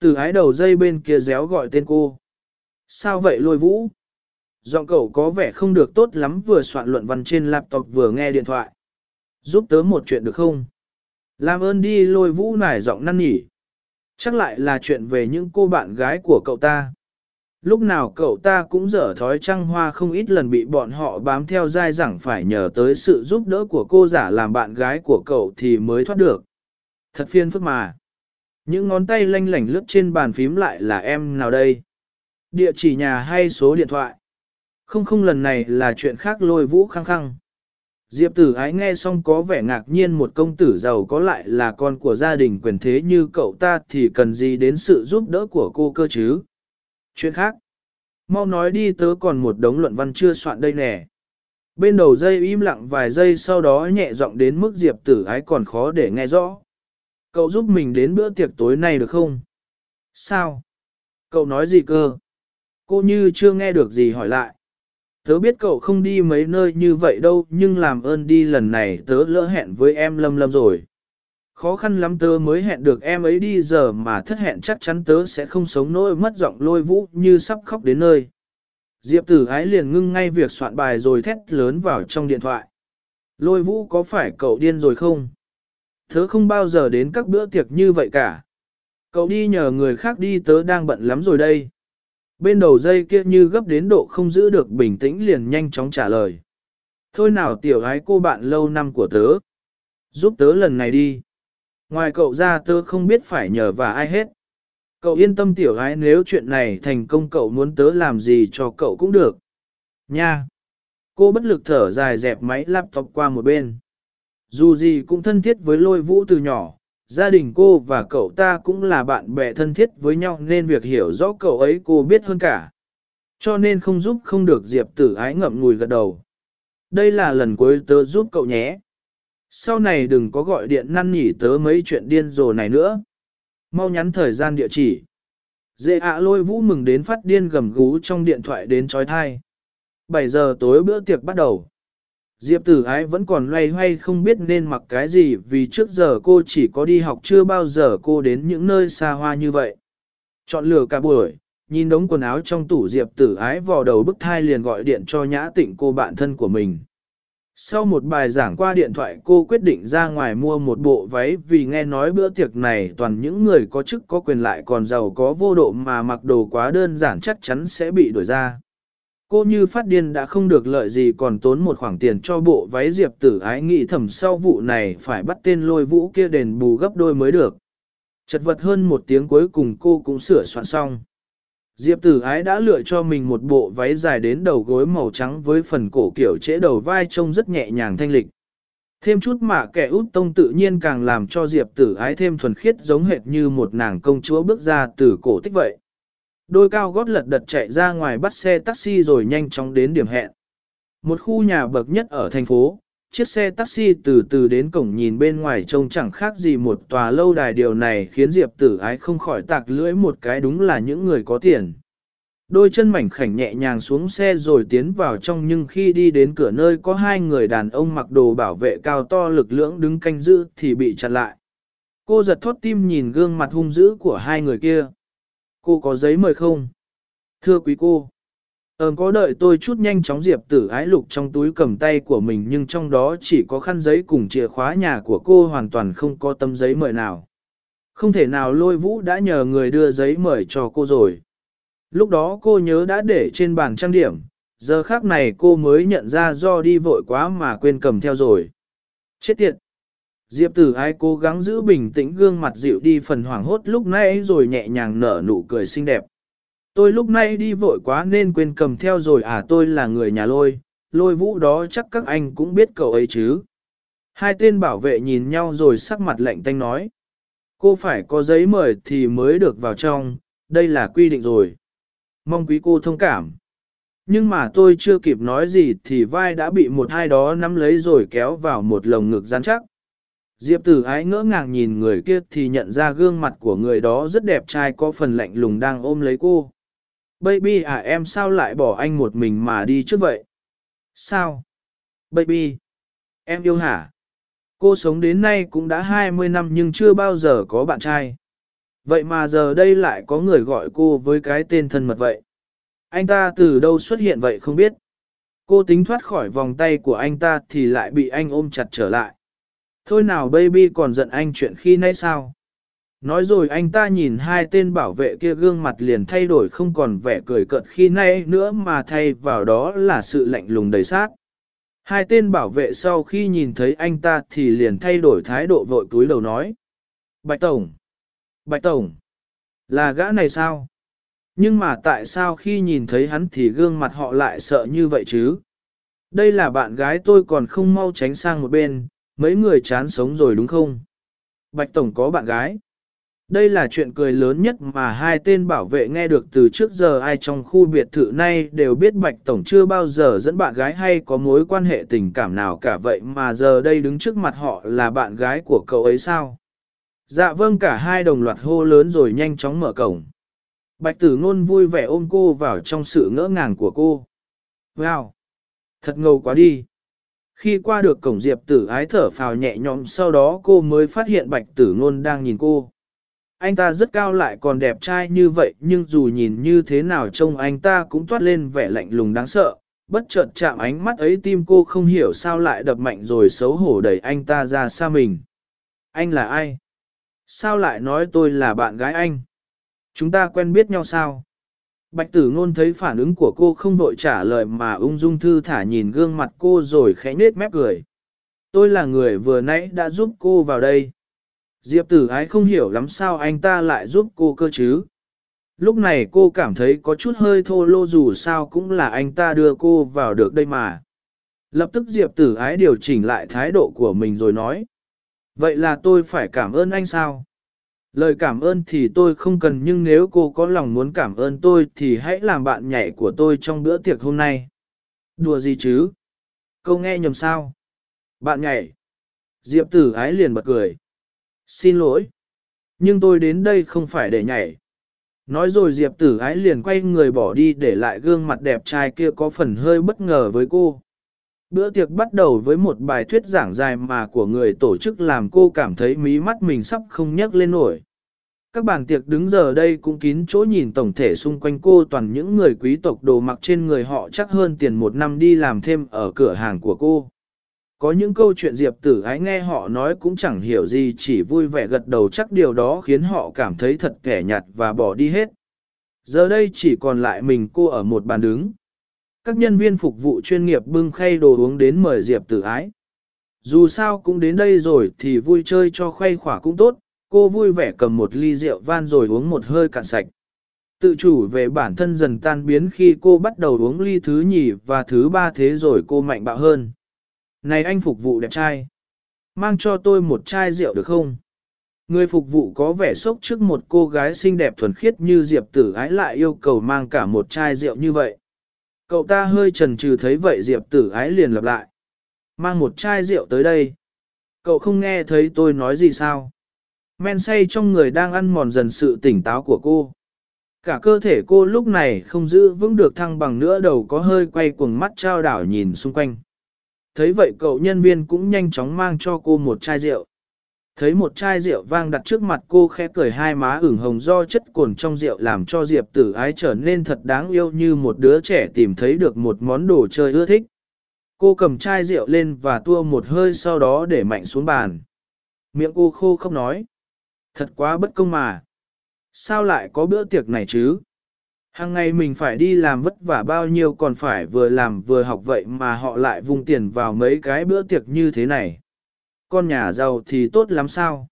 Từ ái đầu dây bên kia réo gọi tên cô. Sao vậy lôi vũ? Giọng cậu có vẻ không được tốt lắm, vừa soạn luận văn trên laptop vừa nghe điện thoại. Giúp tớ một chuyện được không? Làm ơn đi, lôi vũ nải giọng năn nỉ. Chắc lại là chuyện về những cô bạn gái của cậu ta. Lúc nào cậu ta cũng dở thói trăng hoa không ít lần bị bọn họ bám theo dai dẳng phải nhờ tới sự giúp đỡ của cô giả làm bạn gái của cậu thì mới thoát được. Thật phiền phức mà. Những ngón tay lanh lảnh lướt trên bàn phím lại là em nào đây? Địa chỉ nhà hay số điện thoại? Không không, lần này là chuyện khác lôi vũ khăng khăng. Diệp tử ái nghe xong có vẻ ngạc nhiên một công tử giàu có lại là con của gia đình quyền thế như cậu ta thì cần gì đến sự giúp đỡ của cô cơ chứ. Chuyện khác. Mau nói đi tớ còn một đống luận văn chưa soạn đây nè. Bên đầu dây im lặng vài giây sau đó nhẹ giọng đến mức diệp tử ái còn khó để nghe rõ. Cậu giúp mình đến bữa tiệc tối nay được không? Sao? Cậu nói gì cơ? Cô như chưa nghe được gì hỏi lại. Tớ biết cậu không đi mấy nơi như vậy đâu, nhưng làm ơn đi lần này tớ lỡ hẹn với em Lâm Lâm rồi. Khó khăn lắm tớ mới hẹn được em ấy đi, giờ mà thất hẹn chắc chắn tớ sẽ không sống nổi mất giọng lôi vũ như sắp khóc đến nơi. Diệp tử ái liền ngưng ngay việc soạn bài rồi thét lớn vào trong điện thoại. Lôi vũ có phải cậu điên rồi không? Tớ không bao giờ đến các bữa tiệc như vậy cả. Cậu đi nhờ người khác đi, tớ đang bận lắm rồi đây. Bên đầu dây kia như gấp đến độ không giữ được bình tĩnh liền nhanh chóng trả lời. Thôi nào tiểu ái cô bạn lâu năm của tớ. Giúp tớ lần này đi. Ngoài cậu ra tớ không biết phải nhờ và ai hết. Cậu yên tâm tiểu ái, nếu chuyện này thành công cậu muốn tớ làm gì cho cậu cũng được. Nha! Cô bất lực thở dài dẹp máy laptop qua một bên. Dù gì cũng thân thiết với lôi vũ từ nhỏ, gia đình cô và cậu ta cũng là bạn bè thân thiết với nhau nên việc hiểu rõ cậu ấy cô biết hơn cả. Cho nên không giúp không được Diệp tử ái ngậm ngùi gật đầu. Đây là lần cuối tớ giúp cậu nhé. Sau này đừng có gọi điện năn nỉ tớ mấy chuyện điên rồ này nữa. Mau nhắn thời gian địa chỉ. Dễ ạ lôi vũ mừng đến phát điên gầm gú trong điện thoại đến trói thai. 7 giờ tối bữa tiệc bắt đầu. Diệp tử ái vẫn còn loay hoay không biết nên mặc cái gì vì trước giờ cô chỉ có đi học chưa bao giờ cô đến những nơi xa hoa như vậy. Chọn lựa cả buổi, nhìn đống quần áo trong tủ Diệp tử ái vò đầu bức thai liền gọi điện cho nhã tịnh cô bạn thân của mình. Sau một bài giảng qua điện thoại cô quyết định ra ngoài mua một bộ váy vì nghe nói bữa tiệc này toàn những người có chức có quyền lại còn giàu có vô độ mà mặc đồ quá đơn giản chắc chắn sẽ bị đổi ra. Cô như phát điên đã không được lợi gì còn tốn một khoản tiền cho bộ váy diệp tử ái nghĩ thầm sau vụ này phải bắt tên lôi vũ kia đền bù gấp đôi mới được. Chật vật hơn một tiếng cuối cùng cô cũng sửa soạn xong. Diệp tử ái đã lựa cho mình một bộ váy dài đến đầu gối màu trắng với phần cổ kiểu trễ đầu vai trông rất nhẹ nhàng thanh lịch. Thêm chút mà kẻ út tông tự nhiên càng làm cho Diệp tử ái thêm thuần khiết giống hệt như một nàng công chúa bước ra từ cổ tích vậy. Đôi cao gót lật đật chạy ra ngoài bắt xe taxi rồi nhanh chóng đến điểm hẹn. Một khu nhà bậc nhất ở thành phố, chiếc xe taxi từ từ đến cổng nhìn bên ngoài trông chẳng khác gì một tòa lâu đài điều này khiến Diệp tử ái không khỏi tạc lưỡi một cái đúng là những người có tiền. Đôi chân mảnh khảnh nhẹ nhàng xuống xe rồi tiến vào trong nhưng khi đi đến cửa nơi có hai người đàn ông mặc đồ bảo vệ cao to lực lưỡng đứng canh giữ thì bị chặn lại. Cô giật thốt tim nhìn gương mặt hung dữ của hai người kia. Cô có giấy mời không? Thưa quý cô. Ờm có đợi tôi chút nhanh chóng Diệp tử ái lục trong túi cầm tay của mình nhưng trong đó chỉ có khăn giấy cùng chìa khóa nhà của cô hoàn toàn không có tấm giấy mời nào. Không thể nào lôi vũ đã nhờ người đưa giấy mời cho cô rồi. Lúc đó cô nhớ đã để trên bàn trang điểm, giờ khác này cô mới nhận ra do đi vội quá mà quên cầm theo rồi. Chết tiệt! Diệp tử ai cố gắng giữ bình tĩnh gương mặt dịu đi phần hoảng hốt lúc nãy rồi nhẹ nhàng nở nụ cười xinh đẹp. Tôi lúc nay đi vội quá nên quên cầm theo rồi à tôi là người nhà lôi, lôi vũ đó chắc các anh cũng biết cậu ấy chứ. Hai tên bảo vệ nhìn nhau rồi sắc mặt lạnh tanh nói. Cô phải có giấy mời thì mới được vào trong, đây là quy định rồi. Mong quý cô thông cảm. Nhưng mà tôi chưa kịp nói gì thì vai đã bị một hai đó nắm lấy rồi kéo vào một lồng ngực rắn chắc. Diệp tử ái ngỡ ngàng nhìn người kia thì nhận ra gương mặt của người đó rất đẹp trai có phần lạnh lùng đang ôm lấy cô. Baby à em sao lại bỏ anh một mình mà đi trước vậy? Sao? Baby! Em yêu hả? Cô sống đến nay cũng đã 20 năm nhưng chưa bao giờ có bạn trai. Vậy mà giờ đây lại có người gọi cô với cái tên thân mật vậy. Anh ta từ đâu xuất hiện vậy không biết. Cô tính thoát khỏi vòng tay của anh ta thì lại bị anh ôm chặt trở lại. Thôi nào baby còn giận anh chuyện khi nãy sao? Nói rồi anh ta nhìn hai tên bảo vệ kia gương mặt liền thay đổi không còn vẻ cười cợt khi nay nữa mà thay vào đó là sự lạnh lùng đầy sát. Hai tên bảo vệ sau khi nhìn thấy anh ta thì liền thay đổi thái độ vội túi đầu nói. Bạch Tổng! Bạch Tổng! Là gã này sao? Nhưng mà tại sao khi nhìn thấy hắn thì gương mặt họ lại sợ như vậy chứ? Đây là bạn gái tôi còn không mau tránh sang một bên, mấy người chán sống rồi đúng không? Bạch Tổng có bạn gái. Đây là chuyện cười lớn nhất mà hai tên bảo vệ nghe được từ trước giờ ai trong khu biệt thự này đều biết Bạch Tổng chưa bao giờ dẫn bạn gái hay có mối quan hệ tình cảm nào cả vậy mà giờ đây đứng trước mặt họ là bạn gái của cậu ấy sao? Dạ vâng cả hai đồng loạt hô lớn rồi nhanh chóng mở cổng. Bạch tử ngôn vui vẻ ôm cô vào trong sự ngỡ ngàng của cô. Wow! Thật ngầu quá đi! Khi qua được cổng diệp tử ái thở phào nhẹ nhõm sau đó cô mới phát hiện bạch tử ngôn đang nhìn cô anh ta rất cao lại còn đẹp trai như vậy nhưng dù nhìn như thế nào trông anh ta cũng toát lên vẻ lạnh lùng đáng sợ, bất chợt chạm ánh mắt ấy tim cô không hiểu sao lại đập mạnh rồi xấu hổ đẩy anh ta ra xa mình. Anh là ai? Sao lại nói tôi là bạn gái anh? Chúng ta quen biết nhau sao? Bạch tử ngôn thấy phản ứng của cô không vội trả lời mà ung dung thư thả nhìn gương mặt cô rồi khẽ nết mép cười. Tôi là người vừa nãy đã giúp cô vào đây. Diệp tử ái không hiểu lắm sao anh ta lại giúp cô cơ chứ. Lúc này cô cảm thấy có chút hơi thô lô dù sao cũng là anh ta đưa cô vào được đây mà. Lập tức Diệp tử ái điều chỉnh lại thái độ của mình rồi nói. Vậy là tôi phải cảm ơn anh sao? Lời cảm ơn thì tôi không cần, nhưng nếu cô có lòng muốn cảm ơn tôi thì hãy làm bạn nhảy của tôi trong bữa tiệc hôm nay. Đùa gì chứ? Câu nghe nhầm sao? Bạn nhảy. Diệp tử ái liền bật cười. Xin lỗi. Nhưng tôi đến đây không phải để nhảy. Nói rồi Diệp tử ái liền quay người bỏ đi để lại gương mặt đẹp trai kia có phần hơi bất ngờ với cô. Bữa tiệc bắt đầu với một bài thuyết giảng dài mà của người tổ chức làm cô cảm thấy mí mắt mình sắp không nhấc lên nổi. Các bàn tiệc đứng giờ đây cũng kín chỗ nhìn tổng thể xung quanh cô toàn những người quý tộc đồ mặc trên người họ chắc hơn tiền một năm đi làm thêm ở cửa hàng của cô. Có những câu chuyện Diệp tử ái nghe họ nói cũng chẳng hiểu gì chỉ vui vẻ gật đầu chắc điều đó khiến họ cảm thấy thật kẻ nhạt và bỏ đi hết. Giờ đây chỉ còn lại mình cô ở một bàn đứng. Các nhân viên phục vụ chuyên nghiệp bưng khay đồ uống đến mời Diệp tử ái. Dù sao cũng đến đây rồi thì vui chơi cho khay khỏa cũng tốt, cô vui vẻ cầm một ly rượu van rồi uống một hơi cạn sạch. Tự chủ về bản thân dần tan biến khi cô bắt đầu uống ly thứ nhì và thứ ba thế rồi cô mạnh bạo hơn. Này anh phục vụ đẹp trai. Mang cho tôi một chai rượu được không? Người phục vụ có vẻ sốc trước một cô gái xinh đẹp thuần khiết như Diệp tử ái lại yêu cầu mang cả một chai rượu như vậy. Cậu ta hơi chần chừ thấy vậy Diệp tử ái liền lặp lại. Mang một chai rượu tới đây. Cậu không nghe thấy tôi nói gì sao? Men say trong người đang ăn mòn dần sự tỉnh táo của cô. Cả cơ thể cô lúc này không giữ vững được thăng bằng nữa, đầu có hơi quay cuồng mắt trao đảo nhìn xung quanh. Thấy vậy cậu nhân viên cũng nhanh chóng mang cho cô một chai rượu. Thấy một chai rượu vang đặt trước mặt cô khẽ cười hai má ửng hồng do chất cồn trong rượu làm cho Diệp tử ái trở nên thật đáng yêu như một đứa trẻ tìm thấy được một món đồ chơi ưa thích. Cô cầm chai rượu lên và tua một hơi sau đó để mạnh xuống bàn. Miệng cô khô không nói. Thật quá bất công mà. Sao lại có bữa tiệc này chứ? Hàng ngày mình phải đi làm vất vả bao nhiêu còn phải vừa làm vừa học vậy mà họ lại vung tiền vào mấy cái bữa tiệc như thế này. Con nhà giàu thì tốt lắm sao?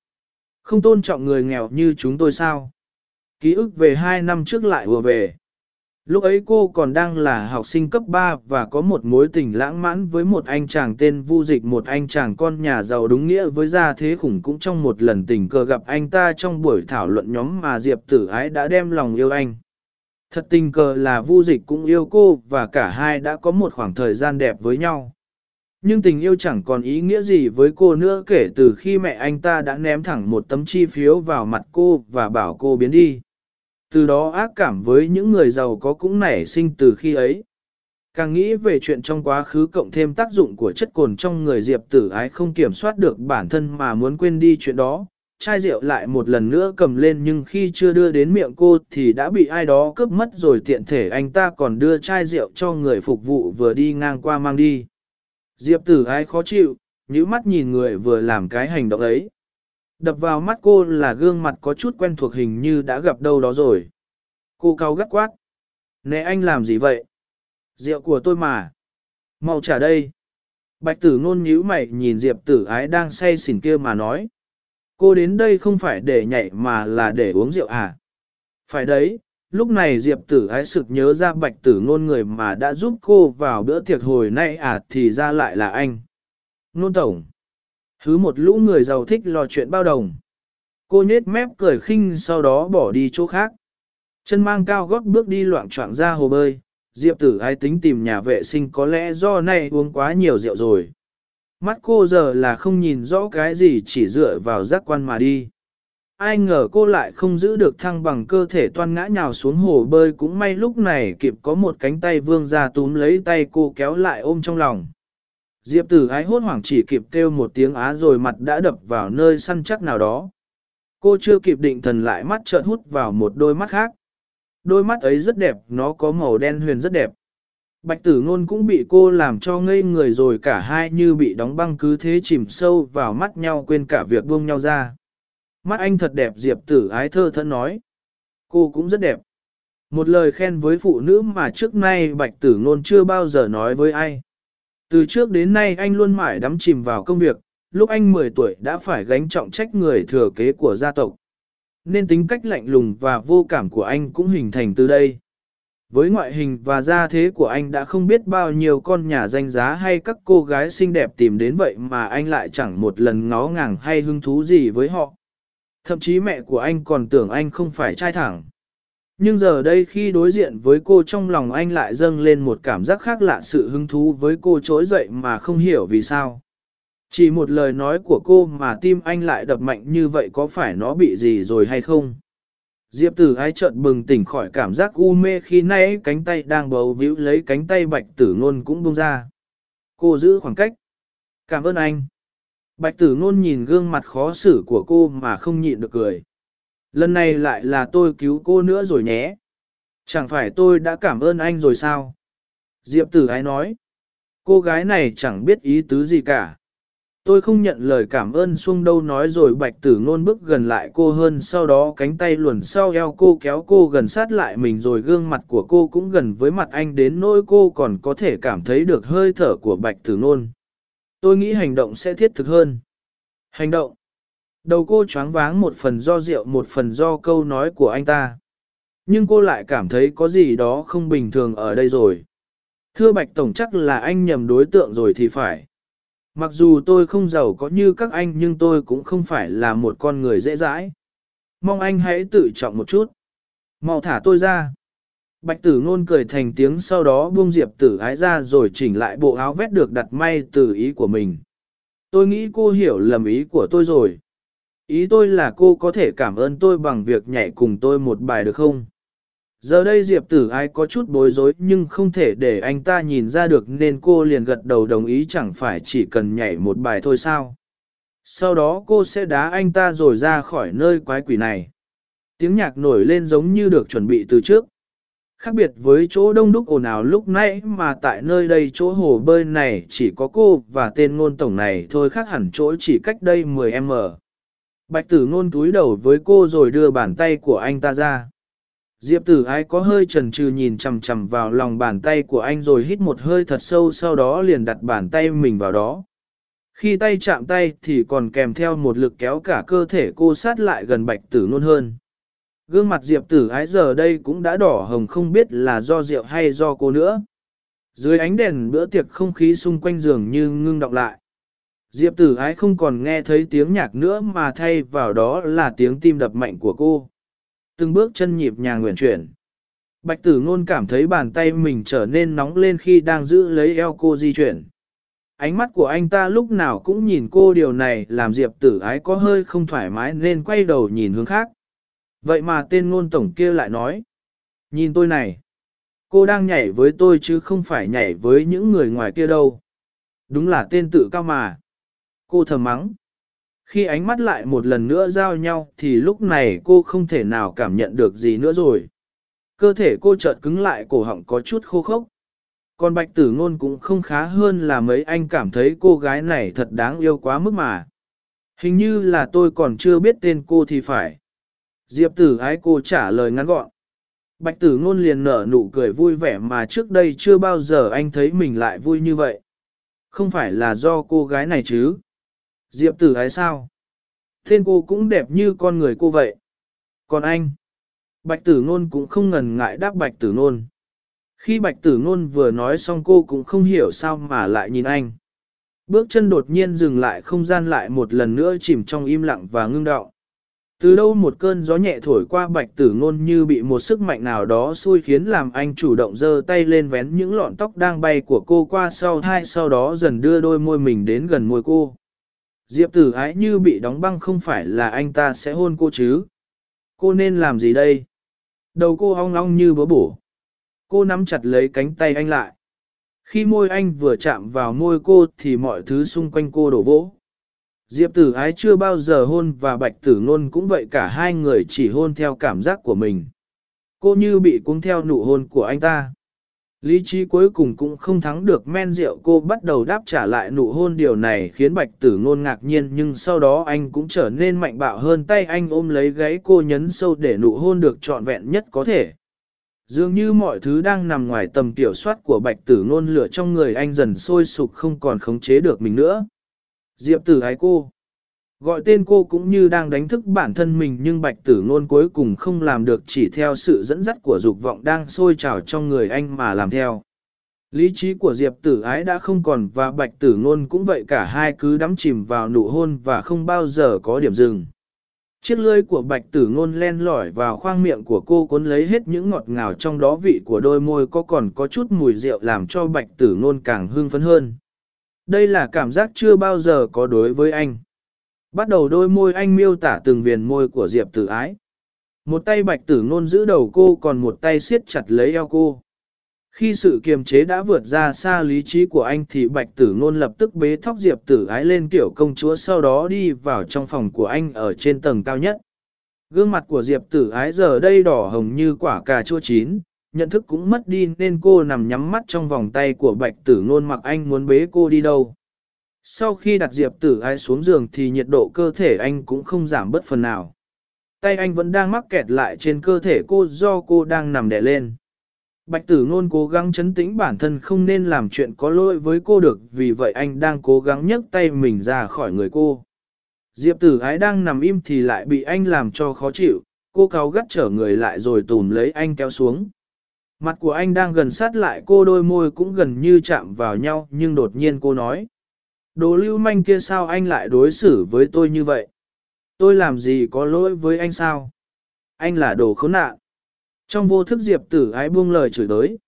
Không tôn trọng người nghèo như chúng tôi sao? Ký ức về hai năm trước lại vừa về. Lúc ấy cô còn đang là học sinh cấp 3 và có một mối tình lãng mãn với một anh chàng tên Vu Dịch, một anh chàng con nhà giàu đúng nghĩa với gia thế khủng cũng trong một lần tình cờ gặp anh ta trong buổi thảo luận nhóm mà Diệp Tử Ái đã đem lòng yêu anh. Thật tình cờ là Vu Dịch cũng yêu cô và cả hai đã có một khoảng thời gian đẹp với nhau. Nhưng tình yêu chẳng còn ý nghĩa gì với cô nữa kể từ khi mẹ anh ta đã ném thẳng một tấm chi phiếu vào mặt cô và bảo cô biến đi. Từ đó ác cảm với những người giàu có cũng nảy sinh từ khi ấy. Càng nghĩ về chuyện trong quá khứ cộng thêm tác dụng của chất cồn trong người Diệp tử ái không kiểm soát được bản thân mà muốn quên đi chuyện đó, chai rượu lại một lần nữa cầm lên nhưng khi chưa đưa đến miệng cô thì đã bị ai đó cướp mất rồi tiện thể anh ta còn đưa chai rượu cho người phục vụ vừa đi ngang qua mang đi. Diệp tử ái khó chịu, nhíu mắt nhìn người vừa làm cái hành động ấy. Đập vào mắt cô là gương mặt có chút quen thuộc hình như đã gặp đâu đó rồi. Cô cao gắt quát. Nè anh làm gì vậy? Rượu của tôi mà. Mau trả đây. Bạch tử ngôn nhíu mày nhìn Diệp tử ái đang say xỉn kia mà nói. Cô đến đây không phải để nhảy mà là để uống rượu à? Phải đấy, lúc này Diệp tử ái sực nhớ ra bạch tử ngôn người mà đã giúp cô vào bữa tiệc hồi nay à thì ra lại là anh. Nôn tổng. Hứ một lũ người giàu thích lo chuyện bao đồng. Cô nhết mép cười khinh sau đó bỏ đi chỗ khác. Chân mang cao gót bước đi loạn choạng ra hồ bơi, Diệp tử ai tính tìm nhà vệ sinh có lẽ do nay uống quá nhiều rượu rồi. Mắt cô giờ là không nhìn rõ cái gì chỉ dựa vào giác quan mà đi. Ai ngờ cô lại không giữ được thăng bằng cơ thể toan ngã nhào xuống hồ bơi cũng may lúc này kịp có một cánh tay vương ra túm lấy tay cô kéo lại ôm trong lòng. Diệp tử ái hốt hoảng chỉ kịp kêu một tiếng á rồi mặt đã đập vào nơi săn chắc nào đó. Cô chưa kịp định thần lại mắt trợn hút vào một đôi mắt khác. Đôi mắt ấy rất đẹp, nó có màu đen huyền rất đẹp. Bạch tử ngôn cũng bị cô làm cho ngây người rồi cả hai như bị đóng băng cứ thế chìm sâu vào mắt nhau quên cả việc buông nhau ra. Mắt anh thật đẹp Diệp tử ái thơ thân nói. Cô cũng rất đẹp. Một lời khen với phụ nữ mà trước nay bạch tử ngôn chưa bao giờ nói với ai. Từ trước đến nay anh luôn mãi đắm chìm vào công việc, lúc anh 10 tuổi đã phải gánh trọng trách người thừa kế của gia tộc. Nên tính cách lạnh lùng và vô cảm của anh cũng hình thành từ đây. Với ngoại hình và gia thế của anh đã không biết bao nhiêu con nhà danh giá hay các cô gái xinh đẹp tìm đến vậy mà anh lại chẳng một lần ngó ngàng hay hứng thú gì với họ. Thậm chí mẹ của anh còn tưởng anh không phải trai thẳng. Nhưng giờ đây khi đối diện với cô trong lòng anh lại dâng lên một cảm giác khác lạ sự hứng thú với cô trỗi dậy mà không hiểu vì sao. Chỉ một lời nói của cô mà tim anh lại đập mạnh như vậy có phải nó bị gì rồi hay không? Diệp tử ai chợt bừng tỉnh khỏi cảm giác u mê khi nãy cánh tay đang bấu víu lấy cánh tay bạch tử ngôn cũng buông ra. Cô giữ khoảng cách. Cảm ơn anh. Bạch tử ngôn nhìn gương mặt khó xử của cô mà không nhịn được cười. Lần này lại là tôi cứu cô nữa rồi nhé. Chẳng phải tôi đã cảm ơn anh rồi sao? Diệp tử ái nói. Cô gái này chẳng biết ý tứ gì cả. Tôi không nhận lời cảm ơn xuông đâu nói rồi bạch tử ngôn bước gần lại cô hơn sau đó cánh tay luồn sau eo cô kéo cô gần sát lại mình rồi gương mặt của cô cũng gần với mặt anh đến nỗi cô còn có thể cảm thấy được hơi thở của bạch tử ngôn. Tôi nghĩ hành động sẽ thiết thực hơn. Hành động. Đầu cô choáng váng một phần do rượu, một phần do câu nói của anh ta. Nhưng cô lại cảm thấy có gì đó không bình thường ở đây rồi. Thưa Bạch Tổng chắc là anh nhầm đối tượng rồi thì phải. Mặc dù tôi không giàu có như các anh, nhưng tôi cũng không phải là một con người dễ dãi. Mong anh hãy tự trọng một chút. Mau thả tôi ra. Bạch tử ngôn cười thành tiếng sau đó buông diệp tử ái ra rồi chỉnh lại bộ áo vét được đặt may từ ý của mình. Tôi nghĩ cô hiểu lầm ý của tôi rồi. Ý tôi là cô có thể cảm ơn tôi bằng việc nhảy cùng tôi một bài được không? Giờ đây Diệp tử ai có chút bối rối nhưng không thể để anh ta nhìn ra được nên cô liền gật đầu đồng ý chẳng phải chỉ cần nhảy một bài thôi sao. Sau đó cô sẽ đá anh ta rồi ra khỏi nơi quái quỷ này. Tiếng nhạc nổi lên giống như được chuẩn bị từ trước. Khác biệt với chỗ đông đúc ồn ào lúc nãy mà tại nơi đây chỗ hồ bơi này chỉ có cô và tên ngôn tổng này thôi, khác hẳn chỗ chỉ cách đây 10m. Bạch tử ngôn túi đầu với cô rồi đưa bàn tay của anh ta ra. Diệp tử ái có hơi chần chừ nhìn chằm chằm vào lòng bàn tay của anh rồi hít một hơi thật sâu sau đó liền đặt bàn tay mình vào đó. Khi tay chạm tay thì còn kèm theo một lực kéo cả cơ thể cô sát lại gần bạch tử nôn hơn. Gương mặt diệp tử ái giờ đây cũng đã đỏ hồng không biết là do rượu hay do cô nữa. Dưới ánh đèn bữa tiệc không khí xung quanh giường như ngưng đọng lại. Diệp tử ái không còn nghe thấy tiếng nhạc nữa mà thay vào đó là tiếng tim đập mạnh của cô từng bước chân nhịp nhàng nguyện chuyển. Bạch tử ngôn cảm thấy bàn tay mình trở nên nóng lên khi đang giữ lấy eo cô di chuyển. Ánh mắt của anh ta lúc nào cũng nhìn cô, điều này làm Diệp tử ái có hơi không thoải mái nên quay đầu nhìn hướng khác. Vậy mà tên ngôn tổng kia lại nói. Nhìn tôi này. Cô đang nhảy với tôi chứ không phải nhảy với những người ngoài kia đâu. Đúng là tên tự cao mà. Cô thầm mắng. Khi ánh mắt lại một lần nữa giao nhau thì lúc này cô không thể nào cảm nhận được gì nữa rồi. Cơ thể cô chợt cứng lại, cổ họng có chút khô khốc. Còn bạch tử ngôn cũng không khá hơn là mấy anh cảm thấy cô gái này thật đáng yêu quá mức mà. Hình như là tôi còn chưa biết tên cô thì phải. Diệp tử ái cô trả lời ngắn gọn. Bạch tử ngôn liền nở nụ cười vui vẻ mà trước đây chưa bao giờ anh thấy mình lại vui như vậy. Không phải là do cô gái này chứ. Diệp tử ái sao? Thiên cô cũng đẹp như con người cô vậy. Còn anh? Bạch tử ngôn cũng không ngần ngại đáp bạch tử ngôn. Khi bạch tử ngôn vừa nói xong cô cũng không hiểu sao mà lại nhìn anh. Bước chân đột nhiên dừng lại không gian lại một lần nữa chìm trong im lặng và ngưng đọng. Từ đâu một cơn gió nhẹ thổi qua bạch tử ngôn như bị một sức mạnh nào đó xui khiến làm anh chủ động giơ tay lên vén những lọn tóc đang bay của cô qua sau thai, sau đó dần đưa đôi môi mình đến gần môi cô. Diệp tử ái như bị đóng băng không phải là anh ta sẽ hôn cô chứ. Cô nên làm gì đây? Đầu cô ong ong như bớ bổ. Cô nắm chặt lấy cánh tay anh lại. Khi môi anh vừa chạm vào môi cô thì mọi thứ xung quanh cô đổ vỗ. Diệp tử ái chưa bao giờ hôn và bạch tử ngôn cũng vậy cả hai người chỉ hôn theo cảm giác của mình. Cô như bị cuốn theo nụ hôn của anh ta. Lý trí cuối cùng cũng không thắng được men rượu, cô bắt đầu đáp trả lại nụ hôn điều này khiến bạch tử ngôn ngạc nhiên, nhưng sau đó anh cũng trở nên mạnh bạo hơn, tay anh ôm lấy gáy cô nhấn sâu để nụ hôn được trọn vẹn nhất có thể. Dường như mọi thứ đang nằm ngoài tầm kiểm soát của bạch tử ngôn, lửa trong người anh dần sôi sục không còn khống chế được mình nữa. Diệp tử ái cô. Gọi tên cô cũng như đang đánh thức bản thân mình nhưng bạch tử ngôn cuối cùng không làm được chỉ theo sự dẫn dắt của dục vọng đang sôi trào trong người anh mà làm theo. Lý trí của Diệp tử ái đã không còn và bạch tử ngôn cũng vậy cả hai cứ đắm chìm vào nụ hôn và không bao giờ có điểm dừng. Chiếc lưỡi của bạch tử ngôn len lỏi vào khoang miệng của cô cuốn lấy hết những ngọt ngào trong đó vị của đôi môi có còn có chút mùi rượu làm cho bạch tử ngôn càng hương phấn hơn. Đây là cảm giác chưa bao giờ có đối với anh. Bắt đầu đôi môi anh miêu tả từng viền môi của Diệp tử ái. Một tay bạch tử ngôn giữ đầu cô còn một tay siết chặt lấy eo cô. Khi sự kiềm chế đã vượt ra xa lý trí của anh thì bạch tử ngôn lập tức bế thóc diệp tử ái lên kiểu công chúa sau đó đi vào trong phòng của anh ở trên tầng cao nhất. Gương mặt của diệp tử ái giờ đây đỏ hồng như quả cà chua chín, nhận thức cũng mất đi nên cô nằm nhắm mắt trong vòng tay của bạch tử ngôn mặc anh muốn bế cô đi đâu. Sau khi đặt diệp tử ái xuống giường thì nhiệt độ cơ thể anh cũng không giảm bất phần nào. Tay anh vẫn đang mắc kẹt lại trên cơ thể cô do cô đang nằm đè lên. Bạch tử ngôn cố gắng chấn tĩnh bản thân không nên làm chuyện có lỗi với cô được vì vậy anh đang cố gắng nhấc tay mình ra khỏi người cô. Diệp tử ái đang nằm im thì lại bị anh làm cho khó chịu, cô cáo gắt trở người lại rồi tùm lấy anh kéo xuống. Mặt của anh đang gần sát lại cô đôi môi cũng gần như chạm vào nhau nhưng đột nhiên cô nói. Đồ lưu manh kia sao anh lại đối xử với tôi như vậy? Tôi làm gì có lỗi với anh sao? Anh là đồ khốn nạn. Trong vô thức Diệp tử ái buông lời chửi đới.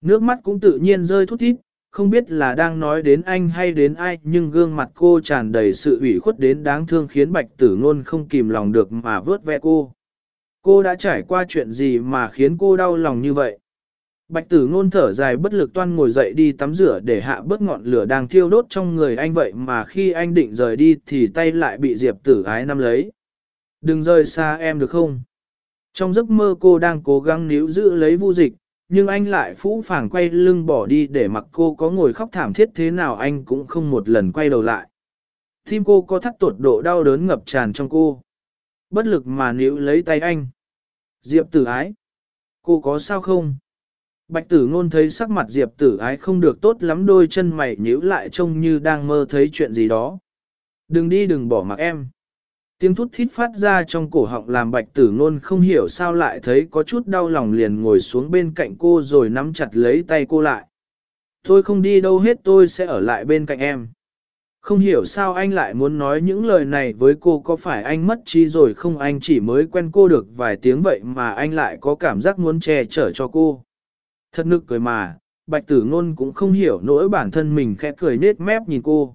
Nước mắt cũng tự nhiên rơi thút thít, không biết là đang nói đến anh hay đến ai nhưng gương mặt cô tràn đầy sự ủy khuất đến đáng thương khiến bạch tử ngôn không kìm lòng được mà vớt ve cô. Cô đã trải qua chuyện gì mà khiến cô đau lòng như vậy? Bạch tử ngôn thở dài bất lực toan ngồi dậy đi tắm rửa để hạ bớt ngọn lửa đang thiêu đốt trong người anh vậy mà khi anh định rời đi thì tay lại bị diệp tử ái nắm lấy. Đừng rời xa em được không? Trong giấc mơ cô đang cố gắng níu giữ lấy vu dịch, nhưng anh lại phũ phàng quay lưng bỏ đi để mặc cô có ngồi khóc thảm thiết thế nào anh cũng không một lần quay đầu lại. Tim cô có thắt tột độ đau đớn ngập tràn trong cô. Bất lực mà níu lấy tay anh. Diệp tử ái. Cô có sao không? Bạch tử ngôn thấy sắc mặt Diệp tử ái không được tốt lắm, đôi chân mày nhíu lại trông như đang mơ thấy chuyện gì đó. Đừng đi, đừng bỏ mặc em. Tiếng thút thít phát ra trong cổ họng làm bạch tử ngôn không hiểu sao lại thấy có chút đau lòng liền ngồi xuống bên cạnh cô rồi nắm chặt lấy tay cô lại. Tôi không đi đâu hết, tôi sẽ ở lại bên cạnh em. Không hiểu sao anh lại muốn nói những lời này với cô, có phải anh mất trí rồi không anh chỉ mới quen cô được vài tiếng vậy mà anh lại có cảm giác muốn che chở cho cô. Thật nực cười mà, bạch tử ngôn cũng không hiểu nỗi bản thân mình khẽ cười nết mép nhìn cô.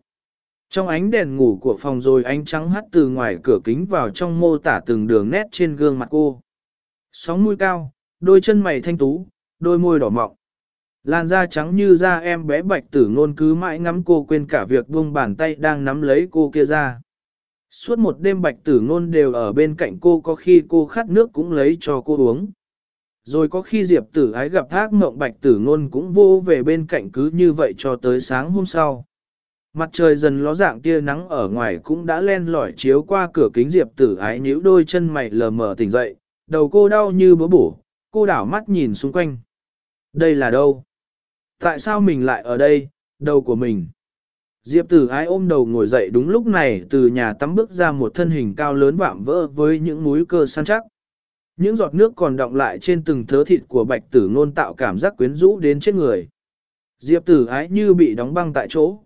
Trong ánh đèn ngủ của phòng rồi ánh trắng hắt từ ngoài cửa kính vào trong mô tả từng đường nét trên gương mặt cô. Sóng mũi cao, đôi chân mày thanh tú, đôi môi đỏ mọng. Làn da trắng như da em bé bạch tử ngôn cứ mãi ngắm cô quên cả việc buông bàn tay đang nắm lấy cô kia ra. Suốt một đêm bạch tử ngôn đều ở bên cạnh cô có khi cô khát nước cũng lấy cho cô uống. Rồi có khi Diệp tử ái gặp thác mộng bạch tử ngôn cũng vô về bên cạnh cứ như vậy cho tới sáng hôm sau. Mặt trời dần ló dạng tia nắng ở ngoài cũng đã len lỏi chiếu qua cửa kính Diệp tử ái nhíu đôi chân mày lờ mờ tỉnh dậy, đầu cô đau như bữa bổ, cô đảo mắt nhìn xung quanh. Đây là đâu? Tại sao mình lại ở đây, đầu của mình? Diệp tử ái ôm đầu ngồi dậy đúng lúc này từ nhà tắm bước ra một thân hình cao lớn vạm vỡ với những múi cơ săn chắc. Những giọt nước còn đọng lại trên từng thớ thịt của bạch tử ngôn tạo cảm giác quyến rũ đến chết người. Diệp tử ái như bị đóng băng tại chỗ.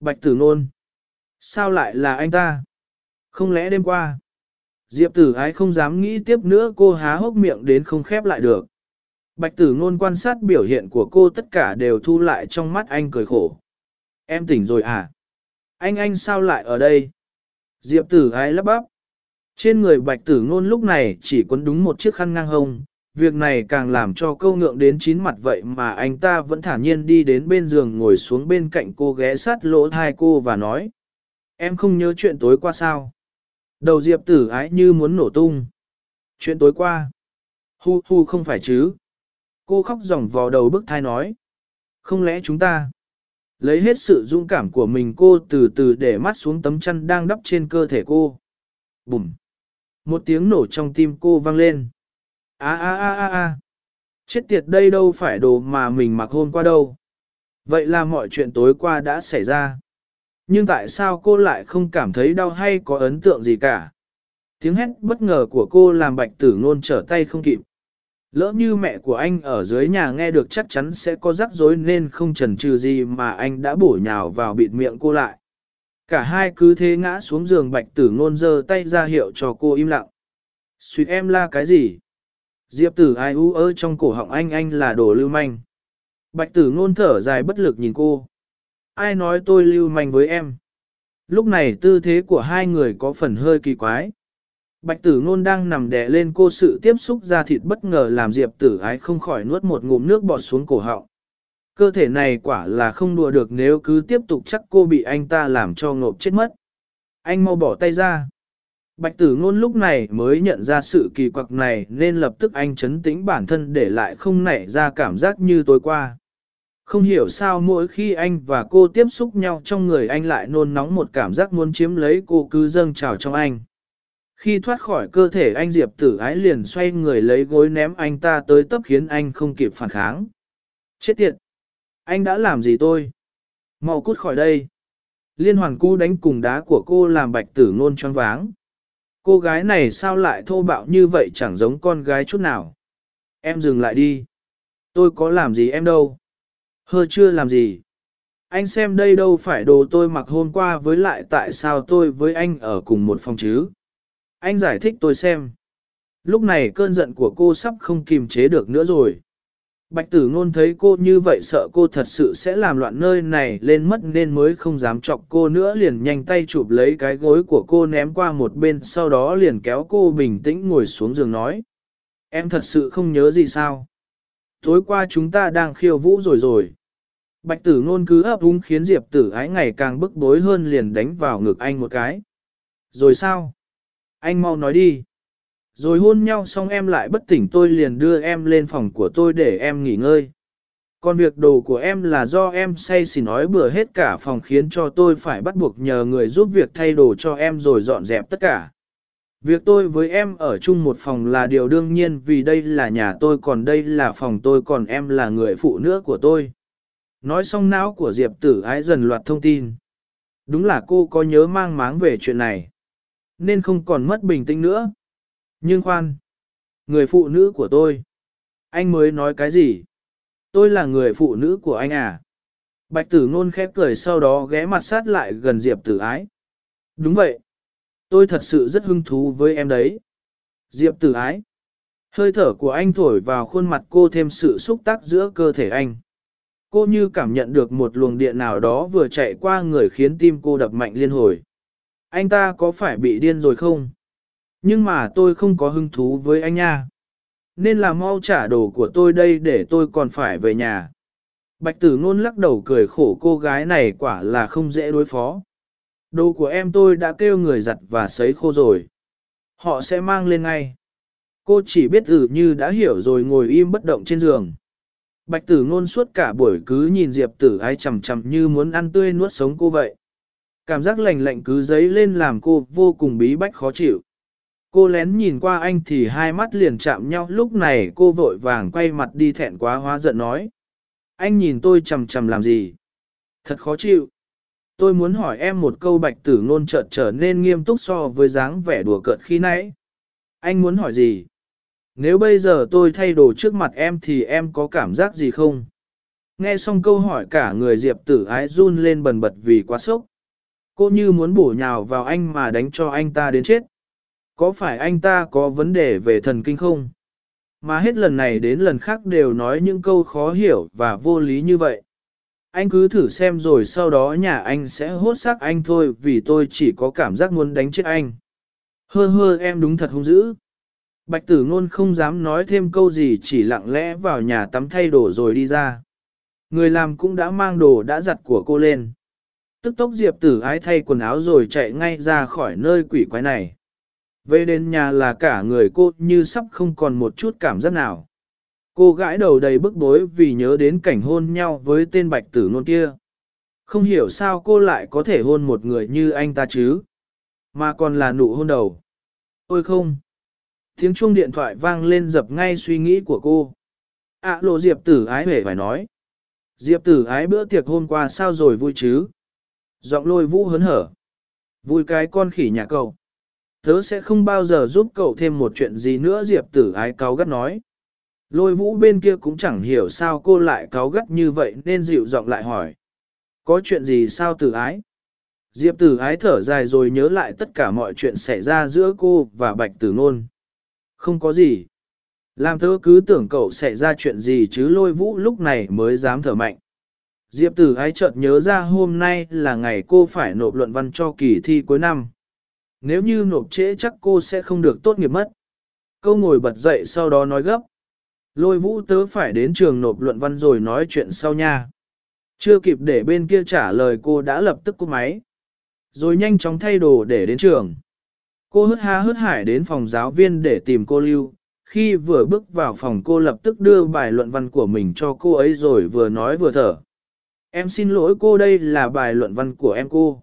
Bạch tử ngôn. Sao lại là anh ta? Không lẽ đêm qua? Diệp tử ái không dám nghĩ tiếp nữa cô há hốc miệng đến không khép lại được. Bạch tử ngôn quan sát biểu hiện của cô tất cả đều thu lại trong mắt anh cười khổ. Em tỉnh rồi à? Anh anh sao lại ở đây? Diệp tử ái lắp bắp. Trên người bạch tử ngôn lúc này chỉ quấn đúng một chiếc khăn ngang hông, việc này càng làm cho câu ngượng đến chín mặt vậy mà anh ta vẫn thản nhiên đi đến bên giường ngồi xuống bên cạnh cô ghé sát lỗ thai cô và nói. Em không nhớ chuyện tối qua sao? Đầu diệp tử ái như muốn nổ tung. Chuyện tối qua. Hu hu không phải chứ. Cô khóc ròng vò đầu bức thai nói. Không lẽ chúng ta... Lấy hết sự dũng cảm của mình cô từ từ để mắt xuống tấm chăn đang đắp trên cơ thể cô. Bùm! Một tiếng nổ trong tim cô vang lên. A a a a a! Chết tiệt đây đâu phải đồ mà mình mặc hôm qua đâu. Vậy là mọi chuyện tối qua đã xảy ra. Nhưng tại sao cô lại không cảm thấy đau hay có ấn tượng gì cả? Tiếng hét bất ngờ của cô làm bạch tử ngôn trở tay không kịp. Lỡ như mẹ của anh ở dưới nhà nghe được chắc chắn sẽ có rắc rối nên không chần chừ gì mà anh đã bổ nhào vào bịt miệng cô lại. Cả hai cứ thế ngã xuống giường bạch tử ngôn giơ tay ra hiệu cho cô im lặng. Suýt em la cái gì? Diệp tử ai u ơ trong cổ họng anh anh là đồ lưu manh. Bạch tử ngôn thở dài bất lực nhìn cô. Ai nói tôi lưu manh với em? Lúc này tư thế của hai người có phần hơi kỳ quái. Bạch tử ngôn đang nằm đè lên cô sự tiếp xúc ra thịt bất ngờ làm Diệp tử ái không khỏi nuốt một ngụm nước bọt xuống cổ họng. Cơ thể này quả là không đùa được nếu cứ tiếp tục chắc cô bị anh ta làm cho ngộp chết mất. Anh mau bỏ tay ra. Bạch tử ngôn lúc này mới nhận ra sự kỳ quặc này nên lập tức anh chấn tĩnh bản thân để lại không nảy ra cảm giác như tối qua. Không hiểu sao mỗi khi anh và cô tiếp xúc nhau trong người anh lại nôn nóng một cảm giác muốn chiếm lấy cô cứ dâng trào trong anh. Khi thoát khỏi cơ thể anh Diệp tử ái liền xoay người lấy gối ném anh ta tới tấp khiến anh không kịp phản kháng. Chết tiệt! Anh đã làm gì tôi? Mau cút khỏi đây! Liên hoàn cu đánh cùng đá của cô làm bạch tử ngôn choáng váng. Cô gái này sao lại thô bạo như vậy chẳng giống con gái chút nào. Em dừng lại đi. Tôi có làm gì em đâu. Hơ chưa làm gì. Anh xem đây đâu phải đồ tôi mặc hôm qua với lại tại sao tôi với anh ở cùng một phòng chứ anh giải thích tôi xem. Lúc này cơn giận của cô sắp không kiềm chế được nữa rồi. Bạch tử ngôn thấy cô như vậy sợ cô thật sự sẽ làm loạn nơi này lên mất nên mới không dám chọc cô nữa, liền nhanh tay chụp lấy cái gối của cô ném qua một bên, sau đó liền kéo cô bình tĩnh ngồi xuống giường nói. Em thật sự không nhớ gì sao? Tối qua chúng ta đang khiêu vũ rồi rồi. Bạch tử ngôn cứ ấp úng khiến Diệp tử ái ngày càng bức bối hơn, liền đánh vào ngực anh một cái. Rồi sao? Anh mau nói đi. Rồi hôn nhau xong em lại bất tỉnh tôi liền đưa em lên phòng của tôi để em nghỉ ngơi. Còn việc đồ của em là do em say xỉ nói bừa hết cả phòng khiến cho tôi phải bắt buộc nhờ người giúp việc thay đồ cho em rồi dọn dẹp tất cả. Việc tôi với em ở chung một phòng là điều đương nhiên vì đây là nhà tôi còn đây là phòng tôi còn em là người phụ nữ của tôi. Nói xong não của Diệp tử ái dần loạt thông tin. Đúng là cô có nhớ mang máng về chuyện này nên không còn mất bình tĩnh nữa. Nhưng khoan, người phụ nữ của tôi, anh mới nói cái gì? Tôi là người phụ nữ của anh à? Bạch tử ngôn khép cười sau đó ghé mặt sát lại gần Diệp tử ái. Đúng vậy. Tôi thật sự rất hứng thú với em đấy. Diệp tử ái. Hơi thở của anh thổi vào khuôn mặt cô thêm sự xúc tác giữa cơ thể anh. Cô như cảm nhận được một luồng điện nào đó vừa chạy qua người khiến tim cô đập mạnh liên hồi anh ta có phải bị điên rồi không? Nhưng mà tôi không có hứng thú với anh nha. Nên là mau trả đồ của tôi đây để tôi còn phải về nhà. Bạch tử ngôn lắc đầu cười khổ cô gái này quả là không dễ đối phó. Đồ của em tôi đã kêu người giặt và sấy khô rồi. Họ sẽ mang lên ngay. Cô chỉ biết ử như đã hiểu rồi ngồi im bất động trên giường. Bạch tử ngôn suốt cả buổi cứ nhìn Diệp tử ái chầm chầm như muốn ăn tươi nuốt sống cô vậy. Cảm giác lạnh lạnh cứ dấy lên làm cô vô cùng bí bách khó chịu. Cô lén nhìn qua anh thì hai mắt liền chạm nhau, lúc này cô vội vàng quay mặt đi thẹn quá hóa giận nói. Anh nhìn tôi chầm chầm làm gì? Thật khó chịu. Tôi muốn hỏi em một câu bạch tử ngôn chợt trở nên nghiêm túc so với dáng vẻ đùa cợt khi nãy. Anh muốn hỏi gì? Nếu bây giờ tôi thay đồ trước mặt em thì em có cảm giác gì không? Nghe xong câu hỏi cả người Diệp tử ái run lên bần bật vì quá sốc. Cô như muốn bổ nhào vào anh mà đánh cho anh ta đến chết. Có phải anh ta có vấn đề về thần kinh không? Mà hết lần này đến lần khác đều nói những câu khó hiểu và vô lý như vậy. Anh cứ thử xem rồi sau đó nhà anh sẽ hốt xác anh thôi vì tôi chỉ có cảm giác muốn đánh chết anh. Hơ hơ, em đúng thật hung dữ. Bạch tử ngôn không dám nói thêm câu gì, chỉ lặng lẽ vào nhà tắm thay đồ rồi đi ra. Người làm cũng đã mang đồ đã giặt của cô lên. Tức tốc diệp tử ái thay quần áo rồi chạy ngay ra khỏi nơi quỷ quái này. Về đến nhà là cả người cô như sắp không còn một chút cảm giác nào. Cô gãi đầu đầy bức bối vì nhớ đến cảnh hôn nhau với tên bạch tử nôn kia. Không hiểu sao cô lại có thể hôn một người như anh ta chứ. Mà còn là nụ hôn đầu. Ôi không. Tiếng chuông điện thoại vang lên dập ngay suy nghĩ của cô. À lộ Diệp tử ái hề phải nói. Diệp tử ái bữa tiệc hôm qua sao rồi vui chứ? Giọng lôi vũ hớn hở. Vui cái con khỉ nhà cậu. Tớ sẽ không bao giờ giúp cậu thêm một chuyện gì nữa, Diệp tử ái cáo gắt nói. Lôi vũ bên kia cũng chẳng hiểu sao cô lại cáo gắt như vậy nên dịu giọng lại hỏi. Có chuyện gì sao tử ái? Diệp tử ái thở dài rồi nhớ lại tất cả mọi chuyện xảy ra giữa cô và bạch tử Nôn. Không có gì. Làm tớ cứ tưởng cậu xảy ra chuyện gì chứ lôi vũ lúc này mới dám thở mạnh. Diệp tử ái chợt nhớ ra hôm nay là ngày cô phải nộp luận văn cho kỳ thi cuối năm. Nếu như nộp trễ chắc cô sẽ không được tốt nghiệp mất. Câu ngồi bật dậy sau đó nói gấp. Lôi vũ tớ phải đến trường nộp luận văn rồi nói chuyện sau nha. Chưa kịp để bên kia trả lời cô đã lập tức cúp máy. Rồi nhanh chóng thay đồ để đến trường. Cô hứt ha hứt hải đến phòng giáo viên để tìm cô Lưu. Khi vừa bước vào phòng cô lập tức đưa bài luận văn của mình cho cô ấy rồi vừa nói vừa thở. Em xin lỗi cô, đây là bài luận văn của em cô.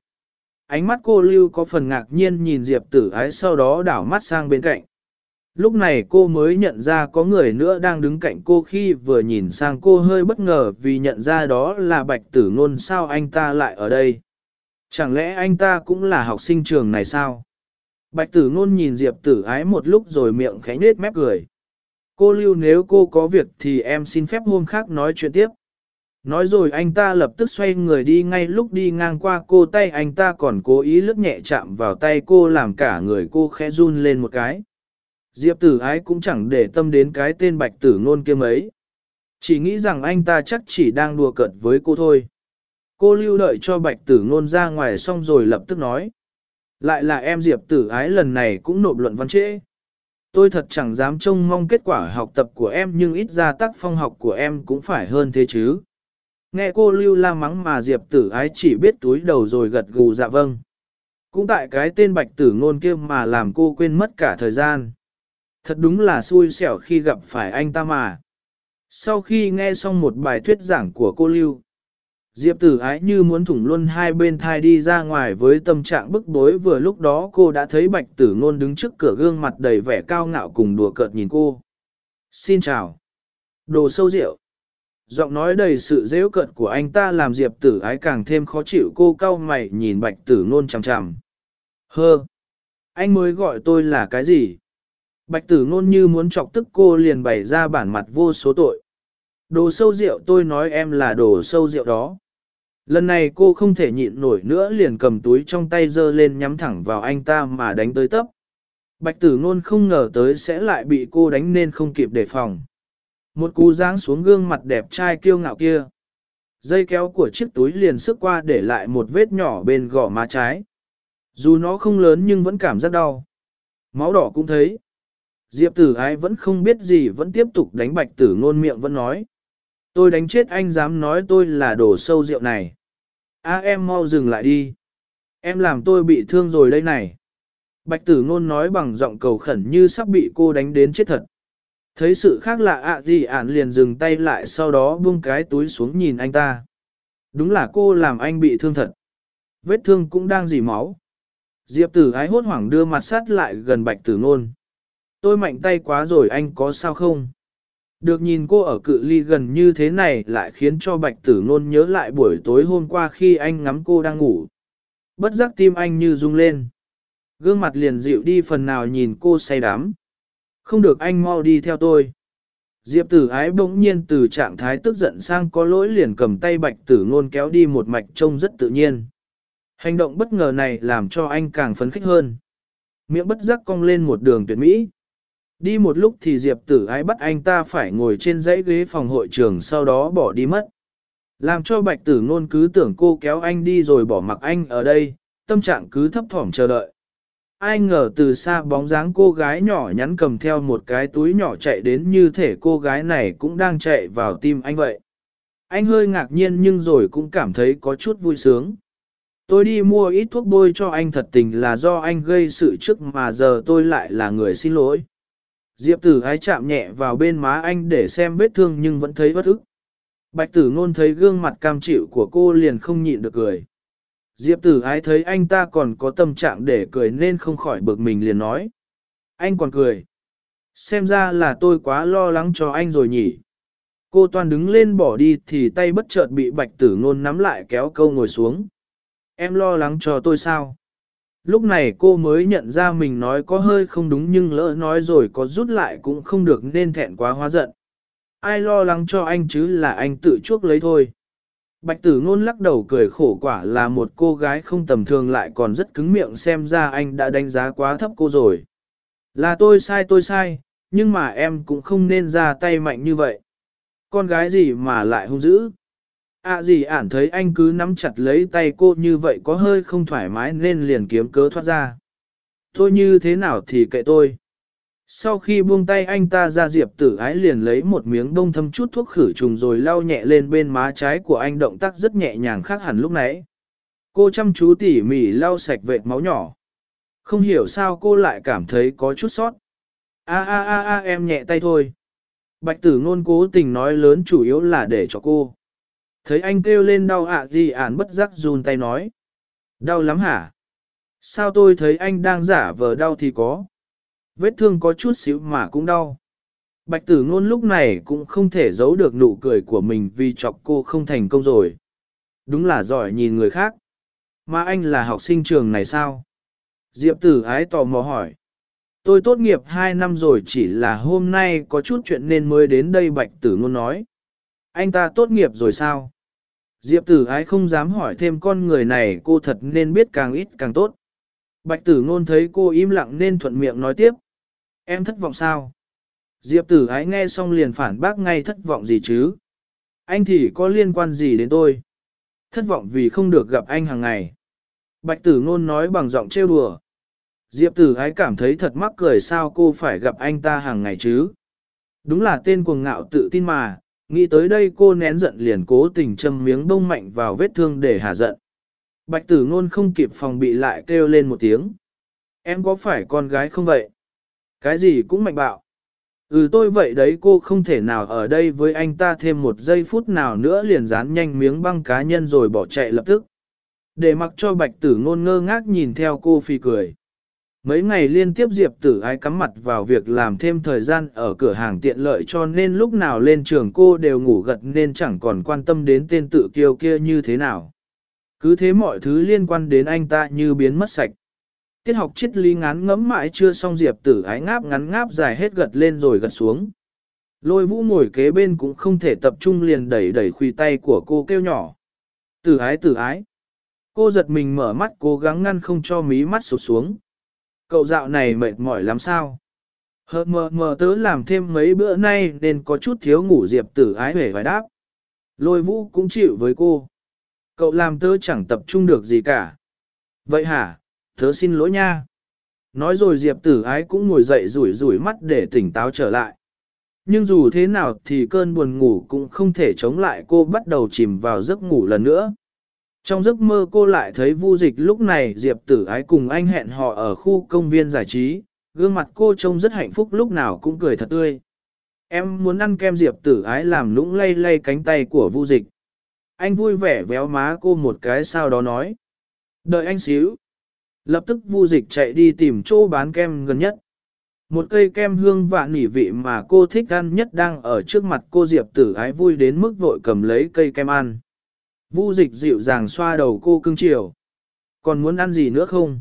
Ánh mắt cô Lưu có phần ngạc nhiên nhìn Diệp tử ái sau đó đảo mắt sang bên cạnh. Lúc này cô mới nhận ra có người nữa đang đứng cạnh cô khi vừa nhìn sang cô hơi bất ngờ vì nhận ra đó là bạch tử ngôn sao anh ta lại ở đây. Chẳng lẽ anh ta cũng là học sinh trường này sao? Bạch tử ngôn nhìn Diệp tử ái một lúc rồi miệng khẽ nết mép cười. Cô lưu nếu cô có việc thì em xin phép hôm khác nói chuyện tiếp. Nói rồi anh ta lập tức xoay người đi ngay lúc đi ngang qua cô tay anh ta còn cố ý lướt nhẹ chạm vào tay cô làm cả người cô khẽ run lên một cái. Diệp tử ái cũng chẳng để tâm đến cái tên bạch tử ngôn kia mấy. Chỉ nghĩ rằng anh ta chắc chỉ đang đùa cợt với cô thôi. Cô lưu đợi cho bạch tử ngôn ra ngoài xong rồi lập tức nói. Lại là em Diệp tử ái lần này cũng nộp luận văn trễ. Tôi thật chẳng dám trông mong kết quả học tập của em nhưng ít ra tác phong học của em cũng phải hơn thế chứ. Nghe cô lưu la mắng mà Diệp tử ái chỉ biết túi đầu rồi gật gù dạ vâng. Cũng tại cái tên bạch tử ngôn kia mà làm cô quên mất cả thời gian. Thật đúng là xui xẻo khi gặp phải anh ta mà. Sau khi nghe xong một bài thuyết giảng của cô Lưu, Diệp tử ái như muốn thủng luôn hai bên thai đi ra ngoài với tâm trạng bức bối vừa lúc đó cô đã thấy bạch tử ngôn đứng trước cửa gương mặt đầy vẻ cao ngạo cùng đùa cợt nhìn cô. Xin chào. Đồ sâu rượu. Giọng nói đầy sự dễ cận của anh ta làm Diệp tử ái càng thêm khó chịu, cô cau mày nhìn bạch tử ngôn chằm chằm. Hơ! Anh mới gọi tôi là cái gì? Bạch tử ngôn như muốn chọc tức cô liền bày ra bản mặt vô số tội. Đồ sâu rượu tôi nói em là đồ sâu rượu đó. Lần này cô không thể nhịn nổi nữa liền cầm túi trong tay dơ lên nhắm thẳng vào anh ta mà đánh tới tấp. Bạch tử ngôn không ngờ tới sẽ lại bị cô đánh nên không kịp đề phòng. Một cú giáng xuống gương mặt đẹp trai kiêu ngạo kia. Dây kéo của chiếc túi liền sức qua để lại một vết nhỏ bên gò má trái. Dù nó không lớn nhưng vẫn cảm rất đau. Máu đỏ cũng thấy. Diệp tử ái vẫn không biết gì vẫn tiếp tục đánh bạch tử ngôn miệng vẫn nói. Tôi đánh chết anh dám nói tôi là đồ sâu rượu này. A, em mau dừng lại đi. Em làm tôi bị thương rồi đây này. Bạch tử ngôn nói bằng giọng cầu khẩn như sắp bị cô đánh đến chết thật. Thấy sự khác lạ ạ gì ản liền dừng tay lại sau đó buông cái túi xuống nhìn anh ta. Đúng là cô làm anh bị thương thật. Vết thương cũng đang dì máu. Diệp tử ái hốt hoảng đưa mặt sát lại gần bạch tử ngôn. Tôi mạnh tay quá rồi anh có sao không? Được nhìn cô ở cự ly gần như thế này lại khiến cho bạch tử ngôn nhớ lại buổi tối hôm qua khi anh ngắm cô đang ngủ. Bất giác tim anh như rung lên. Gương mặt liền dịu đi phần nào nhìn cô say đắm. Không được anh mau đi theo tôi. Diệp tử ái bỗng nhiên từ trạng thái tức giận sang có lỗi liền cầm tay bạch tử ngôn kéo đi một mạch trông rất tự nhiên. Hành động bất ngờ này làm cho anh càng phấn khích hơn. Miệng bất giác cong lên một đường tuyệt mỹ. Đi một lúc thì Diệp tử ái bắt anh ta phải ngồi trên dãy ghế phòng hội trường sau đó bỏ đi mất. Làm cho bạch tử ngôn cứ tưởng cô kéo anh đi rồi bỏ mặc anh ở đây, tâm trạng cứ thấp thỏm chờ đợi. Ai ngờ từ xa bóng dáng cô gái nhỏ nhắn cầm theo một cái túi nhỏ chạy đến như thể cô gái này cũng đang chạy vào tim anh vậy. Anh hơi ngạc nhiên nhưng rồi cũng cảm thấy có chút vui sướng. Tôi đi mua ít thuốc bôi cho anh thật tình là do anh gây sự trước mà giờ tôi lại là người xin lỗi. Diệp tử ái chạm nhẹ vào bên má anh để xem vết thương nhưng vẫn thấy bất ức. Bạch tử ngôn thấy gương mặt cam chịu của cô liền không nhịn được cười. Diệp tử ái thấy anh ta còn có tâm trạng để cười nên không khỏi bực mình liền nói. Anh còn cười. Xem ra là tôi quá lo lắng cho anh rồi nhỉ. Cô toàn đứng lên bỏ đi thì tay bất chợt bị bạch tử ngôn nắm lại kéo câu ngồi xuống. Em lo lắng cho tôi sao? Lúc này cô mới nhận ra mình nói có hơi không đúng nhưng lỡ nói rồi có rút lại cũng không được nên thẹn quá hóa giận. Ai lo lắng cho anh chứ là anh tự chuốc lấy thôi. Bạch tử ngôn lắc đầu cười khổ quả là một cô gái không tầm thường lại còn rất cứng miệng xem ra anh đã đánh giá quá thấp cô rồi. Là tôi sai tôi sai, nhưng mà em cũng không nên ra tay mạnh như vậy. Con gái gì mà lại hung dữ. À gì ản thấy anh cứ nắm chặt lấy tay cô như vậy có hơi không thoải mái nên liền kiếm cớ thoát ra. Tôi như thế nào thì kệ tôi. Sau khi buông tay anh ta ra diệp tử ái liền lấy một miếng đông thâm chút thuốc khử trùng rồi lau nhẹ lên bên má trái của anh, động tác rất nhẹ nhàng khác hẳn lúc nãy. Cô chăm chú tỉ mỉ lau sạch vệt máu nhỏ. Không hiểu sao cô lại cảm thấy có chút sót. A a a a, em nhẹ tay thôi. Bạch tử ngôn cố tình nói lớn chủ yếu là để cho cô. Thấy anh kêu lên đau ạ gì ản bất giác run tay nói. Đau lắm hả? Sao tôi thấy anh đang giả vờ đau thì có? Vết thương có chút xíu mà cũng đau. Bạch tử ngôn lúc này cũng không thể giấu được nụ cười của mình vì chọc cô không thành công rồi. Đúng là giỏi nhìn người khác. Mà anh là học sinh trường này sao? Diệp tử ái tò mò hỏi. Tôi tốt nghiệp 2 năm rồi chỉ là hôm nay có chút chuyện nên mới đến đây, bạch tử ngôn nói. Anh ta tốt nghiệp rồi sao? Diệp tử ái không dám hỏi thêm con người này cô thật nên biết càng ít càng tốt. Bạch tử ngôn thấy cô im lặng nên thuận miệng nói tiếp. Em thất vọng sao? Diệp tử ái nghe xong liền phản bác ngay thất vọng gì chứ? Anh thì có liên quan gì đến tôi? Thất vọng vì không được gặp anh hàng ngày. Bạch tử ngôn nói bằng giọng trêu đùa. Diệp tử ái cảm thấy thật mắc cười sao cô phải gặp anh ta hàng ngày chứ? Đúng là tên cuồng ngạo tự tin mà, nghĩ tới đây cô nén giận liền cố tình châm miếng bông mạnh vào vết thương để hạ giận. Bạch tử ngôn không kịp phòng bị lại kêu lên một tiếng. Em có phải con gái không vậy? Cái gì cũng mạnh bạo. Ừ tôi vậy đấy, cô không thể nào ở đây với anh ta thêm một giây phút nào nữa liền dán nhanh miếng băng cá nhân rồi bỏ chạy lập tức. Để mặc cho bạch tử ngôn ngơ ngác nhìn theo cô phi cười. Mấy ngày liên tiếp Diệp tử ái cắm mặt vào việc làm thêm thời gian ở cửa hàng tiện lợi cho nên lúc nào lên trường cô đều ngủ gật nên chẳng còn quan tâm đến tên tự kiêu kia như thế nào. Cứ thế mọi thứ liên quan đến anh ta như biến mất sạch. Tiết học triết lý ngắn ngấm mãi chưa xong Diệp tử ái ngáp ngắn ngáp dài hết gật lên rồi gật xuống. Lôi vũ ngồi kế bên cũng không thể tập trung liền đẩy đẩy khuỷu tay của cô kêu nhỏ. Tử ái tử ái. Cô giật mình mở mắt cố gắng ngăn không cho mí mắt sụp xuống. Cậu dạo này mệt mỏi lắm sao? Hờ mờ mờ tớ làm thêm mấy bữa nay nên có chút thiếu ngủ Diệp tử ái hề phải đáp. Lôi vũ cũng chịu với cô. Cậu làm tớ chẳng tập trung được gì cả. Vậy hả, tớ xin lỗi nha. Nói rồi Diệp tử ái cũng ngồi dậy rủi rủi mắt để tỉnh táo trở lại. Nhưng dù thế nào thì cơn buồn ngủ cũng không thể chống lại cô bắt đầu chìm vào giấc ngủ lần nữa. Trong giấc mơ cô lại thấy vu dịch lúc này Diệp tử ái cùng anh hẹn họ ở khu công viên giải trí, gương mặt cô trông rất hạnh phúc lúc nào cũng cười thật tươi. Em muốn ăn kem Diệp tử ái làm lũng lay lay cánh tay của vu dịch. Anh vui vẻ véo má cô một cái sau đó nói. Đợi anh xíu. Lập tức vu dịch chạy đi tìm chỗ bán kem gần nhất. Một cây kem hương vạn nỉ vị mà cô thích ăn nhất đang ở trước mặt cô Diệp tử ái vui đến mức vội cầm lấy cây kem ăn. Vu dịch dịu dàng xoa đầu cô cưng chiều. Còn muốn ăn gì nữa không?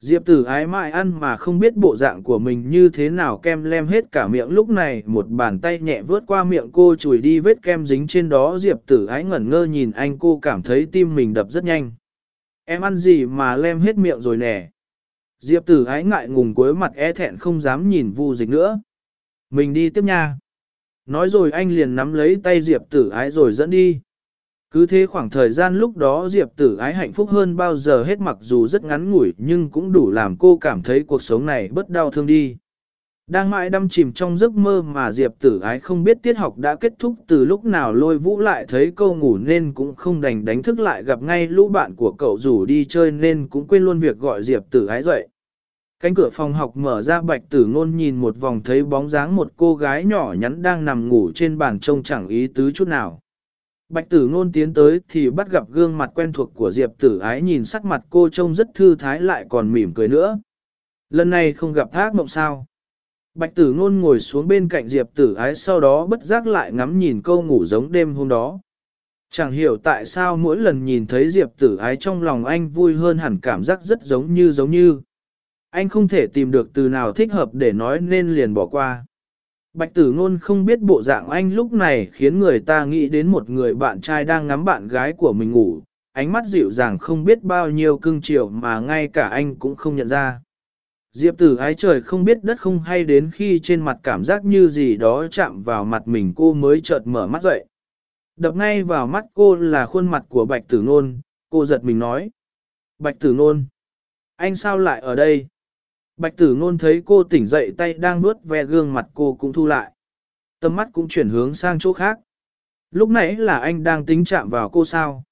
Diệp tử ái mãi ăn mà không biết bộ dạng của mình như thế nào kem lem hết cả miệng lúc này, một bàn tay nhẹ vớt qua miệng cô chùi đi vết kem dính trên đó Diệp tử ái ngẩn ngơ nhìn anh cô cảm thấy tim mình đập rất nhanh. Em ăn gì mà lem hết miệng rồi nè. Diệp tử ái ngại ngùng cuối mặt e thẹn không dám nhìn vu dịch nữa. Mình đi tiếp nha. Nói rồi anh liền nắm lấy tay Diệp tử ái rồi dẫn đi. Cứ thế khoảng thời gian lúc đó Diệp tử ái hạnh phúc hơn bao giờ hết mặc dù rất ngắn ngủi nhưng cũng đủ làm cô cảm thấy cuộc sống này bất đau thương đi. Đang mãi đâm chìm trong giấc mơ mà Diệp tử ái không biết tiết học đã kết thúc từ lúc nào lôi vũ lại thấy câu ngủ nên cũng không đành đánh thức lại gặp ngay lũ bạn của cậu rủ đi chơi nên cũng quên luôn việc gọi Diệp tử ái dậy. Cánh cửa phòng học mở ra bạch tử ngôn nhìn một vòng thấy bóng dáng một cô gái nhỏ nhắn đang nằm ngủ trên bàn trông chẳng ý tứ chút nào. Bạch tử ngôn tiến tới thì bắt gặp gương mặt quen thuộc của Diệp tử ái nhìn sắc mặt cô trông rất thư thái lại còn mỉm cười nữa. Lần này không gặp thác mộng sao. Bạch tử ngôn ngồi xuống bên cạnh Diệp tử ái sau đó bất giác lại ngắm nhìn câu ngủ giống đêm hôm đó. Chẳng hiểu tại sao mỗi lần nhìn thấy Diệp tử ái trong lòng anh vui hơn hẳn cảm giác rất giống như giống như. Anh không thể tìm được từ nào thích hợp để nói nên liền bỏ qua. Bạch tử ngôn không biết bộ dạng anh lúc này khiến người ta nghĩ đến một người bạn trai đang ngắm bạn gái của mình ngủ, ánh mắt dịu dàng không biết bao nhiêu cưng chiều mà ngay cả anh cũng không nhận ra. Diệp tử ái trời không biết đất không hay đến khi trên mặt cảm giác như gì đó chạm vào mặt mình cô mới chợt mở mắt dậy. Đập ngay vào mắt cô là khuôn mặt của bạch tử Nôn. cô giật mình nói. Bạch tử Nôn, anh sao lại ở đây? Bạch tử Nôn thấy cô tỉnh dậy tay đang nuốt ve gương mặt cô cũng thu lại. Tâm mắt cũng chuyển hướng sang chỗ khác. Lúc nãy là anh đang tính chạm vào cô sao?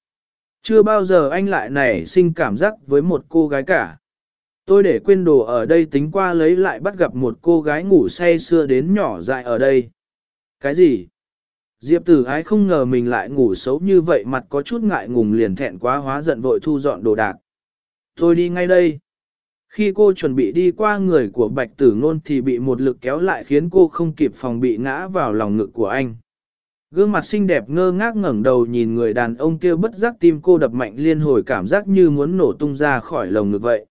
Chưa bao giờ anh lại nảy sinh cảm giác với một cô gái cả. Tôi để quên đồ ở đây tính qua lấy lại bắt gặp một cô gái ngủ say xưa đến nhỏ dại ở đây. Cái gì? Diệp tử ái không ngờ mình lại ngủ xấu như vậy mặt có chút ngại ngùng liền thẹn quá hóa giận vội thu dọn đồ đạc. Tôi đi ngay đây. Khi cô chuẩn bị đi qua người của bạch tử ngôn thì bị một lực kéo lại khiến cô không kịp phòng bị ngã vào lòng ngực của anh. Gương mặt xinh đẹp ngơ ngác ngẩng đầu nhìn người đàn ông kia bất giác tim cô đập mạnh liên hồi cảm giác như muốn nổ tung ra khỏi lồng ngực vậy.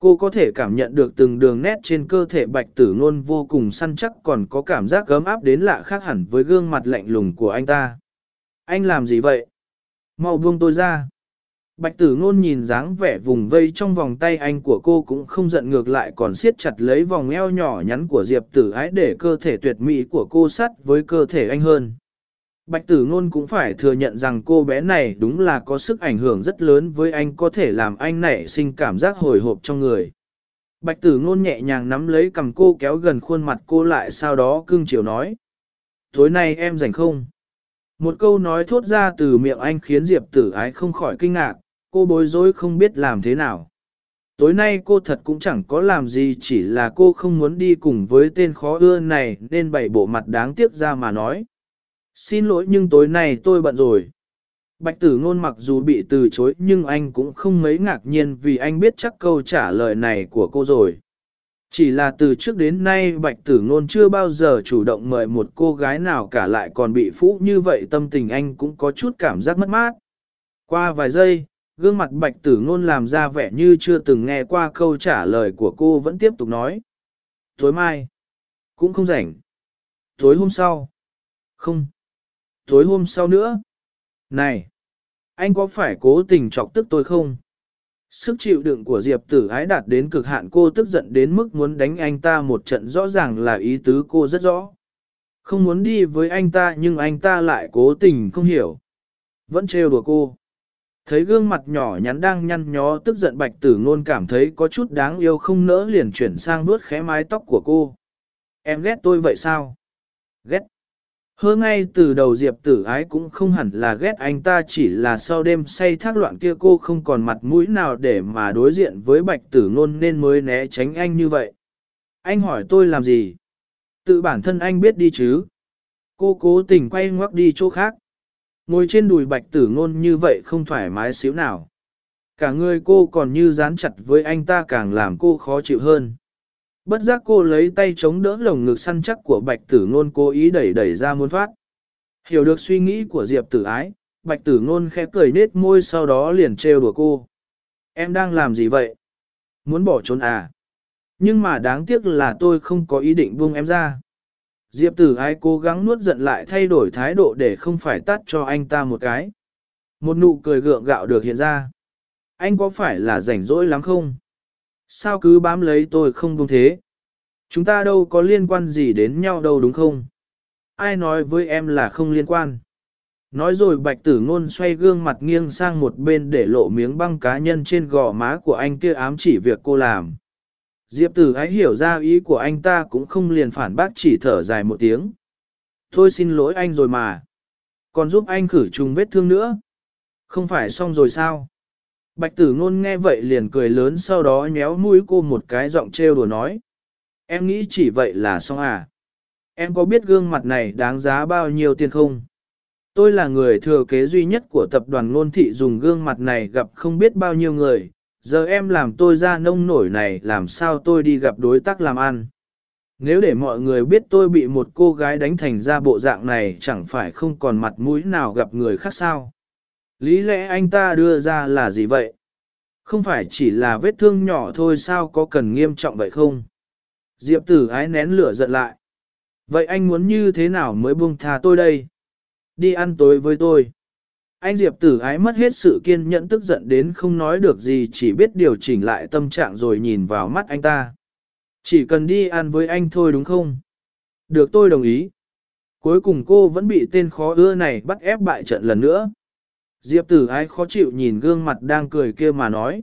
Cô có thể cảm nhận được từng đường nét trên cơ thể bạch tử ngôn vô cùng săn chắc còn có cảm giác gấm áp đến lạ khác hẳn với gương mặt lạnh lùng của anh ta. Anh làm gì vậy? Mau buông tôi ra. Bạch tử ngôn nhìn dáng vẻ vùng vây trong vòng tay anh của cô cũng không giận ngược lại còn siết chặt lấy vòng eo nhỏ nhắn của Diệp tử ái để cơ thể tuyệt mỹ của cô sát với cơ thể anh hơn. Bạch tử ngôn cũng phải thừa nhận rằng cô bé này đúng là có sức ảnh hưởng rất lớn với anh có thể làm anh nảy sinh cảm giác hồi hộp trong người. Bạch tử ngôn nhẹ nhàng nắm lấy cầm cô kéo gần khuôn mặt cô lại sau đó cưng chiều nói. Tối nay em rảnh không? Một câu nói thốt ra từ miệng anh khiến Diệp tử ái không khỏi kinh ngạc, cô bối rối không biết làm thế nào. Tối nay cô thật cũng chẳng có làm gì chỉ là cô không muốn đi cùng với tên khó ưa này nên bày bộ mặt đáng tiếc ra mà nói. Xin lỗi nhưng tối nay tôi bận rồi. Bạch tử ngôn mặc dù bị từ chối nhưng anh cũng không mấy ngạc nhiên vì anh biết chắc câu trả lời này của cô rồi. Chỉ là từ trước đến nay bạch tử ngôn chưa bao giờ chủ động mời một cô gái nào cả lại còn bị phũ như vậy tâm tình anh cũng có chút cảm giác mất mát. Qua vài giây, gương mặt bạch tử ngôn làm ra vẻ như chưa từng nghe qua câu trả lời của cô vẫn tiếp tục nói. Tối mai, cũng không rảnh. Tối hôm sau, không. Tối hôm sau nữa, này, anh có phải cố tình chọc tức tôi không? Sức chịu đựng của Diệp tử ái đạt đến cực hạn cô tức giận đến mức muốn đánh anh ta một trận rõ ràng là ý tứ cô rất rõ. Không muốn đi với anh ta nhưng anh ta lại cố tình không hiểu. Vẫn trêu đùa cô. Thấy gương mặt nhỏ nhắn đang nhăn nhó tức giận bạch tử ngôn cảm thấy có chút đáng yêu không nỡ liền chuyển sang nuốt khẽ mái tóc của cô. Em ghét tôi vậy sao? Ghét. Hơ ngay từ đầu Diệp tử ái cũng không hẳn là ghét anh ta chỉ là sau đêm say thác loạn kia cô không còn mặt mũi nào để mà đối diện với bạch tử ngôn nên mới né tránh anh như vậy. Anh hỏi tôi làm gì? Tự bản thân anh biết đi chứ? Cô cố tình quay ngoắc đi chỗ khác. Ngồi trên đùi bạch tử ngôn như vậy không thoải mái xíu nào. Cả người cô còn như dán chặt với anh ta càng làm cô khó chịu hơn. Bất giác cô lấy tay chống đỡ lồng ngực săn chắc của bạch tử ngôn cố ý đẩy đẩy ra muốn thoát. Hiểu được suy nghĩ của Diệp tử ái, bạch tử ngôn khẽ cười nết môi sau đó liền trêu đùa cô. Em đang làm gì vậy? Muốn bỏ trốn à? Nhưng mà đáng tiếc là tôi không có ý định buông em ra. Diệp tử ái cố gắng nuốt giận lại thay đổi thái độ để không phải tắt cho anh ta một cái. Một nụ cười gượng gạo được hiện ra. Anh có phải là rảnh rỗi lắm không? Sao cứ bám lấy tôi không buông thế? Chúng ta đâu có liên quan gì đến nhau đâu đúng không? Ai nói với em là không liên quan? Nói rồi bạch tử ngôn xoay gương mặt nghiêng sang một bên để lộ miếng băng cá nhân trên gò má của anh kia ám chỉ việc cô làm. Diệp tử hãy hiểu ra ý của anh ta cũng không liền phản bác chỉ thở dài một tiếng. thôi xin lỗi anh rồi mà. Còn giúp anh khử trùng vết thương nữa. Không phải xong rồi sao? Bạch tử ngôn nghe vậy liền cười lớn sau đó nhéo mũi cô một cái giọng trêu đùa nói. Em nghĩ chỉ vậy là xong à? Em có biết gương mặt này đáng giá bao nhiêu tiền không? Tôi là người thừa kế duy nhất của tập đoàn ngôn thị dùng gương mặt này gặp không biết bao nhiêu người, giờ em làm tôi ra nông nổi này làm sao tôi đi gặp đối tác làm ăn. Nếu để mọi người biết tôi bị một cô gái đánh thành ra bộ dạng này chẳng phải không còn mặt mũi nào gặp người khác sao. Lý lẽ anh ta đưa ra là gì vậy? Không phải chỉ là vết thương nhỏ thôi sao có cần nghiêm trọng vậy không? Diệp tử ái nén lửa giận lại. Vậy anh muốn như thế nào mới buông tha tôi đây? Đi ăn tối với tôi. Anh Diệp tử ái mất hết sự kiên nhẫn tức giận đến không nói được gì, chỉ biết điều chỉnh lại tâm trạng rồi nhìn vào mắt anh ta. Chỉ cần đi ăn với anh thôi đúng không? Được, tôi đồng ý. Cuối cùng cô vẫn bị tên khó ưa này bắt ép bại trận lần nữa. Diệp tử ái khó chịu nhìn gương mặt đang cười kia mà nói.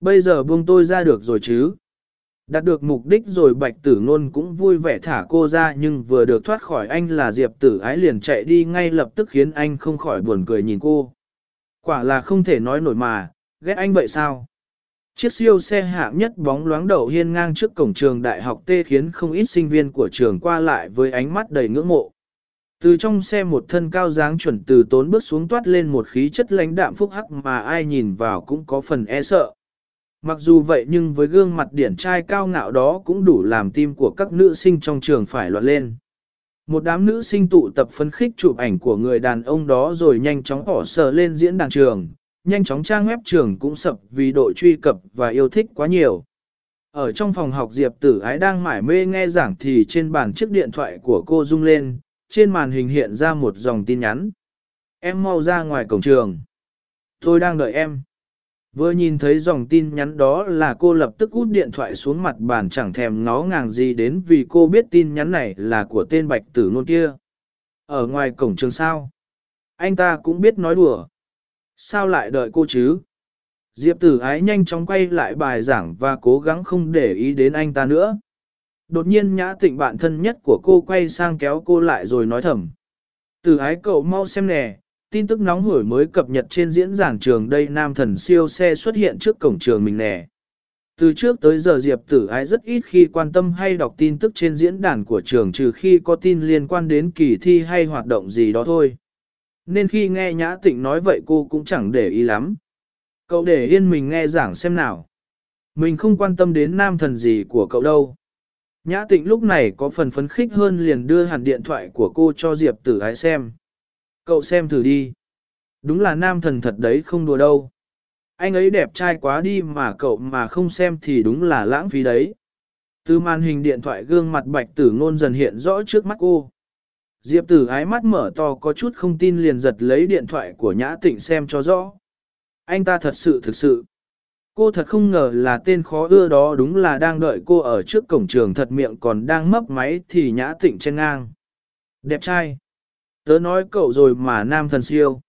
Bây giờ buông tôi ra được rồi chứ. Đạt được mục đích rồi bạch tử ngôn cũng vui vẻ thả cô ra nhưng vừa được thoát khỏi anh là Diệp tử ái liền chạy đi ngay lập tức khiến anh không khỏi buồn cười nhìn cô. Quả là không thể nói nổi mà, ghét anh vậy sao? Chiếc siêu xe hạng nhất bóng loáng đầu hiên ngang trước cổng trường đại học T khiến không ít sinh viên của trường qua lại với ánh mắt đầy ngưỡng mộ. Từ trong xe một thân cao dáng chuẩn từ tốn bước xuống toát lên một khí chất lãnh đạm phúc hắc mà ai nhìn vào cũng có phần e sợ. Mặc dù vậy nhưng với gương mặt điển trai cao ngạo đó cũng đủ làm tim của các nữ sinh trong trường phải loạn lên. Một đám nữ sinh tụ tập phấn khích chụp ảnh của người đàn ông đó rồi nhanh chóng bỏ sờ lên diễn đàn trường, nhanh chóng trang web trường cũng sập vì độ truy cập và yêu thích quá nhiều. Ở trong phòng học Diệp Tử Ái đang mải mê nghe giảng thì trên bàn chiếc điện thoại của cô rung lên, trên màn hình hiện ra một dòng tin nhắn. Em mau ra ngoài cổng trường. Tôi đang đợi em. Vừa nhìn thấy dòng tin nhắn đó là cô lập tức út điện thoại xuống mặt bàn chẳng thèm ngó ngàng gì đến vì cô biết tin nhắn này là của tên bạch tử nôn kia. Ở ngoài cổng trường sao? Anh ta cũng biết nói đùa. Sao lại đợi cô chứ? Diệp tử ái nhanh chóng quay lại bài giảng và cố gắng không để ý đến anh ta nữa. Đột nhiên nhã tịnh bạn thân nhất của cô quay sang kéo cô lại rồi nói thầm. Tử ái cậu mau xem nè, tin tức nóng hổi mới cập nhật trên diễn giảng trường đây nam thần siêu xe xuất hiện trước cổng trường mình nè. Từ trước tới giờ Diệp Tử Ái rất ít khi quan tâm hay đọc tin tức trên diễn đàn của trường trừ khi có tin liên quan đến kỳ thi hay hoạt động gì đó thôi. Nên khi nghe Nhã Tịnh nói vậy cô cũng chẳng để ý lắm. Cậu để yên mình nghe giảng xem nào. Mình không quan tâm đến nam thần gì của cậu đâu. Nhã Tịnh lúc này có phần phấn khích hơn liền đưa hẳn điện thoại của cô cho Diệp Tử Ái xem. Cậu xem thử đi. Đúng là nam thần thật đấy không đùa đâu. Anh ấy đẹp trai quá đi mà cậu mà không xem thì đúng là lãng phí đấy. Từ màn hình điện thoại gương mặt bạch tử ngôn dần hiện rõ trước mắt cô. Diệp tử ái mắt mở to có chút không tin liền giật lấy điện thoại của nhã tịnh xem cho rõ. Anh ta thật sự, thực sự. Cô thật không ngờ là tên khó ưa đó đúng là đang đợi cô ở trước cổng trường thật miệng còn đang mấp máy thì nhã tịnh trên ngang. Đẹp trai. Tớ nói cậu rồi mà nam thần siêu.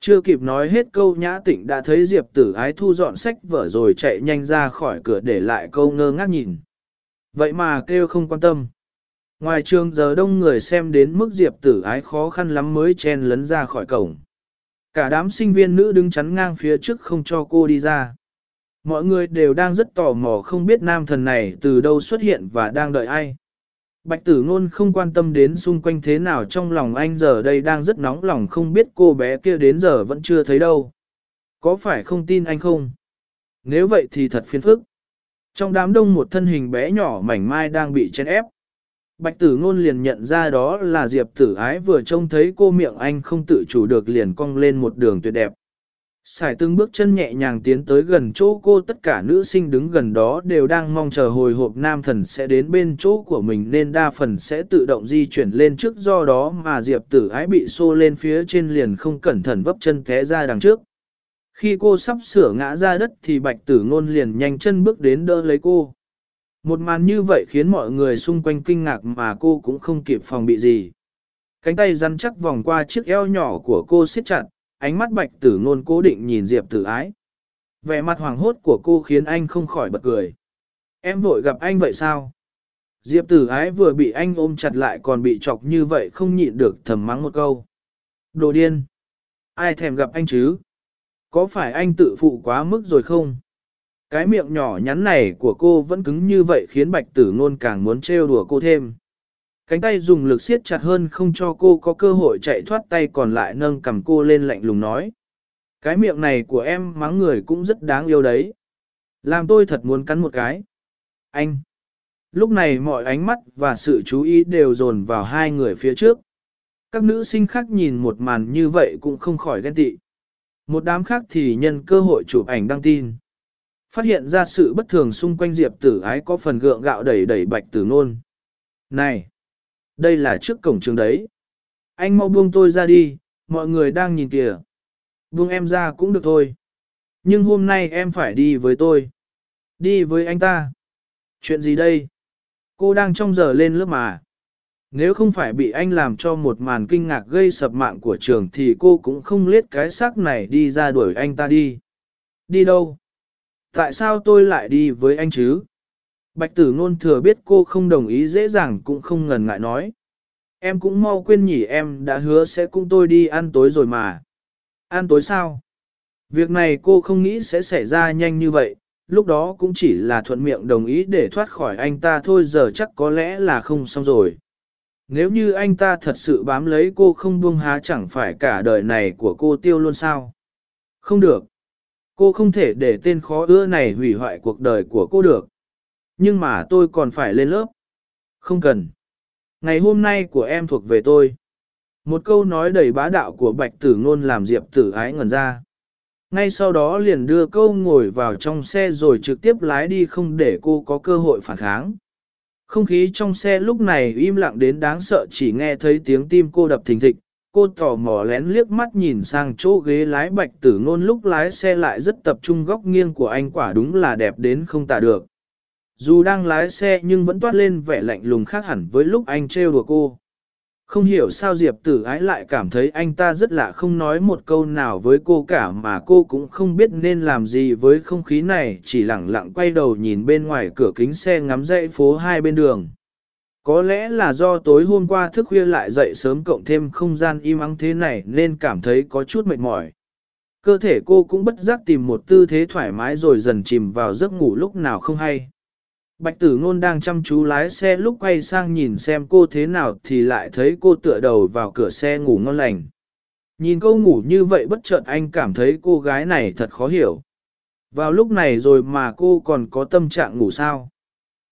Chưa kịp nói hết câu nhã tịnh đã thấy Diệp tử ái thu dọn sách vở rồi chạy nhanh ra khỏi cửa để lại câu ngơ ngác nhìn. Vậy mà kêu không quan tâm. Ngoài trường giờ đông người xem đến mức Diệp tử ái khó khăn lắm mới chen lấn ra khỏi cổng. Cả đám sinh viên nữ đứng chắn ngang phía trước không cho cô đi ra. Mọi người đều đang rất tò mò không biết nam thần này từ đâu xuất hiện và đang đợi ai. Bạch tử ngôn không quan tâm đến xung quanh thế nào trong lòng anh giờ đây đang rất nóng lòng không biết cô bé kia đến giờ vẫn chưa thấy đâu. Có phải không tin anh không? Nếu vậy thì thật phiền phức. Trong đám đông một thân hình bé nhỏ mảnh mai đang bị chen ép. Bạch tử ngôn liền nhận ra đó là Diệp tử ái vừa trông thấy cô miệng anh không tự chủ được liền cong lên một đường tuyệt đẹp. Sải từng bước chân nhẹ nhàng tiến tới gần chỗ cô tất cả nữ sinh đứng gần đó đều đang mong chờ hồi hộp nam thần sẽ đến bên chỗ của mình nên đa phần sẽ tự động di chuyển lên trước do đó mà Diệp tử ái bị xô lên phía trên liền không cẩn thận vấp chân té ra đằng trước. Khi cô sắp sửa ngã ra đất thì bạch tử ngôn liền nhanh chân bước đến đỡ lấy cô. Một màn như vậy khiến mọi người xung quanh kinh ngạc mà cô cũng không kịp phòng bị gì. Cánh tay rắn chắc vòng qua chiếc eo nhỏ của cô siết chặt, ánh mắt bạch tử ngôn cố định nhìn Diệp tử ái. Vẻ mặt hoàng hốt của cô khiến anh không khỏi bật cười. Em vội gặp anh vậy sao? Diệp tử ái vừa bị anh ôm chặt lại còn bị chọc như vậy không nhịn được thầm mắng một câu. Đồ điên! Ai thèm gặp anh chứ? Có phải anh tự phụ quá mức rồi không? Cái miệng nhỏ nhắn này của cô vẫn cứng như vậy khiến bạch tử ngôn càng muốn trêu đùa cô thêm. Cánh tay dùng lực siết chặt hơn không cho cô có cơ hội chạy thoát tay còn lại nâng cầm cô lên lạnh lùng nói. Cái miệng này của em mắng người cũng rất đáng yêu đấy. Làm tôi thật muốn cắn một cái. Anh. Lúc này mọi ánh mắt và sự chú ý đều dồn vào hai người phía trước. Các nữ sinh khác nhìn một màn như vậy cũng không khỏi ghen tị. Một đám khác thì nhân cơ hội chụp ảnh đăng tin. Phát hiện ra sự bất thường xung quanh Diệp tử ái có phần gượng gạo đẩy đẩy bạch tử nôn. Này! Đây là trước cổng trường đấy. Anh mau buông tôi ra đi, mọi người đang nhìn kìa. Buông em ra cũng được thôi. Nhưng hôm nay em phải đi với tôi. Đi với anh ta. Chuyện gì đây? Cô đang trong giờ lên lớp mà. Nếu không phải bị anh làm cho một màn kinh ngạc gây sập mạng của trường thì cô cũng không liết cái xác này đi ra đuổi anh ta đi. Đi đâu? Tại sao tôi lại đi với anh chứ? Bạch tử ngôn thừa biết cô không đồng ý dễ dàng cũng không ngần ngại nói. Em cũng mau quên nhỉ em đã hứa sẽ cùng tôi đi ăn tối rồi mà. Ăn tối sao? Việc này cô không nghĩ sẽ xảy ra nhanh như vậy, lúc đó cũng chỉ là thuận miệng đồng ý để thoát khỏi anh ta thôi giờ chắc có lẽ là không xong rồi. Nếu như anh ta thật sự bám lấy cô không buông há chẳng phải cả đời này của cô tiêu luôn sao? Không được. Cô không thể để tên khó ưa này hủy hoại cuộc đời của cô được. Nhưng mà tôi còn phải lên lớp. Không cần. Ngày hôm nay của em thuộc về tôi. Một câu nói đầy bá đạo của bạch tử ngôn làm diệp tử ái ngẩn ra. Ngay sau đó liền đưa câu ngồi vào trong xe rồi trực tiếp lái đi không để cô có cơ hội phản kháng. Không khí trong xe lúc này im lặng đến đáng sợ chỉ nghe thấy tiếng tim cô đập thình thịch. Cô tò mò lén liếc mắt nhìn sang chỗ ghế lái bạch tử ngôn lúc lái xe lại rất tập trung góc nghiêng của anh quả đúng là đẹp đến không tả được. Dù đang lái xe nhưng vẫn toát lên vẻ lạnh lùng khác hẳn với lúc anh trêu đùa cô. Không hiểu sao Diệp tử ái lại cảm thấy anh ta rất lạ không nói một câu nào với cô cả mà cô cũng không biết nên làm gì với không khí này, chỉ lặng lặng quay đầu nhìn bên ngoài cửa kính xe ngắm dãy phố hai bên đường. Có lẽ là do tối hôm qua thức khuya lại dậy sớm cộng thêm không gian im ắng thế này nên cảm thấy có chút mệt mỏi. Cơ thể cô cũng bất giác tìm một tư thế thoải mái rồi dần chìm vào giấc ngủ lúc nào không hay. Bạch tử ngôn đang chăm chú lái xe lúc quay sang nhìn xem cô thế nào thì lại thấy cô tựa đầu vào cửa xe ngủ ngon lành. Nhìn cô ngủ như vậy bất chợt anh cảm thấy cô gái này thật khó hiểu. Vào lúc này rồi mà cô còn có tâm trạng ngủ sao?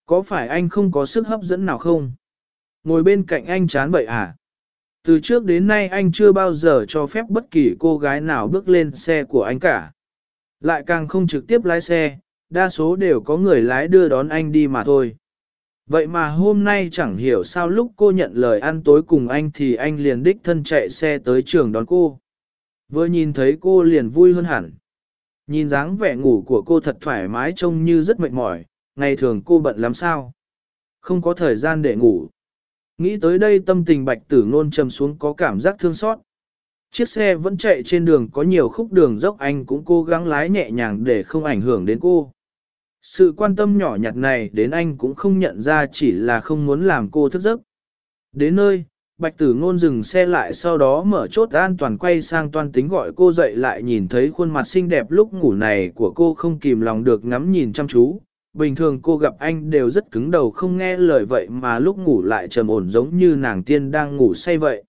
Có phải anh không có sức hấp dẫn nào không? Ngồi bên cạnh anh chán vậy à? Từ trước đến nay anh chưa bao giờ cho phép bất kỳ cô gái nào bước lên xe của anh cả. Lại càng không trực tiếp lái xe, đa số đều có người lái đưa đón anh đi mà thôi. Vậy mà hôm nay chẳng hiểu sao lúc cô nhận lời ăn tối cùng anh thì anh liền đích thân chạy xe tới trường đón cô. Vừa nhìn thấy cô liền vui hơn hẳn. Nhìn dáng vẻ ngủ của cô thật thoải mái trông như rất mệt mỏi, ngày thường cô bận lắm sao. Không có thời gian để ngủ. Nghĩ tới đây tâm tình bạch tử ngôn trầm xuống có cảm giác thương xót. Chiếc xe vẫn chạy trên đường có nhiều khúc đường dốc anh cũng cố gắng lái nhẹ nhàng để không ảnh hưởng đến cô. Sự quan tâm nhỏ nhặt này đến anh cũng không nhận ra chỉ là không muốn làm cô thức giấc, Đến nơi, bạch tử ngôn dừng xe lại sau đó mở chốt an toàn quay sang toan tính gọi cô dậy lại nhìn thấy khuôn mặt xinh đẹp lúc ngủ này của cô không kìm lòng được ngắm nhìn chăm chú. Bình thường cô gặp anh đều rất cứng đầu không nghe lời vậy mà lúc ngủ lại trầm ổn giống như nàng tiên đang ngủ say vậy.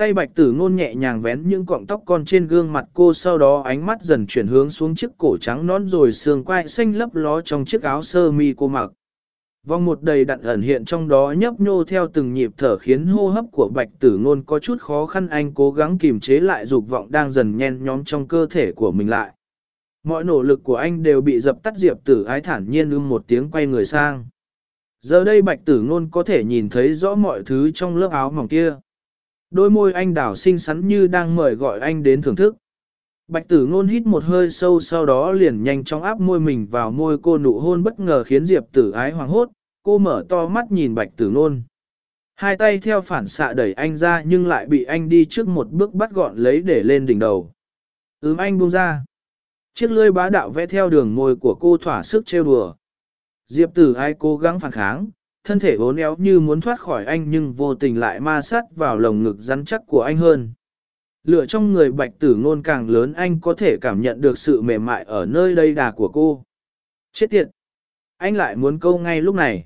Tay bạch tử ngôn nhẹ nhàng vén những cọng tóc con trên gương mặt cô sau đó ánh mắt dần chuyển hướng xuống chiếc cổ trắng nón rồi sườn quai xanh lấp ló trong chiếc áo sơ mi cô mặc. Vòng một đầy đặn ẩn hiện trong đó nhấp nhô theo từng nhịp thở khiến hô hấp của bạch tử ngôn có chút khó khăn, anh cố gắng kiềm chế lại dục vọng đang dần nhen nhóm trong cơ thể của mình lại. Mọi nỗ lực của anh đều bị dập tắt, diệp tử ái thản nhiên ưm một tiếng quay người sang. Giờ đây bạch tử ngôn có thể nhìn thấy rõ mọi thứ trong lớp áo mỏng kia. Đôi môi anh đảo xinh xắn như đang mời gọi anh đến thưởng thức. Bạch tử ngôn hít một hơi sâu sau đó liền nhanh chóng áp môi mình vào môi cô nụ hôn bất ngờ khiến diệp tử ái hoàng hốt, cô mở to mắt nhìn bạch tử ngôn. Hai tay theo phản xạ đẩy anh ra nhưng lại bị anh đi trước một bước bắt gọn lấy để lên đỉnh đầu. Ướm anh buông ra. Chiếc lưỡi bá đạo vẽ theo đường môi của cô thỏa sức trêu đùa. Diệp tử ai cố gắng phản kháng, thân thể vốn éo như muốn thoát khỏi anh nhưng vô tình lại ma sát vào lồng ngực rắn chắc của anh hơn. Lửa trong người bạch tử ngôn càng lớn anh có thể cảm nhận được sự mềm mại ở nơi đây đà của cô. Chết tiệt! Anh lại muốn câu ngay lúc này.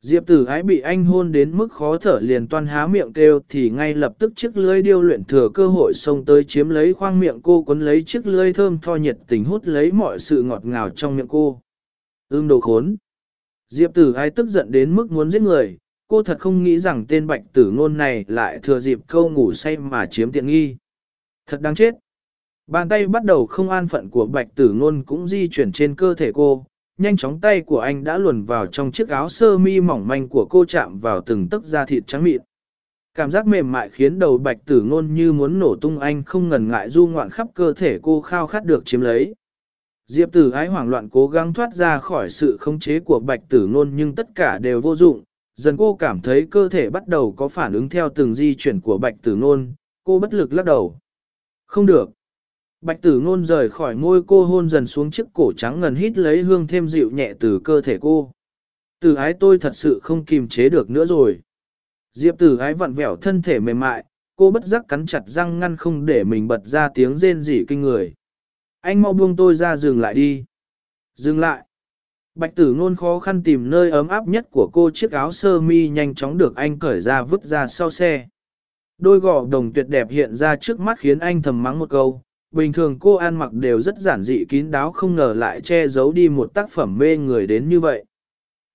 Diệp tử ái bị anh hôn đến mức khó thở liền toan há miệng kêu thì ngay lập tức chiếc lưới điêu luyện thừa cơ hội xông tới chiếm lấy khoang miệng cô cuốn lấy chiếc lưới thơm tho nhiệt tình hút lấy mọi sự ngọt ngào trong miệng cô. Ưm đồ khốn. Diệp tử ái tức giận đến mức muốn giết người, cô thật không nghĩ rằng tên bạch tử ngôn này lại thừa dịp câu ngủ say mà chiếm tiện nghi. Thật đáng chết. Bàn tay bắt đầu không an phận của bạch tử ngôn cũng di chuyển trên cơ thể cô, nhanh chóng tay của anh đã luồn vào trong chiếc áo sơ mi mỏng manh của cô chạm vào từng tấc da thịt trắng mịn. Cảm giác mềm mại khiến đầu bạch tử ngôn như muốn nổ tung anh không ngần ngại du ngoạn khắp cơ thể cô khao khát được chiếm lấy. Diệp tử ái hoảng loạn cố gắng thoát ra khỏi sự khống chế của bạch tử ngôn nhưng tất cả đều vô dụng. Dần cô cảm thấy cơ thể bắt đầu có phản ứng theo từng di chuyển của bạch tử ngôn, cô bất lực lắc đầu. Không được. Bạch tử ngôn rời khỏi môi cô hôn dần xuống chiếc cổ trắng ngần hít lấy hương thêm dịu nhẹ từ cơ thể cô. Tử ái tôi thật sự không kiềm chế được nữa rồi. Diệp tử ái vặn vẹo thân thể mềm mại, cô bất giác cắn chặt răng ngăn không để mình bật ra tiếng rên rỉ kinh người. Anh mau buông tôi ra dừng lại đi. Dừng lại. Bạch tử ngôn khó khăn tìm nơi ấm áp nhất của cô chiếc áo sơ mi nhanh chóng được anh cởi ra vứt ra sau xe. Đôi gò đồng tuyệt đẹp hiện ra trước mắt khiến anh thầm mắng một câu, bình thường cô ăn mặc đều rất giản dị kín đáo không ngờ lại che giấu đi một tác phẩm mê người đến như vậy.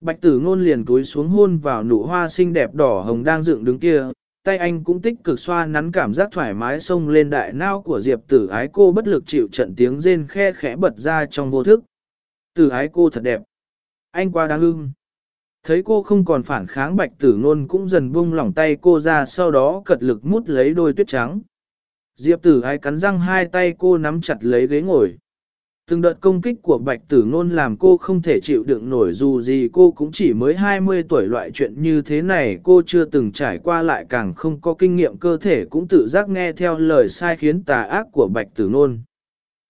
Bạch tử ngôn liền túi xuống hôn vào nụ hoa xinh đẹp đỏ hồng đang dựng đứng kia, tay anh cũng tích cực xoa nắn cảm giác thoải mái xông lên đại nao của diệp tử ái cô bất lực chịu trận tiếng rên khe khẽ bật ra trong vô thức. Tử ái cô thật đẹp. Anh qua đáng ưng. Thấy cô không còn phản kháng, bạch tử ngôn cũng dần buông lỏng tay cô ra, sau đó cật lực mút lấy đôi tuyết trắng. Diệp tử ái cắn răng hai tay cô nắm chặt lấy ghế ngồi. Từng đợt công kích của bạch tử ngôn làm cô không thể chịu đựng nổi, dù gì cô cũng chỉ mới 20 tuổi, loại chuyện như thế này cô chưa từng trải qua, lại càng không có kinh nghiệm, cơ thể cũng tự giác nghe theo lời sai khiến tà ác của bạch tử ngôn.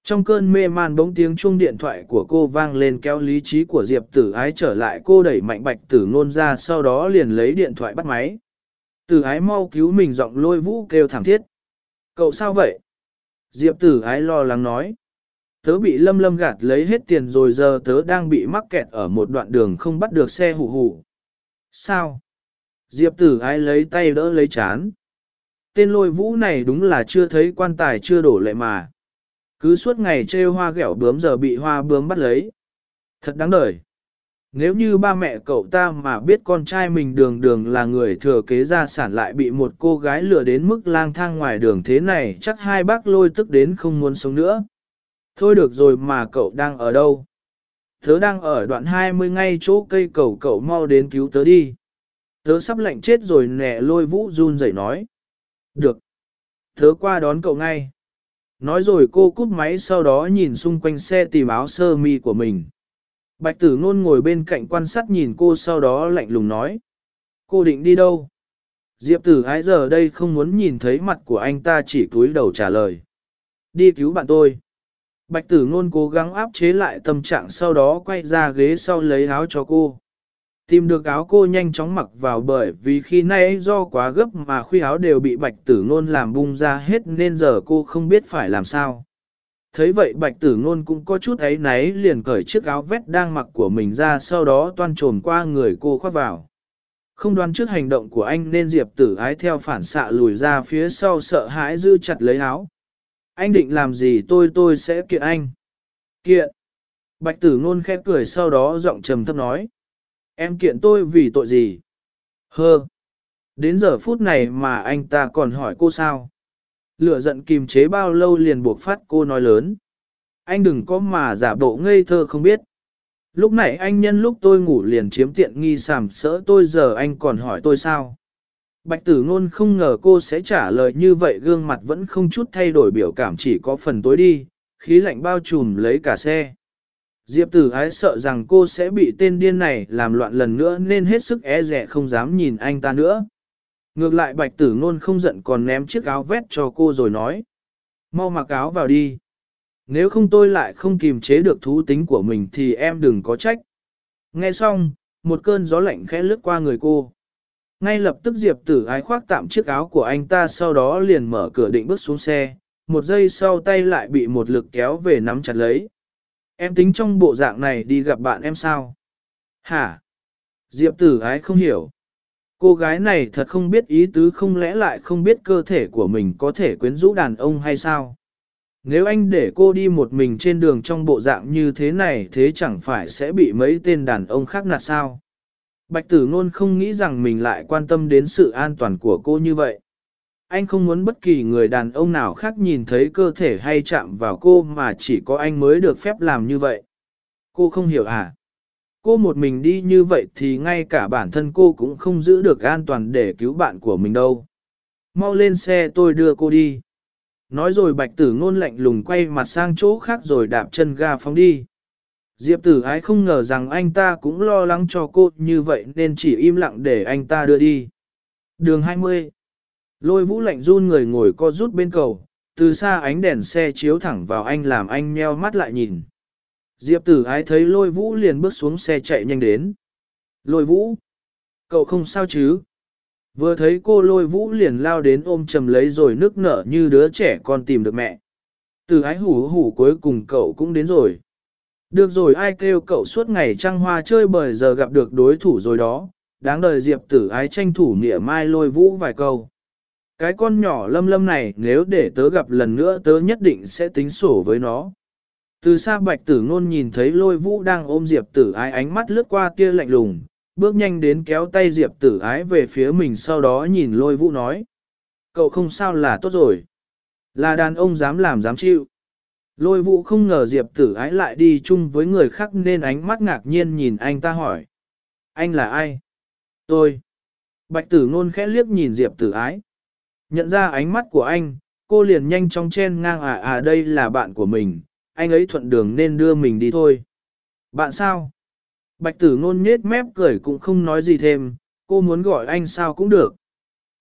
Trong cơn mê man bỗng tiếng chuông điện thoại của cô vang lên, kéo lý trí của Diệp tử ái trở lại, cô đẩy mạnh bạch tử ngôn ra, sau đó liền lấy điện thoại bắt máy. Tử ái mau cứu mình, giọng lôi vũ kêu thảm thiết. Cậu sao vậy? Diệp tử ái lo lắng nói. Tớ bị lâm lâm gạt lấy hết tiền rồi giờ tớ đang bị mắc kẹt ở một đoạn đường không bắt được xe hù hù Sao? Diệp tử ái lấy tay đỡ lấy chán. Tên lôi vũ này đúng là chưa thấy quan tài chưa đổ lệ mà. Cứ suốt ngày trêu hoa ghẹo bướm giờ bị hoa bướm bắt lấy. Thật đáng đời. Nếu như ba mẹ cậu ta mà biết con trai mình đường đường là người thừa kế gia sản lại bị một cô gái lừa đến mức lang thang ngoài đường thế này, chắc hai bác lôi tức đến không muốn sống nữa. Thôi được rồi mà cậu đang ở đâu? Tớ đang ở đoạn 20 ngay chỗ cây cầu cậu mau đến cứu tớ đi. Tớ sắp lạnh chết rồi, nè lôi vũ run rẩy nói. Được. Tớ qua đón cậu ngay. Nói rồi cô cúp máy sau đó nhìn xung quanh xe tìm áo sơ mi của mình. Bạch tử ngôn ngồi bên cạnh quan sát nhìn cô sau đó lạnh lùng nói. Cô định đi đâu? Diệp tử ái giờ đây không muốn nhìn thấy mặt của anh ta chỉ cúi đầu trả lời. Đi cứu bạn tôi. Bạch tử ngôn cố gắng áp chế lại tâm trạng sau đó quay ra ghế sau lấy áo cho cô. Tìm được áo cô nhanh chóng mặc vào bởi vì khi nay do quá gấp mà khuy áo đều bị bạch tử ngôn làm bung ra hết nên giờ cô không biết phải làm sao. Thấy vậy bạch tử ngôn cũng có chút ấy náy liền cởi chiếc áo vest đang mặc của mình ra sau đó toan trồn qua người cô khoác vào. Không đoán trước hành động của anh nên diệp tử ái theo phản xạ lùi ra phía sau sợ hãi giữ chặt lấy áo. Anh định làm gì tôi tôi sẽ kiện anh. Kiện. Bạch tử ngôn khẽ cười sau đó giọng trầm thấp nói. Em kiện tôi vì tội gì? Hơ! Đến giờ phút này mà anh ta còn hỏi cô sao? Lửa giận kìm chế bao lâu liền buộc phát cô nói lớn. Anh đừng có mà giả bộ ngây thơ không biết. Lúc nãy anh nhân lúc tôi ngủ liền chiếm tiện nghi sàm sỡ tôi, giờ anh còn hỏi tôi sao? Bạch tử ngôn không ngờ cô sẽ trả lời như vậy gương mặt vẫn không chút thay đổi biểu cảm chỉ có phần tối đi, khí lạnh bao trùm lấy cả xe. Diệp tử ái sợ rằng cô sẽ bị tên điên này làm loạn lần nữa nên hết sức e rẻ không dám nhìn anh ta nữa. Ngược lại bạch tử ngôn không giận còn ném chiếc áo vét cho cô rồi nói. Mau mặc áo vào đi. Nếu không tôi lại không kìm chế được thú tính của mình thì em đừng có trách. Nghe xong, một cơn gió lạnh khẽ lướt qua người cô. Ngay lập tức Diệp tử ái khoác tạm chiếc áo của anh ta sau đó liền mở cửa định bước xuống xe. Một giây sau tay lại bị một lực kéo về nắm chặt lấy. Em tính trong bộ dạng này đi gặp bạn em sao? Hả? Diệp tử ái không hiểu. Cô gái này thật không biết ý tứ không lẽ lại không biết cơ thể của mình có thể quyến rũ đàn ông hay sao? Nếu anh để cô đi một mình trên đường trong bộ dạng như thế này thế chẳng phải sẽ bị mấy tên đàn ông khác nạt sao? Bạch tử ngôn không nghĩ rằng mình lại quan tâm đến sự an toàn của cô như vậy. Anh không muốn bất kỳ người đàn ông nào khác nhìn thấy cơ thể hay chạm vào cô mà chỉ có anh mới được phép làm như vậy. Cô không hiểu à? Cô một mình đi như vậy thì ngay cả bản thân cô cũng không giữ được an toàn để cứu bạn của mình đâu. Mau lên xe tôi đưa cô đi. Nói rồi bạch tử ngôn lạnh lùng quay mặt sang chỗ khác rồi đạp chân ga phóng đi. Diệp tử ái không ngờ rằng anh ta cũng lo lắng cho cô như vậy nên chỉ im lặng để anh ta đưa đi. Đường 20 Lôi vũ lạnh run người ngồi co rút bên cầu, từ xa ánh đèn xe chiếu thẳng vào anh làm anh meo mắt lại nhìn. Diệp tử ái thấy lôi vũ liền bước xuống xe chạy nhanh đến. Lôi vũ! Cậu không sao chứ? Vừa thấy cô lôi vũ liền lao đến ôm chầm lấy rồi nước nở như đứa trẻ con tìm được mẹ. Tử ái hủ hủ cuối cùng cậu cũng đến rồi. Được rồi ai kêu cậu suốt ngày trăng hoa chơi bời giờ gặp được đối thủ rồi đó, đáng đời diệp tử ái tranh thủ nghĩa mai lôi vũ vài câu. Cái con nhỏ lâm lâm này nếu để tớ gặp lần nữa tớ nhất định sẽ tính sổ với nó. Từ xa bạch tử ngôn nhìn thấy lôi vũ đang ôm diệp tử ái ánh mắt lướt qua kia lạnh lùng, bước nhanh đến kéo tay diệp tử ái về phía mình sau đó nhìn lôi vũ nói. Cậu không sao là tốt rồi. Là đàn ông dám làm dám chịu. Lôi vũ không ngờ diệp tử ái lại đi chung với người khác nên ánh mắt ngạc nhiên nhìn anh ta hỏi. Anh là ai? Tôi. Bạch tử ngôn khẽ liếc nhìn diệp tử ái. Nhận ra ánh mắt của anh, cô liền nhanh chóng chen ngang à à đây là bạn của mình, anh ấy thuận đường nên đưa mình đi thôi. Bạn sao? Bạch tử ngôn nhết mép cười cũng không nói gì thêm, cô muốn gọi anh sao cũng được.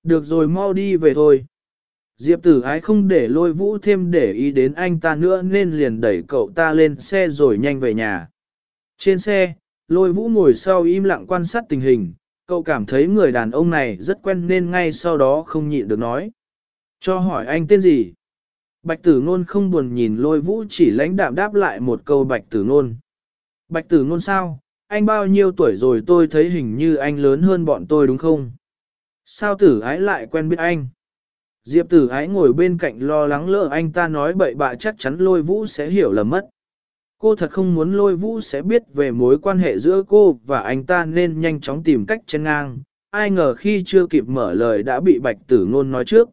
Được rồi mau đi về thôi. Diệp tử ái không để lôi vũ thêm để ý đến anh ta nữa nên liền đẩy cậu ta lên xe rồi nhanh về nhà. Trên xe, lôi vũ ngồi sau im lặng quan sát tình hình, cậu cảm thấy người đàn ông này rất quen nên ngay sau đó không nhịn được nói. Cho hỏi anh tên gì? Bạch tử ngôn không buồn nhìn lôi vũ chỉ lãnh đạm đáp lại một câu bạch tử ngôn. Bạch tử ngôn sao? Anh bao nhiêu tuổi rồi tôi thấy hình như anh lớn hơn bọn tôi đúng không? Sao tử ái lại quen biết anh? Diệp tử ái ngồi bên cạnh lo lắng lỡ anh ta nói bậy bạ chắc chắn lôi vũ sẽ hiểu lầm mất. Cô thật không muốn lôi vũ sẽ biết về mối quan hệ giữa cô và anh ta nên nhanh chóng tìm cách chân ngang. Ai ngờ khi chưa kịp mở lời đã bị bạch tử ngôn nói trước.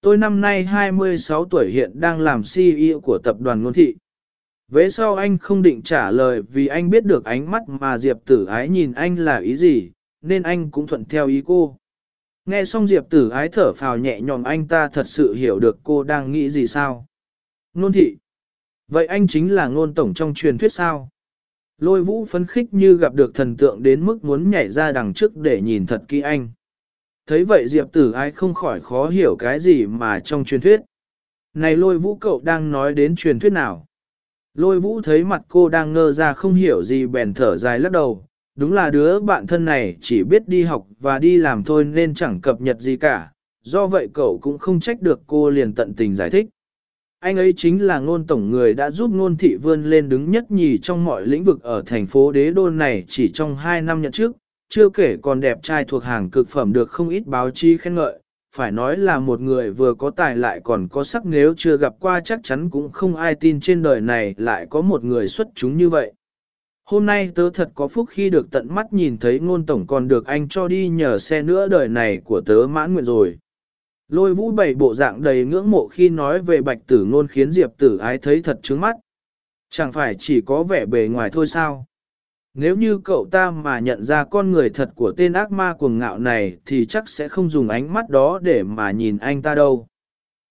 Tôi năm nay 26 tuổi hiện đang làm CEO của tập đoàn ngôn thị. Vế sau anh không định trả lời vì anh biết được ánh mắt mà Diệp tử ái nhìn anh là ý gì, nên anh cũng thuận theo ý cô. Nghe xong Diệp tử ái thở phào nhẹ nhõm anh ta thật sự hiểu được cô đang nghĩ gì sao. Nôn thị. Vậy anh chính là ngôn tổng trong truyền thuyết sao? Lôi vũ phấn khích như gặp được thần tượng đến mức muốn nhảy ra đằng trước để nhìn thật kỹ anh. Thấy vậy Diệp tử Ái không khỏi khó hiểu cái gì mà trong truyền thuyết. Này lôi vũ cậu đang nói đến truyền thuyết nào? Lôi vũ thấy mặt cô đang ngơ ra không hiểu gì bèn thở dài lắc đầu, đúng là đứa bạn thân này chỉ biết đi học và đi làm thôi nên chẳng cập nhật gì cả, do vậy cậu cũng không trách được cô liền tận tình giải thích. Anh ấy chính là ngôn tổng người đã giúp ngôn thị vươn lên đứng nhất nhì trong mọi lĩnh vực ở thành phố đế đô này chỉ trong 2 năm nhận trước, chưa kể còn đẹp trai thuộc hàng cực phẩm được không ít báo chí khen ngợi, phải nói là một người vừa có tài lại còn có sắc nếu chưa gặp qua chắc chắn cũng không ai tin trên đời này lại có một người xuất chúng như vậy. Hôm nay tớ thật có phúc khi được tận mắt nhìn thấy ngôn tổng còn được anh cho đi nhờ xe nữa đời này của tớ mãn nguyện rồi. Lôi vũ bảy bộ dạng đầy ngưỡng mộ khi nói về bạch tử ngôn khiến Diệp tử ái thấy thật trướng mắt. Chẳng phải chỉ có vẻ bề ngoài thôi sao? Nếu như cậu ta mà nhận ra con người thật của tên ác ma cuồng ngạo này thì chắc sẽ không dùng ánh mắt đó để mà nhìn anh ta đâu.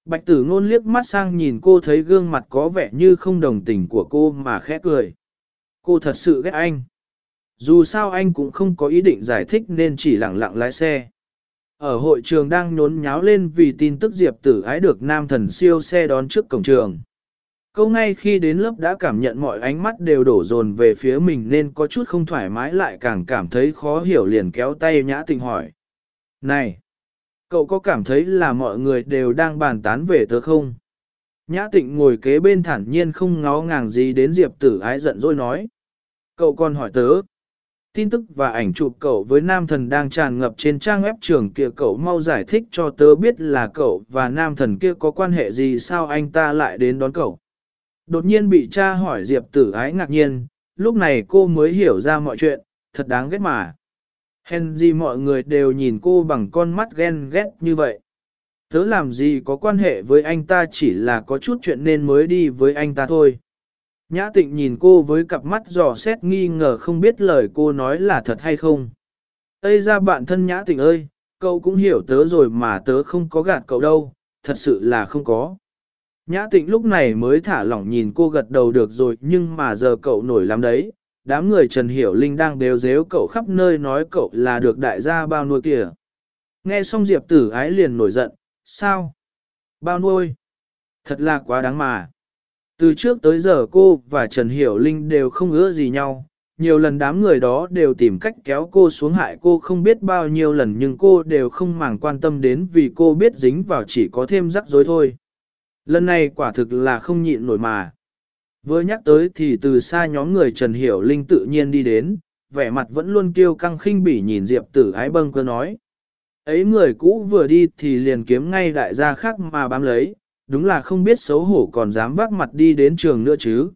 Bạch tử ngôn liếc mắt sang nhìn cô thấy gương mặt có vẻ như không đồng tình của cô mà khẽ cười. Cô thật sự ghét anh. Dù sao anh cũng không có ý định giải thích nên chỉ lặng lặng lái xe. Ở hội trường đang nhốn nháo lên vì tin tức Diệp tử ái được nam thần siêu xe đón trước cổng trường. Câu ngay khi đến lớp đã cảm nhận mọi ánh mắt đều đổ dồn về phía mình nên có chút không thoải mái lại càng cảm thấy khó hiểu liền kéo tay nhã tình hỏi. Này! Cậu có cảm thấy là mọi người đều đang bàn tán về tớ không? Nhã tịnh ngồi kế bên thản nhiên không ngó ngàng gì đến Diệp tử ái giận dỗi nói. Cậu còn hỏi tớ. Tin tức và ảnh chụp cậu với nam thần đang tràn ngập trên trang web trường kia cậu mau giải thích cho tớ biết là cậu và nam thần kia có quan hệ gì sao anh ta lại đến đón cậu. Đột nhiên bị cha hỏi Diệp tử ái ngạc nhiên, lúc này cô mới hiểu ra mọi chuyện, thật đáng ghét mà. Hèn gì mọi người đều nhìn cô bằng con mắt ghen ghét như vậy. Tớ làm gì có quan hệ với anh ta chỉ là có chút chuyện nên mới đi với anh ta thôi. Nhã tịnh nhìn cô với cặp mắt dò xét nghi ngờ không biết lời cô nói là thật hay không. Ây ra bạn thân nhã tịnh ơi, cậu cũng hiểu tớ rồi mà tớ không có gạt cậu đâu, thật sự là không có. Nhã tịnh lúc này mới thả lỏng nhìn cô gật đầu được rồi nhưng mà giờ cậu nổi lắm đấy. Đám người Trần Hiểu Linh đang đều dếu cậu khắp nơi nói cậu là được đại gia bao nuôi kìa. Nghe xong Diệp tử ái liền nổi giận, sao? Bao nuôi? Thật là quá đáng mà. Từ trước tới giờ cô và Trần Hiểu Linh đều không ưa gì nhau, nhiều lần đám người đó đều tìm cách kéo cô xuống hại cô không biết bao nhiêu lần nhưng cô đều không màng quan tâm đến vì cô biết dính vào chỉ có thêm rắc rối thôi. Lần này quả thực là không nhịn nổi mà. Vừa nhắc tới thì từ xa nhóm người Trần Hiểu Linh tự nhiên đi đến, vẻ mặt vẫn luôn kêu căng khinh bỉ nhìn Diệp tử ái bâng cơ nói. Ấy người cũ vừa đi thì liền kiếm ngay đại gia khác mà bám lấy, đúng là không biết xấu hổ còn dám vác mặt đi đến trường nữa chứ.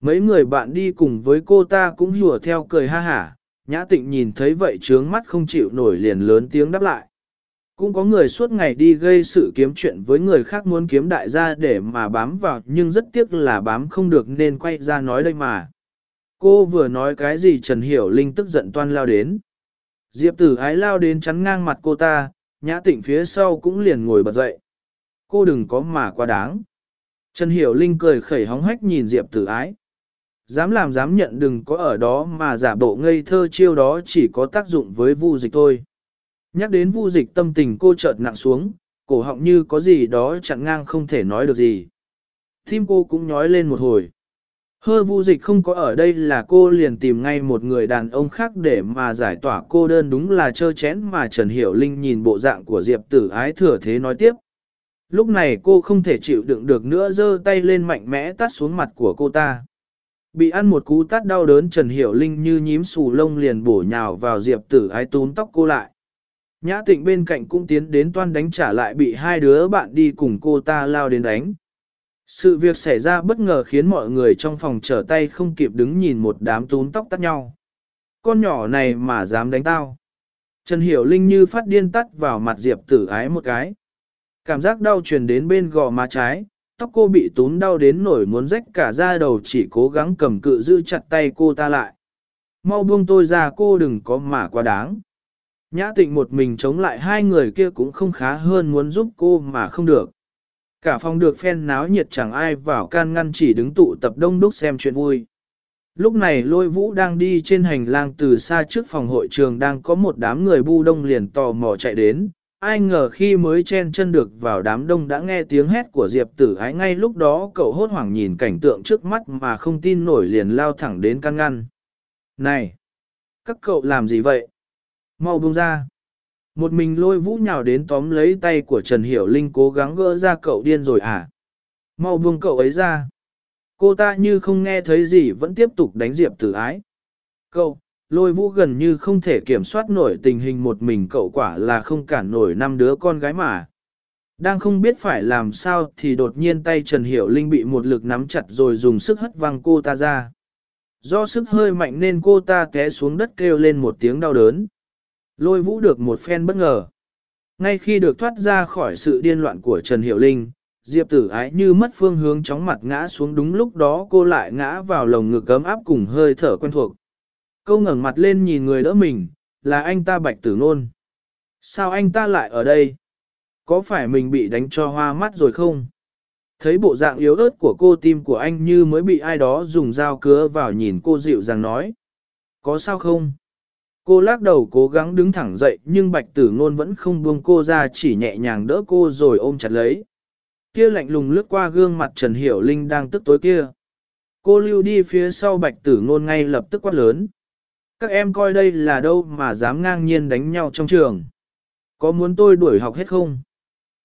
Mấy người bạn đi cùng với cô ta cũng hùa theo cười ha hả, nhã tịnh nhìn thấy vậy trướng mắt không chịu nổi liền lớn tiếng đáp lại. Cũng có người suốt ngày đi gây sự kiếm chuyện với người khác muốn kiếm đại gia để mà bám vào nhưng rất tiếc là bám không được nên quay ra nói đây mà. Cô vừa nói cái gì Trần Hiểu Linh tức giận toan lao đến. Diệp tử ái lao đến chắn ngang mặt cô ta, nhã tịnh phía sau cũng liền ngồi bật dậy. Cô đừng có mà quá đáng. Trần Hiểu Linh cười khẩy hóng hách nhìn Diệp tử ái. Dám làm dám nhận đừng có ở đó mà giả bộ ngây thơ chiêu đó chỉ có tác dụng với vu dịch thôi. Nhắc đến vu dịch tâm tình cô chợt nặng xuống, cổ họng như có gì đó chặn ngang không thể nói được gì. Tim cô cũng nhói lên một hồi. Hơ vu dịch không có ở đây là cô liền tìm ngay một người đàn ông khác để mà giải tỏa cô đơn đúng là trơ chén mà Trần Hiểu Linh nhìn bộ dạng của Diệp tử ái thừa thế nói tiếp. Lúc này cô không thể chịu đựng được nữa giơ tay lên mạnh mẽ tắt xuống mặt của cô ta. Bị ăn một cú tát đau đớn Trần Hiểu Linh như nhím xù lông liền bổ nhào vào Diệp tử ái túm tóc cô lại. Nhã tịnh bên cạnh cũng tiến đến toan đánh trả lại bị hai đứa bạn đi cùng cô ta lao đến đánh. Sự việc xảy ra bất ngờ khiến mọi người trong phòng trở tay không kịp đứng nhìn một đám túm tóc tắt nhau. Con nhỏ này mà dám đánh tao. Trần Hiểu Linh như phát điên tắt vào mặt Diệp tử ái một cái. Cảm giác đau truyền đến bên gò má trái, tóc cô bị tún đau đến nổi muốn rách cả da đầu chỉ cố gắng cầm cự giữ chặt tay cô ta lại. Mau buông tôi ra cô đừng có mà quá đáng. Nhã tịnh một mình chống lại hai người kia cũng không khá hơn muốn giúp cô mà không được. Cả phòng được phen náo nhiệt chẳng ai vào can ngăn chỉ đứng tụ tập đông đúc xem chuyện vui. Lúc này lôi vũ đang đi trên hành lang từ xa trước phòng hội trường đang có một đám người bu đông liền tò mò chạy đến. Ai ngờ khi mới chen chân được vào đám đông đã nghe tiếng hét của Diệp tử ái ngay lúc đó cậu hốt hoảng nhìn cảnh tượng trước mắt mà không tin nổi liền lao thẳng đến căn ngăn. Này! Các cậu làm gì vậy? Mau buông ra. Một mình lôi vũ nhào đến tóm lấy tay của Trần Hiểu Linh cố gắng gỡ ra cậu điên rồi à? Mau buông cậu ấy ra. Cô ta như không nghe thấy gì vẫn tiếp tục đánh Diệp tử ái. Cậu, lôi vũ gần như không thể kiểm soát nổi tình hình một mình cậu quả là không cản nổi năm đứa con gái mà. Đang không biết phải làm sao thì đột nhiên tay Trần Hiểu Linh bị một lực nắm chặt rồi dùng sức hất văng cô ta ra. Do sức hơi mạnh nên cô ta té xuống đất kêu lên một tiếng đau đớn. Lôi vũ được một phen bất ngờ. Ngay khi được thoát ra khỏi sự điên loạn của Trần Hiểu Linh, Diệp tử ái như mất phương hướng chóng mặt ngã xuống đúng lúc đó cô lại ngã vào lồng ngực ấm áp cùng hơi thở quen thuộc. Câu ngẩng mặt lên nhìn người đỡ mình, là anh ta bạch tử nôn. Sao anh ta lại ở đây? Có phải mình bị đánh cho hoa mắt rồi không? Thấy bộ dạng yếu ớt của cô tim của anh như mới bị ai đó dùng dao cứa vào nhìn cô dịu dàng nói. Có sao không? Cô lắc đầu cố gắng đứng thẳng dậy nhưng bạch tử ngôn vẫn không buông cô ra chỉ nhẹ nhàng đỡ cô rồi ôm chặt lấy. Kia lạnh lùng lướt qua gương mặt Trần Hiểu Linh đang tức tối kia. Cô lưu đi phía sau bạch tử ngôn ngay lập tức quát lớn. Các em coi đây là đâu mà dám ngang nhiên đánh nhau trong trường. Có muốn tôi đuổi học hết không?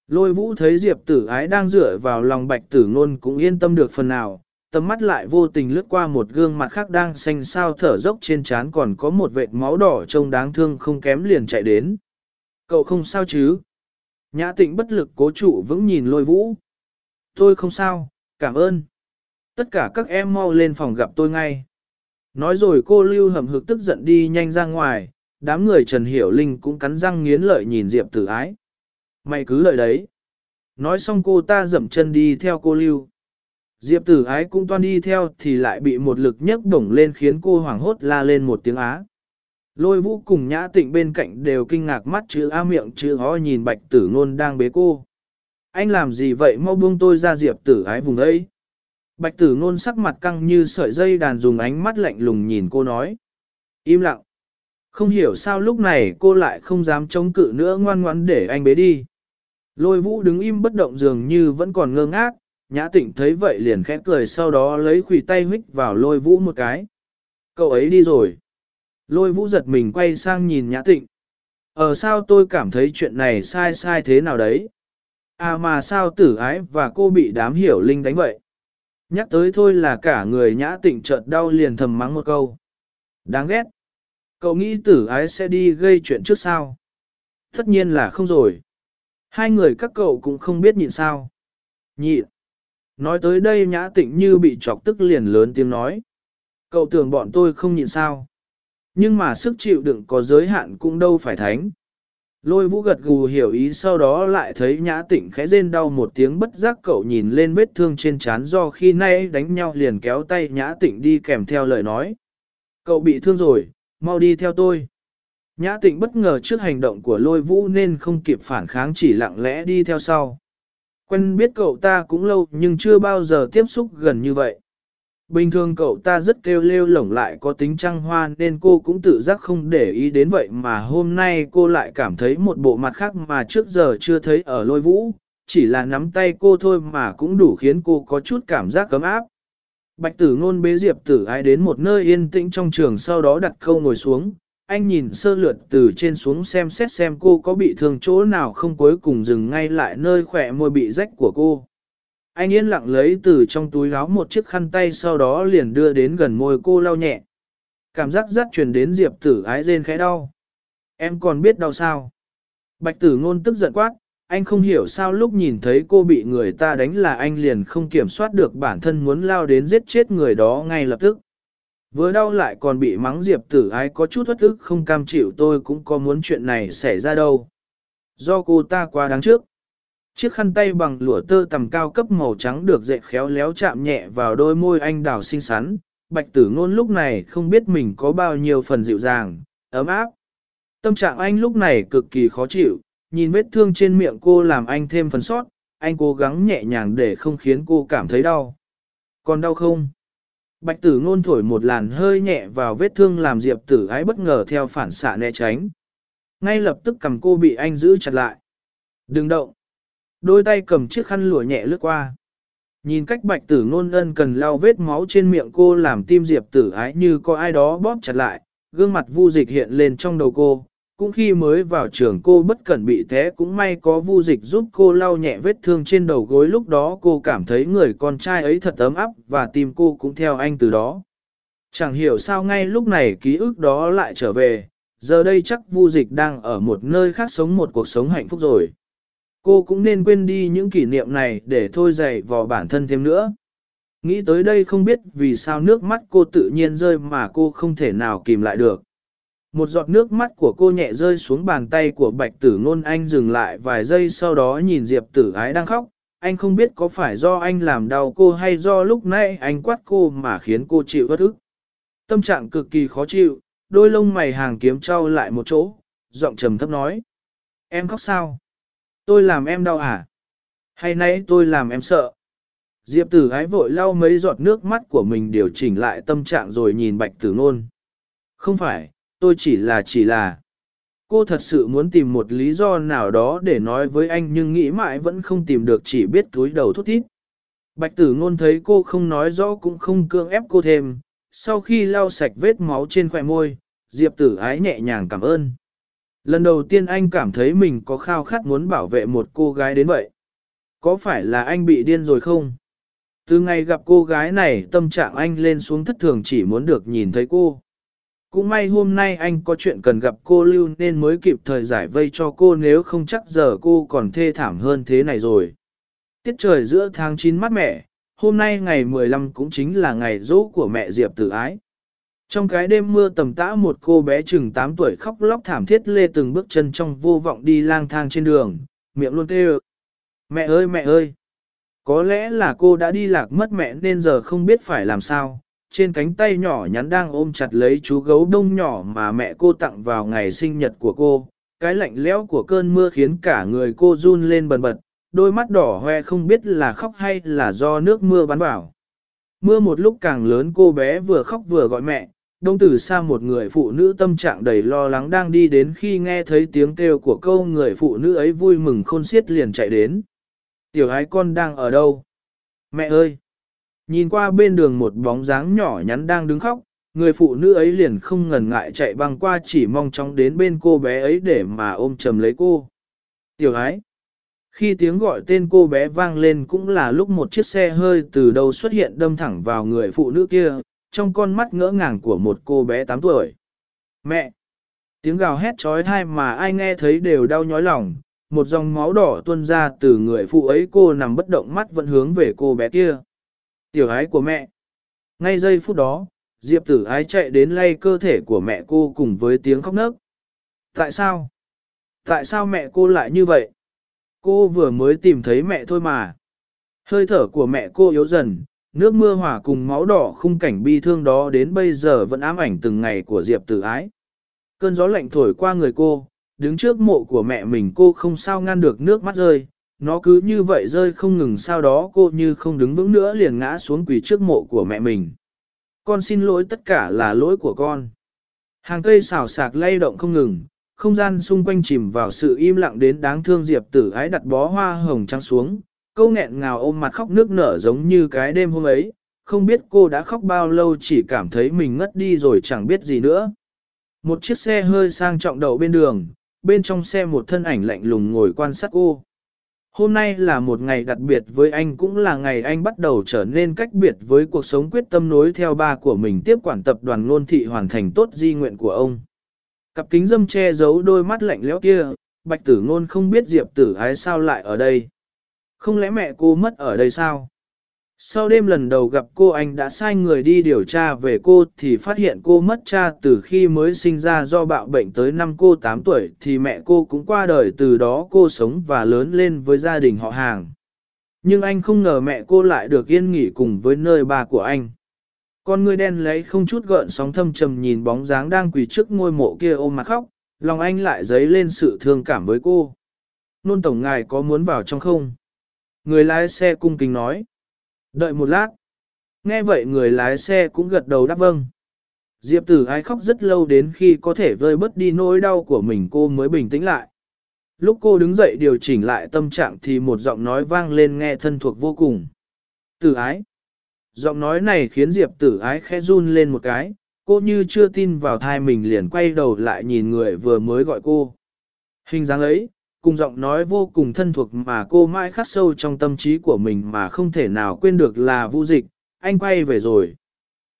Lôi vũ thấy Diệp tử ái đang dựa vào lòng bạch tử ngôn cũng yên tâm được phần nào, tầm mắt lại vô tình lướt qua một gương mặt khác đang xanh sao thở dốc trên trán còn có một vệt máu đỏ trông đáng thương không kém liền chạy đến. Cậu không sao chứ? Nhã tịnh bất lực cố trụ vững nhìn lôi vũ. Tôi không sao, cảm ơn. Tất cả các em mau lên phòng gặp tôi ngay. Nói rồi cô lưu hầm hực tức giận đi nhanh ra ngoài, đám người Trần Hiểu Linh cũng cắn răng nghiến lợi nhìn Diệp tử ái. Mày cứ lợi đấy. Nói xong cô ta dậm chân đi theo cô lưu. Diệp tử ái cũng toan đi theo thì lại bị một lực nhấc bổng lên khiến cô hoảng hốt la lên một tiếng á. Lôi vũ cùng nhã tịnh bên cạnh đều kinh ngạc mắt chữ A miệng chữ o nhìn bạch tử ngôn đang bế cô. Anh làm gì vậy mau buông tôi ra diệp tử ái vùng ấy. Bạch tử ngôn sắc mặt căng như sợi dây đàn dùng ánh mắt lạnh lùng nhìn cô nói. Im lặng. Không hiểu sao lúc này cô lại không dám chống cự nữa ngoan ngoãn để anh bế đi. Lôi vũ đứng im bất động dường như vẫn còn ngơ ngác, nhã tịnh thấy vậy liền khẽ cười sau đó lấy khủy tay huyết vào lôi vũ một cái. Cậu ấy đi rồi. Lôi vũ giật mình quay sang nhìn nhã tịnh. Ở sao tôi cảm thấy chuyện này sai sai thế nào đấy? À mà sao tử ái và cô bị đám hiểu linh đánh vậy? Nhắc tới thôi là cả người nhã tịnh chợt đau liền thầm mắng một câu. Đáng ghét. Cậu nghĩ tử ái sẽ đi gây chuyện trước sao? Tất nhiên là không rồi. Hai người các cậu cũng không biết nhịn sao. Nhịn. Nói tới đây nhã tịnh như bị chọc tức liền lớn tiếng nói. Cậu tưởng bọn tôi không nhịn sao. Nhưng mà sức chịu đựng có giới hạn cũng đâu phải thánh. Lôi vũ gật gù hiểu ý sau đó lại thấy nhã tịnh khẽ rên đau một tiếng bất giác cậu nhìn lên vết thương trên trán do khi nay đánh nhau liền kéo tay nhã tịnh đi kèm theo lời nói. Cậu bị thương rồi, mau đi theo tôi. Nhã tịnh bất ngờ trước hành động của lôi vũ nên không kịp phản kháng chỉ lặng lẽ đi theo sau. Quen biết cậu ta cũng lâu nhưng chưa bao giờ tiếp xúc gần như vậy. Bình thường cậu ta rất kêu lêu lổng lại có tính trăng hoa nên cô cũng tự giác không để ý đến vậy mà hôm nay cô lại cảm thấy một bộ mặt khác mà trước giờ chưa thấy ở lôi vũ, chỉ là nắm tay cô thôi mà cũng đủ khiến cô có chút cảm giác cấm áp. Bạch tử ngôn bế diệp tử ai đến một nơi yên tĩnh trong trường sau đó đặt câu ngồi xuống, anh nhìn sơ lượt từ trên xuống xem xét xem cô có bị thương chỗ nào không cuối cùng dừng ngay lại nơi khỏe môi bị rách của cô. Anh yên lặng lấy từ trong túi áo một chiếc khăn tay sau đó liền đưa đến gần môi cô lau nhẹ. Cảm giác rắt truyền đến diệp tử ái rên khẽ đau. Em còn biết đau sao? Bạch tử ngôn tức giận quát, anh không hiểu sao lúc nhìn thấy cô bị người ta đánh là anh liền không kiểm soát được bản thân muốn lao đến giết chết người đó ngay lập tức. Vừa đau lại còn bị mắng diệp tử ái có chút thất ức không cam chịu tôi cũng có muốn chuyện này xảy ra đâu. Do cô ta quá đáng trước. Chiếc khăn tay bằng lụa tơ tầm cao cấp màu trắng được dệt khéo léo chạm nhẹ vào đôi môi anh đào xinh xắn. Bạch tử ngôn lúc này không biết mình có bao nhiêu phần dịu dàng, ấm áp. Tâm trạng anh lúc này cực kỳ khó chịu, nhìn vết thương trên miệng cô làm anh thêm phần sót, anh cố gắng nhẹ nhàng để không khiến cô cảm thấy đau. Còn đau không? Bạch tử ngôn thổi một làn hơi nhẹ vào vết thương làm diệp tử ái bất ngờ theo phản xạ né tránh. Ngay lập tức cầm cô bị anh giữ chặt lại. Đừng động. Đôi tay cầm chiếc khăn lụa nhẹ lướt qua. Nhìn cách bạch tử ngôn ân cần lau vết máu trên miệng cô làm tim diệp tử ái như có ai đó bóp chặt lại, gương mặt vu dịch hiện lên trong đầu cô. Cũng khi mới vào trường cô bất cẩn bị thế cũng may có vu dịch giúp cô lau nhẹ vết thương trên đầu gối lúc đó cô cảm thấy người con trai ấy thật ấm áp và tim cô cũng theo anh từ đó. Chẳng hiểu sao ngay lúc này ký ức đó lại trở về, giờ đây chắc vu dịch đang ở một nơi khác sống một cuộc sống hạnh phúc rồi. Cô cũng nên quên đi những kỷ niệm này để thôi dày vào bản thân thêm nữa. Nghĩ tới đây không biết vì sao nước mắt cô tự nhiên rơi mà cô không thể nào kìm lại được. Một giọt nước mắt của cô nhẹ rơi xuống bàn tay của bạch tử ngôn anh dừng lại vài giây sau đó nhìn Diệp tử ái đang khóc. Anh không biết có phải do anh làm đau cô hay do lúc nãy anh quát cô mà khiến cô chịu bất ức. Tâm trạng cực kỳ khó chịu, đôi lông mày hàng kiếm trao lại một chỗ, giọng trầm thấp nói. Em khóc sao? Tôi làm em đau à? Hay nãy tôi làm em sợ? Diệp tử ái vội lau mấy giọt nước mắt của mình điều chỉnh lại tâm trạng rồi nhìn bạch tử ngôn. Không phải, tôi chỉ là chỉ là... Cô thật sự muốn tìm một lý do nào đó để nói với anh nhưng nghĩ mãi vẫn không tìm được chỉ biết túi đầu thút thít. Bạch tử ngôn thấy cô không nói rõ cũng không cương ép cô thêm. Sau khi lau sạch vết máu trên khỏe môi, Diệp tử ái nhẹ nhàng cảm ơn. Lần đầu tiên anh cảm thấy mình có khao khát muốn bảo vệ một cô gái đến vậy. Có phải là anh bị điên rồi không? Từ ngày gặp cô gái này tâm trạng anh lên xuống thất thường chỉ muốn được nhìn thấy cô. Cũng may hôm nay anh có chuyện cần gặp cô Lưu nên mới kịp thời giải vây cho cô nếu không chắc giờ cô còn thê thảm hơn thế này rồi. Tiết trời giữa tháng 9 mát mẻ, hôm nay ngày 15 cũng chính là ngày dỗ của mẹ Diệp Tử Ái. Trong cái đêm mưa tầm tã một cô bé chừng 8 tuổi khóc lóc thảm thiết lê từng bước chân trong vô vọng đi lang thang trên đường, miệng luôn kêu. Mẹ ơi mẹ ơi! Có lẽ là cô đã đi lạc mất mẹ nên giờ không biết phải làm sao. Trên cánh tay nhỏ nhắn đang ôm chặt lấy chú gấu đông nhỏ mà mẹ cô tặng vào ngày sinh nhật của cô. Cái lạnh lẽo của cơn mưa khiến cả người cô run lên bần bật, đôi mắt đỏ hoe không biết là khóc hay là do nước mưa bắn vào. Mưa một lúc càng lớn cô bé vừa khóc vừa gọi mẹ, đông từ xa một người phụ nữ tâm trạng đầy lo lắng đang đi đến khi nghe thấy tiếng kêu của câu người phụ nữ ấy vui mừng khôn xiết liền chạy đến. Tiểu ái con đang ở đâu? Mẹ ơi! Nhìn qua bên đường một bóng dáng nhỏ nhắn đang đứng khóc, người phụ nữ ấy liền không ngần ngại chạy băng qua chỉ mong chóng đến bên cô bé ấy để mà ôm chầm lấy cô. Tiểu ái! Khi tiếng gọi tên cô bé vang lên cũng là lúc một chiếc xe hơi từ đầu xuất hiện đâm thẳng vào người phụ nữ kia, trong con mắt ngỡ ngàng của một cô bé 8 tuổi. Mẹ! Tiếng gào hét trói thai mà ai nghe thấy đều đau nhói lòng, một dòng máu đỏ tuôn ra từ người phụ ấy cô nằm bất động mắt vẫn hướng về cô bé kia. Tiểu ái của mẹ. Ngay giây phút đó, Diệp tử ái chạy đến lay cơ thể của mẹ cô cùng với tiếng khóc nấc. Tại sao? Tại sao mẹ cô lại như vậy? Cô vừa mới tìm thấy mẹ thôi mà. Hơi thở của mẹ cô yếu dần, nước mưa hỏa cùng máu đỏ khung cảnh bi thương đó đến bây giờ vẫn ám ảnh từng ngày của Diệp tử ái. Cơn gió lạnh thổi qua người cô, đứng trước mộ của mẹ mình cô không sao ngăn được nước mắt rơi, nó cứ như vậy rơi không ngừng sau đó cô như không đứng vững nữa liền ngã xuống quỳ trước mộ của mẹ mình. Con xin lỗi tất cả là lỗi của con. Hàng cây xào sạc lay động không ngừng, không gian xung quanh chìm vào sự im lặng đến đáng thương Diệp tử ái đặt bó hoa hồng trắng xuống, câu nghẹn ngào ôm mặt khóc nước nở giống như cái đêm hôm ấy, không biết cô đã khóc bao lâu chỉ cảm thấy mình ngất đi rồi chẳng biết gì nữa. Một chiếc xe hơi sang trọng đậu bên đường, bên trong xe một thân ảnh lạnh lùng ngồi quan sát cô. Hôm nay là một ngày đặc biệt với anh cũng là ngày anh bắt đầu trở nên cách biệt với cuộc sống quyết tâm nối theo ba của mình tiếp quản tập đoàn ngôn thị hoàn thành tốt di nguyện của ông. Cặp kính dâm che giấu đôi mắt lạnh lẽo kia, bạch tử ngôn không biết diệp tử ái sao lại ở đây. Không lẽ mẹ cô mất ở đây sao? Sau đêm lần đầu gặp cô anh đã sai người đi điều tra về cô thì phát hiện cô mất cha từ khi mới sinh ra do bạo bệnh tới năm cô 8 tuổi thì mẹ cô cũng qua đời từ đó cô sống và lớn lên với gia đình họ hàng. Nhưng anh không ngờ mẹ cô lại được yên nghỉ cùng với nơi bà của anh. Con người đen lấy không chút gợn sóng thâm trầm nhìn bóng dáng đang quỳ trước ngôi mộ kia ôm mặt khóc, lòng anh lại dấy lên sự thương cảm với cô. Nôn tổng ngài có muốn vào trong không? Người lái xe cung kính nói. Đợi một lát. Nghe vậy người lái xe cũng gật đầu đáp vâng. Diệp tử ái khóc rất lâu đến khi có thể vơi bớt đi nỗi đau của mình cô mới bình tĩnh lại. Lúc cô đứng dậy điều chỉnh lại tâm trạng thì một giọng nói vang lên nghe thân thuộc vô cùng. Tử ái. Giọng nói này khiến Diệp tử ái khẽ run lên một cái, cô như chưa tin vào thai mình liền quay đầu lại nhìn người vừa mới gọi cô. Hình dáng ấy, cùng giọng nói vô cùng thân thuộc mà cô mãi khắc sâu trong tâm trí của mình mà không thể nào quên được là vu dịch, anh quay về rồi.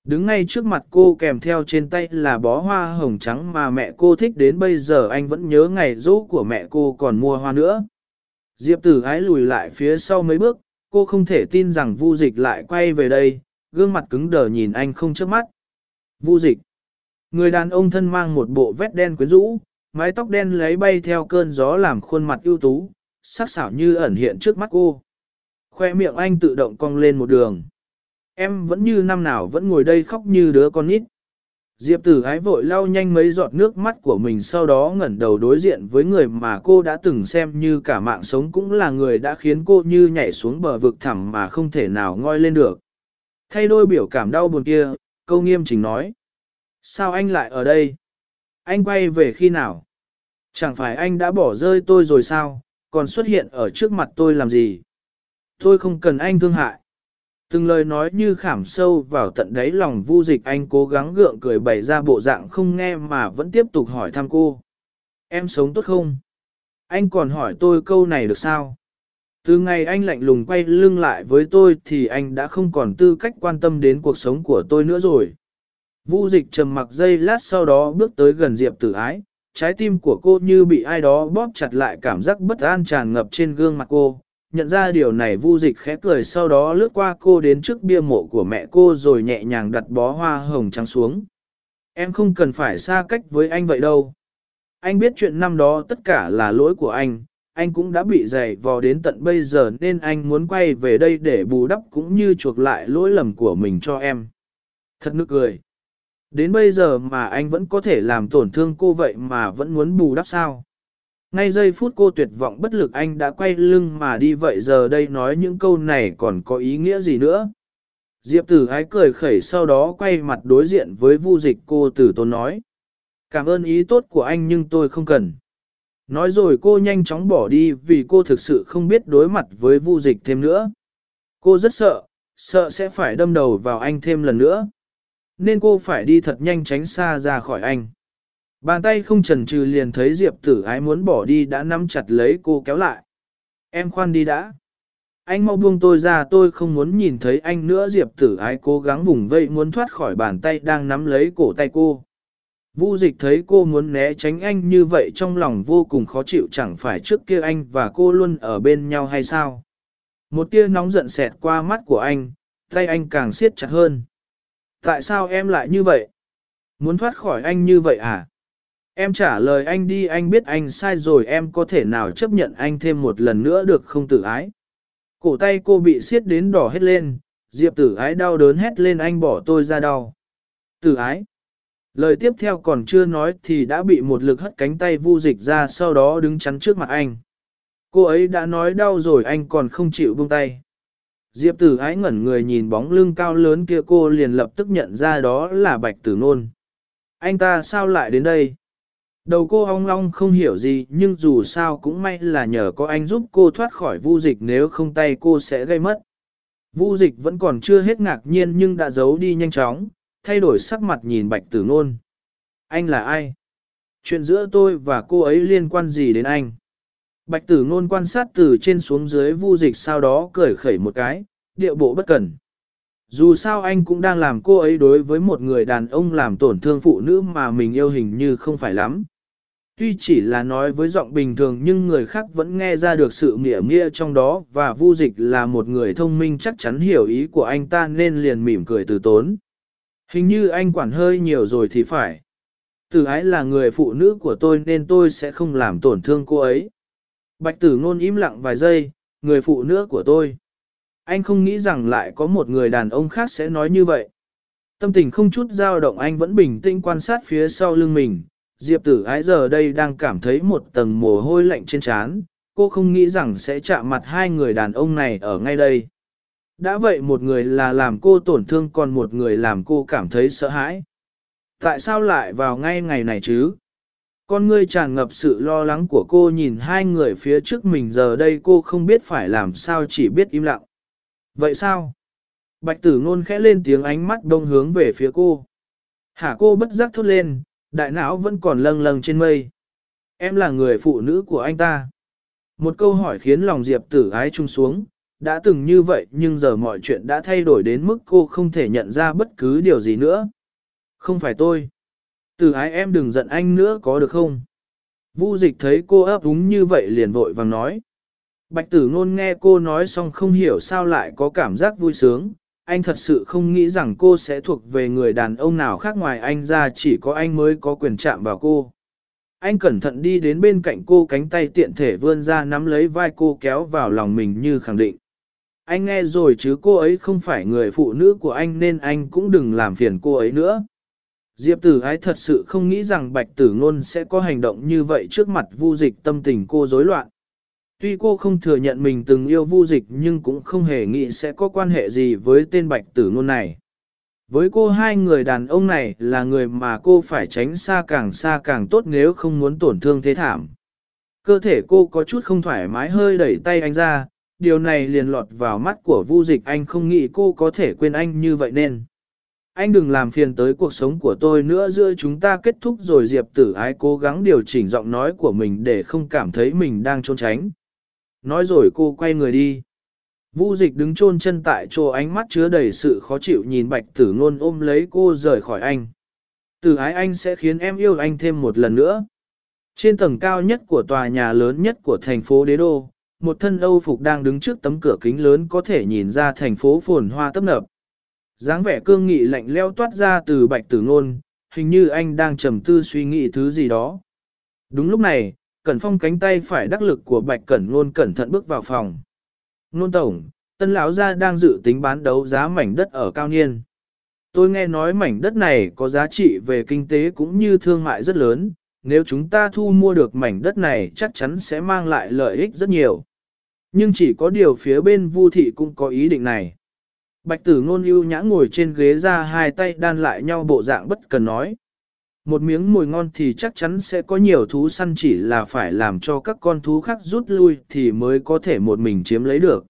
Đứng ngay trước mặt cô kèm theo trên tay là bó hoa hồng trắng mà mẹ cô thích đến bây giờ anh vẫn nhớ ngày dỗ của mẹ cô còn mua hoa nữa. Diệp tử ái lùi lại phía sau mấy bước, cô không thể tin rằng vu dịch lại quay về đây, gương mặt cứng đờ nhìn anh không chớp mắt. Vu dịch. Người đàn ông thân mang một bộ vest đen quyến rũ, mái tóc đen lấy bay theo cơn gió làm khuôn mặt ưu tú, sắc sảo như ẩn hiện trước mắt cô. Khoe miệng anh tự động cong lên một đường. Em vẫn như năm nào vẫn ngồi đây khóc như đứa con nít. Diệp tử ái vội lau nhanh mấy giọt nước mắt của mình sau đó ngẩn đầu đối diện với người mà cô đã từng xem như cả mạng sống cũng là người đã khiến cô như nhảy xuống bờ vực thẳm mà không thể nào ngoi lên được. Thay đôi biểu cảm đau buồn kia, câu nghiêm chỉnh nói. Sao anh lại ở đây? Anh quay về khi nào? Chẳng phải anh đã bỏ rơi tôi rồi sao, còn xuất hiện ở trước mặt tôi làm gì? Tôi không cần anh thương hại. Từng lời nói như khảm sâu vào tận đáy lòng vu dịch anh cố gắng gượng cười bày ra bộ dạng không nghe mà vẫn tiếp tục hỏi thăm cô. Em sống tốt không? Anh còn hỏi tôi câu này được sao? Từ ngày anh lạnh lùng quay lưng lại với tôi thì anh đã không còn tư cách quan tâm đến cuộc sống của tôi nữa rồi. Vu dịch trầm mặc dây lát sau đó bước tới gần Diệp tử ái, trái tim của cô như bị ai đó bóp chặt lại cảm giác bất an tràn ngập trên gương mặt cô. Nhận ra điều này vu dịch khẽ cười sau đó lướt qua cô đến trước bia mộ của mẹ cô rồi nhẹ nhàng đặt bó hoa hồng trắng xuống. Em không cần phải xa cách với anh vậy đâu. Anh biết chuyện năm đó tất cả là lỗi của anh, anh cũng đã bị dày vò đến tận bây giờ nên anh muốn quay về đây để bù đắp cũng như chuộc lại lỗi lầm của mình cho em. Thật nực cười. Đến bây giờ mà anh vẫn có thể làm tổn thương cô vậy mà vẫn muốn bù đắp sao. Ngay giây phút cô tuyệt vọng bất lực anh đã quay lưng mà đi vậy giờ đây nói những câu này còn có ý nghĩa gì nữa. Diệp tử ái cười khẩy sau đó quay mặt đối diện với vu dịch cô tử tôn nói. Cảm ơn ý tốt của anh nhưng tôi không cần. Nói rồi cô nhanh chóng bỏ đi vì cô thực sự không biết đối mặt với vu dịch thêm nữa. Cô rất sợ, sợ sẽ phải đâm đầu vào anh thêm lần nữa nên cô phải đi thật nhanh tránh xa ra khỏi anh. Bàn tay không chần chừ liền thấy Diệp tử ái muốn bỏ đi đã nắm chặt lấy cô kéo lại. Em khoan đi đã. Anh mau buông tôi ra tôi không muốn nhìn thấy anh nữa Diệp tử ái cố gắng vùng vây muốn thoát khỏi bàn tay đang nắm lấy cổ tay cô. Vu dịch thấy cô muốn né tránh anh như vậy trong lòng vô cùng khó chịu chẳng phải trước kia anh và cô luôn ở bên nhau hay sao. Một tia nóng giận xẹt qua mắt của anh, tay anh càng siết chặt hơn. Tại sao em lại như vậy? Muốn thoát khỏi anh như vậy à? Em trả lời anh đi anh biết anh sai rồi em có thể nào chấp nhận anh thêm một lần nữa được không tử ái? Cổ tay cô bị siết đến đỏ hết lên, Diệp tử ái đau đớn hét lên anh bỏ tôi ra đau. Tử ái. Lời tiếp theo còn chưa nói thì đã bị một lực hất cánh tay vu dịch ra sau đó đứng chắn trước mặt anh. Cô ấy đã nói đau rồi anh còn không chịu buông tay. Diệp tử ái ngẩn người nhìn bóng lưng cao lớn kia cô liền lập tức nhận ra đó là bạch tử nôn. Anh ta sao lại đến đây? Đầu cô ong long không hiểu gì nhưng dù sao cũng may là nhờ có anh giúp cô thoát khỏi vu dịch nếu không tay cô sẽ gây mất. Vu dịch vẫn còn chưa hết ngạc nhiên nhưng đã giấu đi nhanh chóng, thay đổi sắc mặt nhìn bạch tử nôn. Anh là ai? Chuyện giữa tôi và cô ấy liên quan gì đến anh? Bạch tử ngôn quan sát từ trên xuống dưới vu dịch sau đó cười khẩy một cái, điệu bộ bất cần. Dù sao anh cũng đang làm cô ấy đối với một người đàn ông làm tổn thương phụ nữ mà mình yêu hình như không phải lắm. Tuy chỉ là nói với giọng bình thường nhưng người khác vẫn nghe ra được sự nghĩa nghĩa trong đó và vu dịch là một người thông minh chắc chắn hiểu ý của anh ta nên liền mỉm cười từ tốn. Hình như anh quản hơi nhiều rồi thì phải. Từ ái là người phụ nữ của tôi nên tôi sẽ không làm tổn thương cô ấy. Bạch tử ngôn im lặng vài giây, người phụ nữ của tôi. Anh không nghĩ rằng lại có một người đàn ông khác sẽ nói như vậy. Tâm tình không chút dao động anh vẫn bình tĩnh quan sát phía sau lưng mình. Diệp tử ái giờ đây đang cảm thấy một tầng mồ hôi lạnh trên trán. Cô không nghĩ rằng sẽ chạm mặt hai người đàn ông này ở ngay đây. Đã vậy một người là làm cô tổn thương còn một người làm cô cảm thấy sợ hãi. Tại sao lại vào ngay ngày này chứ? Con ngươi tràn ngập sự lo lắng của cô nhìn hai người phía trước mình giờ đây cô không biết phải làm sao chỉ biết im lặng. Vậy sao? Bạch tử ngôn khẽ lên tiếng ánh mắt đông hướng về phía cô. Hả cô bất giác thốt lên, đại não vẫn còn lâng lâng trên mây. Em là người phụ nữ của anh ta. Một câu hỏi khiến lòng Diệp tử ái trung xuống, đã từng như vậy nhưng giờ mọi chuyện đã thay đổi đến mức cô không thể nhận ra bất cứ điều gì nữa. Không phải tôi. Từ ái em đừng giận anh nữa có được không? Vu dịch thấy cô ấp úng như vậy liền vội vàng nói. Bạch tử ngôn nghe cô nói xong không hiểu sao lại có cảm giác vui sướng. Anh thật sự không nghĩ rằng cô sẽ thuộc về người đàn ông nào khác ngoài anh ra chỉ có anh mới có quyền chạm vào cô. Anh cẩn thận đi đến bên cạnh cô cánh tay tiện thể vươn ra nắm lấy vai cô kéo vào lòng mình như khẳng định. Anh nghe rồi chứ cô ấy không phải người phụ nữ của anh nên anh cũng đừng làm phiền cô ấy nữa. Diệp tử ái thật sự không nghĩ rằng bạch tử ngôn sẽ có hành động như vậy trước mặt vu dịch tâm tình cô rối loạn. Tuy cô không thừa nhận mình từng yêu vu dịch nhưng cũng không hề nghĩ sẽ có quan hệ gì với tên bạch tử ngôn này. Với cô hai người đàn ông này là người mà cô phải tránh xa càng xa càng tốt nếu không muốn tổn thương thế thảm. Cơ thể cô có chút không thoải mái hơi đẩy tay anh ra, điều này liền lọt vào mắt của vu dịch anh không nghĩ cô có thể quên anh như vậy nên. Anh đừng làm phiền tới cuộc sống của tôi nữa giữa chúng ta kết thúc rồi Diệp tử ái cố gắng điều chỉnh giọng nói của mình để không cảm thấy mình đang trốn tránh. Nói rồi cô quay người đi. Vu dịch đứng chôn chân tại chỗ ánh mắt chứa đầy sự khó chịu nhìn bạch tử ngôn ôm lấy cô rời khỏi anh. Tử ái anh sẽ khiến em yêu anh thêm một lần nữa. Trên tầng cao nhất của tòa nhà lớn nhất của thành phố Đế Đô, một thân Âu phục đang đứng trước tấm cửa kính lớn có thể nhìn ra thành phố phồn hoa tấp nập dáng vẻ cương nghị lạnh leo toát ra từ bạch tử ngôn, hình như anh đang trầm tư suy nghĩ thứ gì đó. Đúng lúc này, Cẩn Phong cánh tay phải đắc lực của bạch cẩn ngôn cẩn thận bước vào phòng. Nôn tổng, tân lão gia đang dự tính bán đấu giá mảnh đất ở cao niên. Tôi nghe nói mảnh đất này có giá trị về kinh tế cũng như thương mại rất lớn, nếu chúng ta thu mua được mảnh đất này chắc chắn sẽ mang lại lợi ích rất nhiều. Nhưng chỉ có điều phía bên Vu thị cũng có ý định này. Bạch tử ngôn ưu nhã ngồi trên ghế ra hai tay đan lại nhau bộ dạng bất cần nói. Một miếng mồi ngon thì chắc chắn sẽ có nhiều thú săn chỉ là phải làm cho các con thú khác rút lui thì mới có thể một mình chiếm lấy được.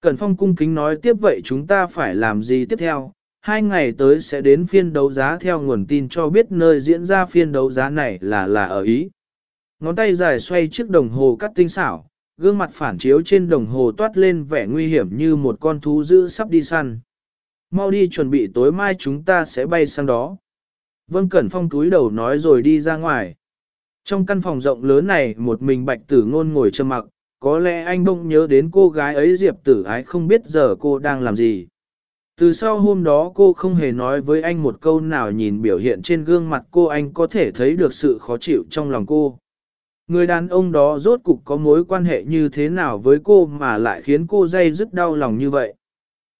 Cẩn Phong cung kính nói tiếp vậy chúng ta phải làm gì tiếp theo? Hai ngày tới sẽ đến phiên đấu giá theo nguồn tin cho biết nơi diễn ra phiên đấu giá này là là ở Ý. Ngón tay dài xoay chiếc đồng hồ cắt tinh xảo, gương mặt phản chiếu trên đồng hồ toát lên vẻ nguy hiểm như một con thú dữ sắp đi săn. Mau đi chuẩn bị tối mai chúng ta sẽ bay sang đó. Vân Cẩn Phong túi đầu nói rồi đi ra ngoài. Trong căn phòng rộng lớn này một mình bạch tử ngôn ngồi trầm mặc, có lẽ anh bỗng nhớ đến cô gái ấy Diệp tử ái không biết giờ cô đang làm gì. Từ sau hôm đó cô không hề nói với anh một câu nào nhìn biểu hiện trên gương mặt cô anh có thể thấy được sự khó chịu trong lòng cô. Người đàn ông đó rốt cục có mối quan hệ như thế nào với cô mà lại khiến cô dây dứt đau lòng như vậy.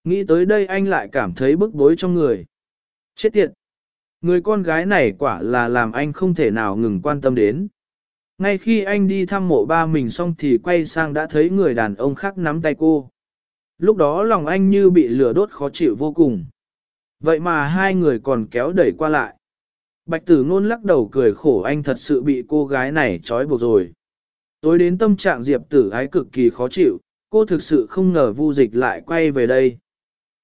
Nghĩ tới đây anh lại cảm thấy bức bối trong người. Chết tiệt! Người con gái này quả là làm anh không thể nào ngừng quan tâm đến. Ngay khi anh đi thăm mộ ba mình xong thì quay sang đã thấy người đàn ông khác nắm tay cô. Lúc đó lòng anh như bị lửa đốt khó chịu vô cùng. Vậy mà hai người còn kéo đẩy qua lại. Bạch tử ngôn lắc đầu cười khổ anh thật sự bị cô gái này trói buộc rồi. Tối đến tâm trạng diệp tử ái cực kỳ khó chịu, cô thực sự không ngờ vu dịch lại quay về đây.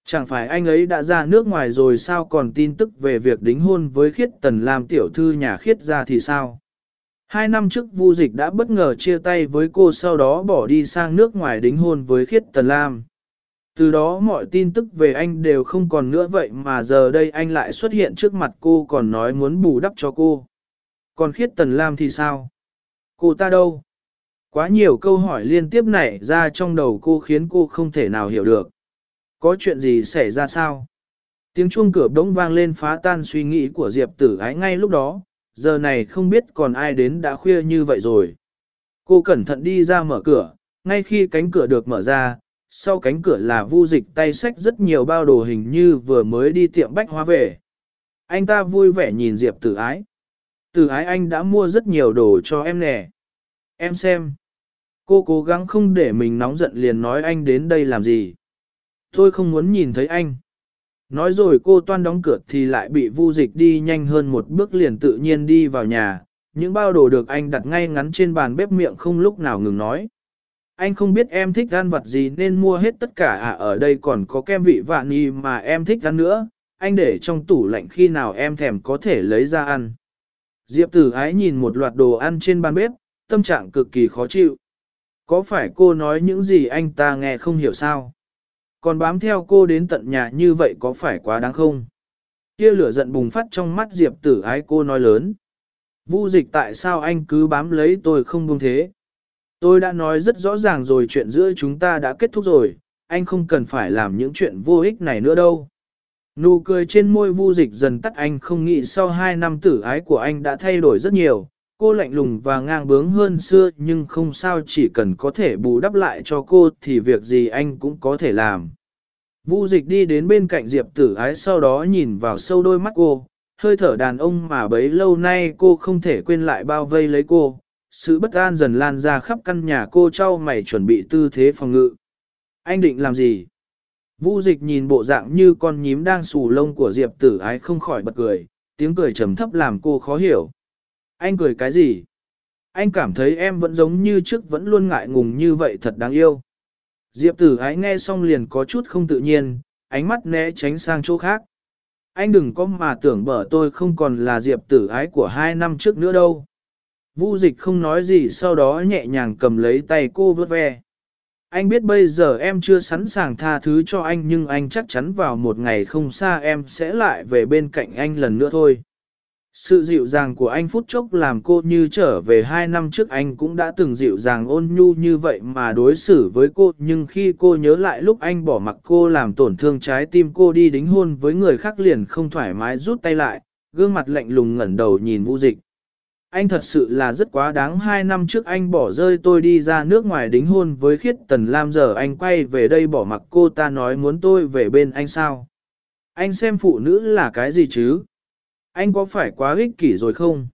Chẳng phải anh ấy đã ra nước ngoài rồi sao còn tin tức về việc đính hôn với khiết tần làm tiểu thư nhà khiết ra thì sao? Hai năm trước Vu Dịch đã bất ngờ chia tay với cô sau đó bỏ đi sang nước ngoài đính hôn với Khiết Tần Lam. Từ đó mọi tin tức về anh đều không còn nữa vậy mà giờ đây anh lại xuất hiện trước mặt cô còn nói muốn bù đắp cho cô. Còn Khiết Tần Lam thì sao? Cô ta đâu? Quá nhiều câu hỏi liên tiếp nảy ra trong đầu cô khiến cô không thể nào hiểu được. Có chuyện gì xảy ra sao? Tiếng chuông cửa bỗng vang lên phá tan suy nghĩ của Diệp tử ái ngay lúc đó, giờ này không biết còn ai đến đã khuya như vậy rồi. Cô cẩn thận đi ra mở cửa, ngay khi cánh cửa được mở ra, sau cánh cửa là vu dịch tay sách rất nhiều bao đồ hình như vừa mới đi tiệm bách hóa về. Anh ta vui vẻ nhìn Diệp tử ái. Tử ái anh đã mua rất nhiều đồ cho em nè. Em xem. Cô cố gắng không để mình nóng giận liền nói anh đến đây làm gì. Tôi không muốn nhìn thấy anh. Nói rồi cô toan đóng cửa thì lại bị vu dịch đi nhanh hơn một bước liền tự nhiên đi vào nhà, những bao đồ được anh đặt ngay ngắn trên bàn bếp miệng không lúc nào ngừng nói. Anh không biết em thích ăn vật gì nên mua hết tất cả à ở đây còn có kem vị vạn y mà em thích ăn nữa, anh để trong tủ lạnh khi nào em thèm có thể lấy ra ăn. Diệp tử ái nhìn một loạt đồ ăn trên bàn bếp, tâm trạng cực kỳ khó chịu. Có phải cô nói những gì anh ta nghe không hiểu sao? Còn bám theo cô đến tận nhà như vậy có phải quá đáng không? Kia lửa giận bùng phát trong mắt Diệp tử ái cô nói lớn. Vu dịch tại sao anh cứ bám lấy tôi không buông thế? Tôi đã nói rất rõ ràng rồi chuyện giữa chúng ta đã kết thúc rồi, anh không cần phải làm những chuyện vô ích này nữa đâu. Nụ cười trên môi vu dịch dần tắt anh không nghĩ sau hai năm tử ái của anh đã thay đổi rất nhiều, cô lạnh lùng và ngang bướng hơn xưa nhưng không sao chỉ cần có thể bù đắp lại cho cô thì việc gì anh cũng có thể làm. Vu dịch đi đến bên cạnh Diệp tử ái sau đó nhìn vào sâu đôi mắt cô, hơi thở đàn ông mà bấy lâu nay cô không thể quên lại bao vây lấy cô. Sự bất an dần lan ra khắp căn nhà cô trao mày chuẩn bị tư thế phòng ngự. Anh định làm gì? Vu dịch nhìn bộ dạng như con nhím đang xù lông của Diệp tử ái không khỏi bật cười, tiếng cười trầm thấp làm cô khó hiểu. Anh cười cái gì? Anh cảm thấy em vẫn giống như trước vẫn luôn ngại ngùng như vậy thật đáng yêu. Diệp tử ái nghe xong liền có chút không tự nhiên, ánh mắt né tránh sang chỗ khác. Anh đừng có mà tưởng bở tôi không còn là diệp tử ái của hai năm trước nữa đâu. Vu dịch không nói gì sau đó nhẹ nhàng cầm lấy tay cô vớt ve. Anh biết bây giờ em chưa sẵn sàng tha thứ cho anh nhưng anh chắc chắn vào một ngày không xa em sẽ lại về bên cạnh anh lần nữa thôi. Sự dịu dàng của anh phút chốc làm cô như trở về hai năm trước anh cũng đã từng dịu dàng ôn nhu như vậy mà đối xử với cô nhưng khi cô nhớ lại lúc anh bỏ mặc cô làm tổn thương trái tim cô đi đính hôn với người khác liền không thoải mái rút tay lại, gương mặt lạnh lùng ngẩn đầu nhìn vũ dịch. Anh thật sự là rất quá đáng hai năm trước anh bỏ rơi tôi đi ra nước ngoài đính hôn với khiết tần lam, giờ anh quay về đây bỏ mặc cô ta nói muốn tôi về bên anh sao. Anh xem phụ nữ là cái gì chứ? Anh có phải quá ích kỷ rồi không?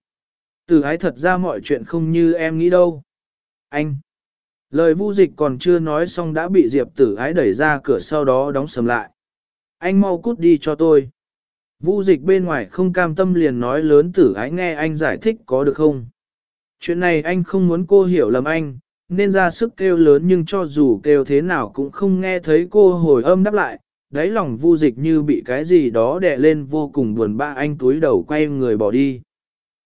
Từ ái thật ra mọi chuyện không như em nghĩ đâu. Anh! Lời vu dịch còn chưa nói xong đã bị Diệp tử ái đẩy ra cửa sau đó đóng sầm lại. Anh mau cút đi cho tôi. Vu dịch bên ngoài không cam tâm liền nói lớn tử ái nghe anh giải thích có được không? Chuyện này anh không muốn cô hiểu lầm anh, nên ra sức kêu lớn nhưng cho dù kêu thế nào cũng không nghe thấy cô hồi âm đáp lại, đáy lòng vu dịch như bị cái gì đó đè lên vô cùng buồn bã anh túi đầu quay người bỏ đi.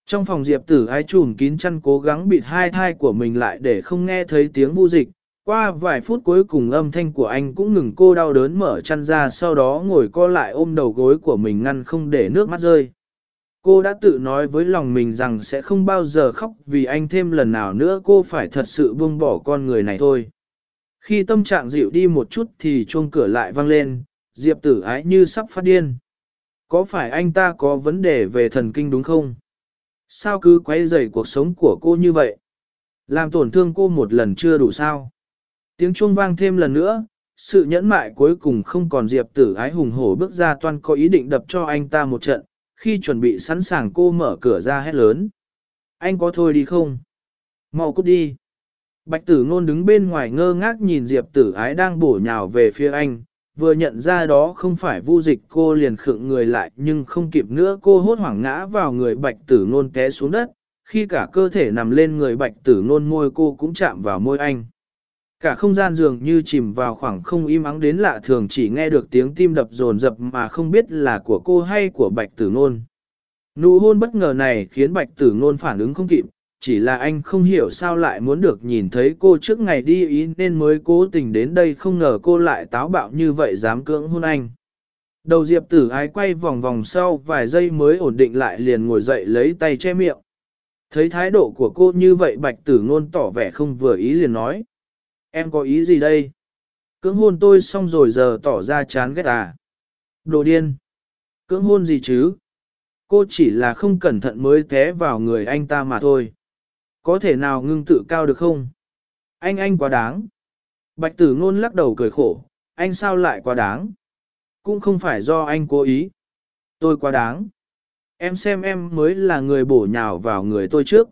Trong phòng diệp tử ái trùm kín chăn cố gắng bịt hai thai của mình lại để không nghe thấy tiếng vu dịch. Qua vài phút cuối cùng âm thanh của anh cũng ngừng cô đau đớn mở chăn ra sau đó ngồi co lại ôm đầu gối của mình ngăn không để nước mắt rơi. Cô đã tự nói với lòng mình rằng sẽ không bao giờ khóc vì anh thêm lần nào nữa cô phải thật sự buông bỏ con người này thôi. Khi tâm trạng dịu đi một chút thì chuông cửa lại vang lên, Diệp tử ái như sắp phát điên. Có phải anh ta có vấn đề về thần kinh đúng không? Sao cứ quay rầy cuộc sống của cô như vậy? Làm tổn thương cô một lần chưa đủ sao? Tiếng chuông vang thêm lần nữa, sự nhẫn mại cuối cùng không còn Diệp tử ái hùng hổ bước ra toan có ý định đập cho anh ta một trận, khi chuẩn bị sẵn sàng cô mở cửa ra hét lớn. Anh có thôi đi không? Mau cút đi. Bạch tử ngôn đứng bên ngoài ngơ ngác nhìn Diệp tử ái đang bổ nhào về phía anh, vừa nhận ra đó không phải vu dịch cô liền khựng người lại nhưng không kịp nữa cô hốt hoảng ngã vào người bạch tử ngôn té xuống đất, khi cả cơ thể nằm lên người bạch tử ngôn môi cô cũng chạm vào môi anh. Cả không gian dường như chìm vào khoảng không im ắng đến lạ thường chỉ nghe được tiếng tim đập rồn rập mà không biết là của cô hay của bạch tử ngôn. Nụ hôn bất ngờ này khiến bạch tử ngôn phản ứng không kịp, chỉ là anh không hiểu sao lại muốn được nhìn thấy cô trước ngày đi ý nên mới cố tình đến đây không ngờ cô lại táo bạo như vậy dám cưỡng hôn anh. Đầu diệp tử ái quay vòng vòng sau vài giây mới ổn định lại liền ngồi dậy lấy tay che miệng. Thấy thái độ của cô như vậy bạch tử ngôn tỏ vẻ không vừa ý liền nói. Em có ý gì đây? Cưỡng hôn tôi xong rồi giờ tỏ ra chán ghét à? Đồ điên! Cưỡng hôn gì chứ? Cô chỉ là không cẩn thận mới té vào người anh ta mà thôi. Có thể nào ngưng tự cao được không? Anh anh quá đáng. Bạch tử ngôn lắc đầu cười khổ, anh sao lại quá đáng? Cũng không phải do anh cố ý. Tôi quá đáng. Em xem em mới là người bổ nhào vào người tôi trước.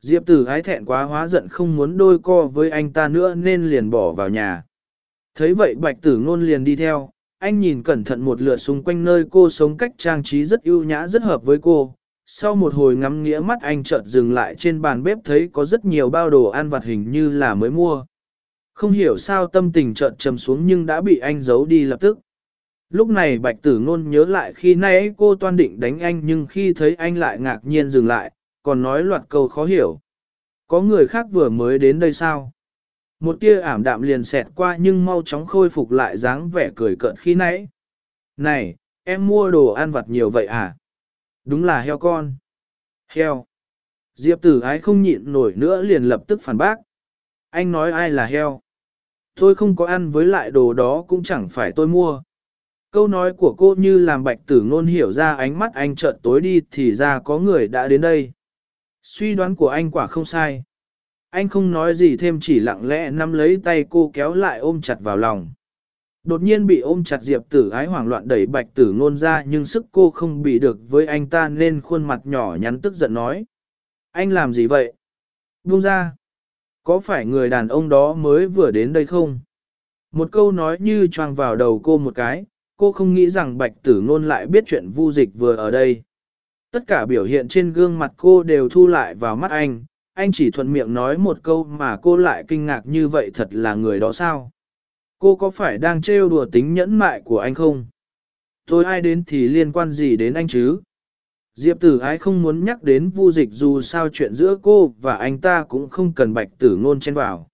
Diệp tử ái thẹn quá hóa giận không muốn đôi co với anh ta nữa nên liền bỏ vào nhà. Thấy vậy bạch tử ngôn liền đi theo, anh nhìn cẩn thận một lượt xung quanh nơi cô sống cách trang trí rất ưu nhã rất hợp với cô, sau một hồi ngắm nghĩa mắt anh chợt dừng lại trên bàn bếp thấy có rất nhiều bao đồ ăn vặt hình như là mới mua. Không hiểu sao tâm tình chợt trầm xuống nhưng đã bị anh giấu đi lập tức. Lúc này bạch tử ngôn nhớ lại khi nãy cô toan định đánh anh nhưng khi thấy anh lại ngạc nhiên dừng lại, còn nói loạt câu khó hiểu. Có người khác vừa mới đến đây sao? Một tia ảm đạm liền xẹt qua nhưng mau chóng khôi phục lại dáng vẻ cười cợt khi nãy. Này, em mua đồ ăn vặt nhiều vậy à? Đúng là heo con. Heo. Diệp tử ái không nhịn nổi nữa liền lập tức phản bác. Anh nói ai là heo? Tôi không có ăn với lại đồ đó cũng chẳng phải tôi mua. Câu nói của cô như làm bạch tử ngôn hiểu ra ánh mắt anh chợt tối đi thì ra có người đã đến đây. Suy đoán của anh quả không sai. Anh không nói gì thêm chỉ lặng lẽ nắm lấy tay cô kéo lại ôm chặt vào lòng. Đột nhiên bị ôm chặt Diệp tử ái hoảng loạn đẩy bạch tử ngôn ra nhưng sức cô không bị được với anh ta nên khuôn mặt nhỏ nhắn tức giận nói. Anh làm gì vậy? Buông ra. Có phải người đàn ông đó mới vừa đến đây không? Một câu nói như choang vào đầu cô một cái, cô không nghĩ rằng bạch tử ngôn lại biết chuyện vu dịch vừa ở đây. Tất cả biểu hiện trên gương mặt cô đều thu lại vào mắt anh, anh chỉ thuận miệng nói một câu mà cô lại kinh ngạc như vậy thật là người đó sao? Cô có phải đang trêu đùa tính nhẫn mại của anh không? Tôi ai đến thì liên quan gì đến anh chứ? Diệp tử ái không muốn nhắc đến vu dịch dù sao chuyện giữa cô và anh ta cũng không cần bạch tử ngôn chen vào.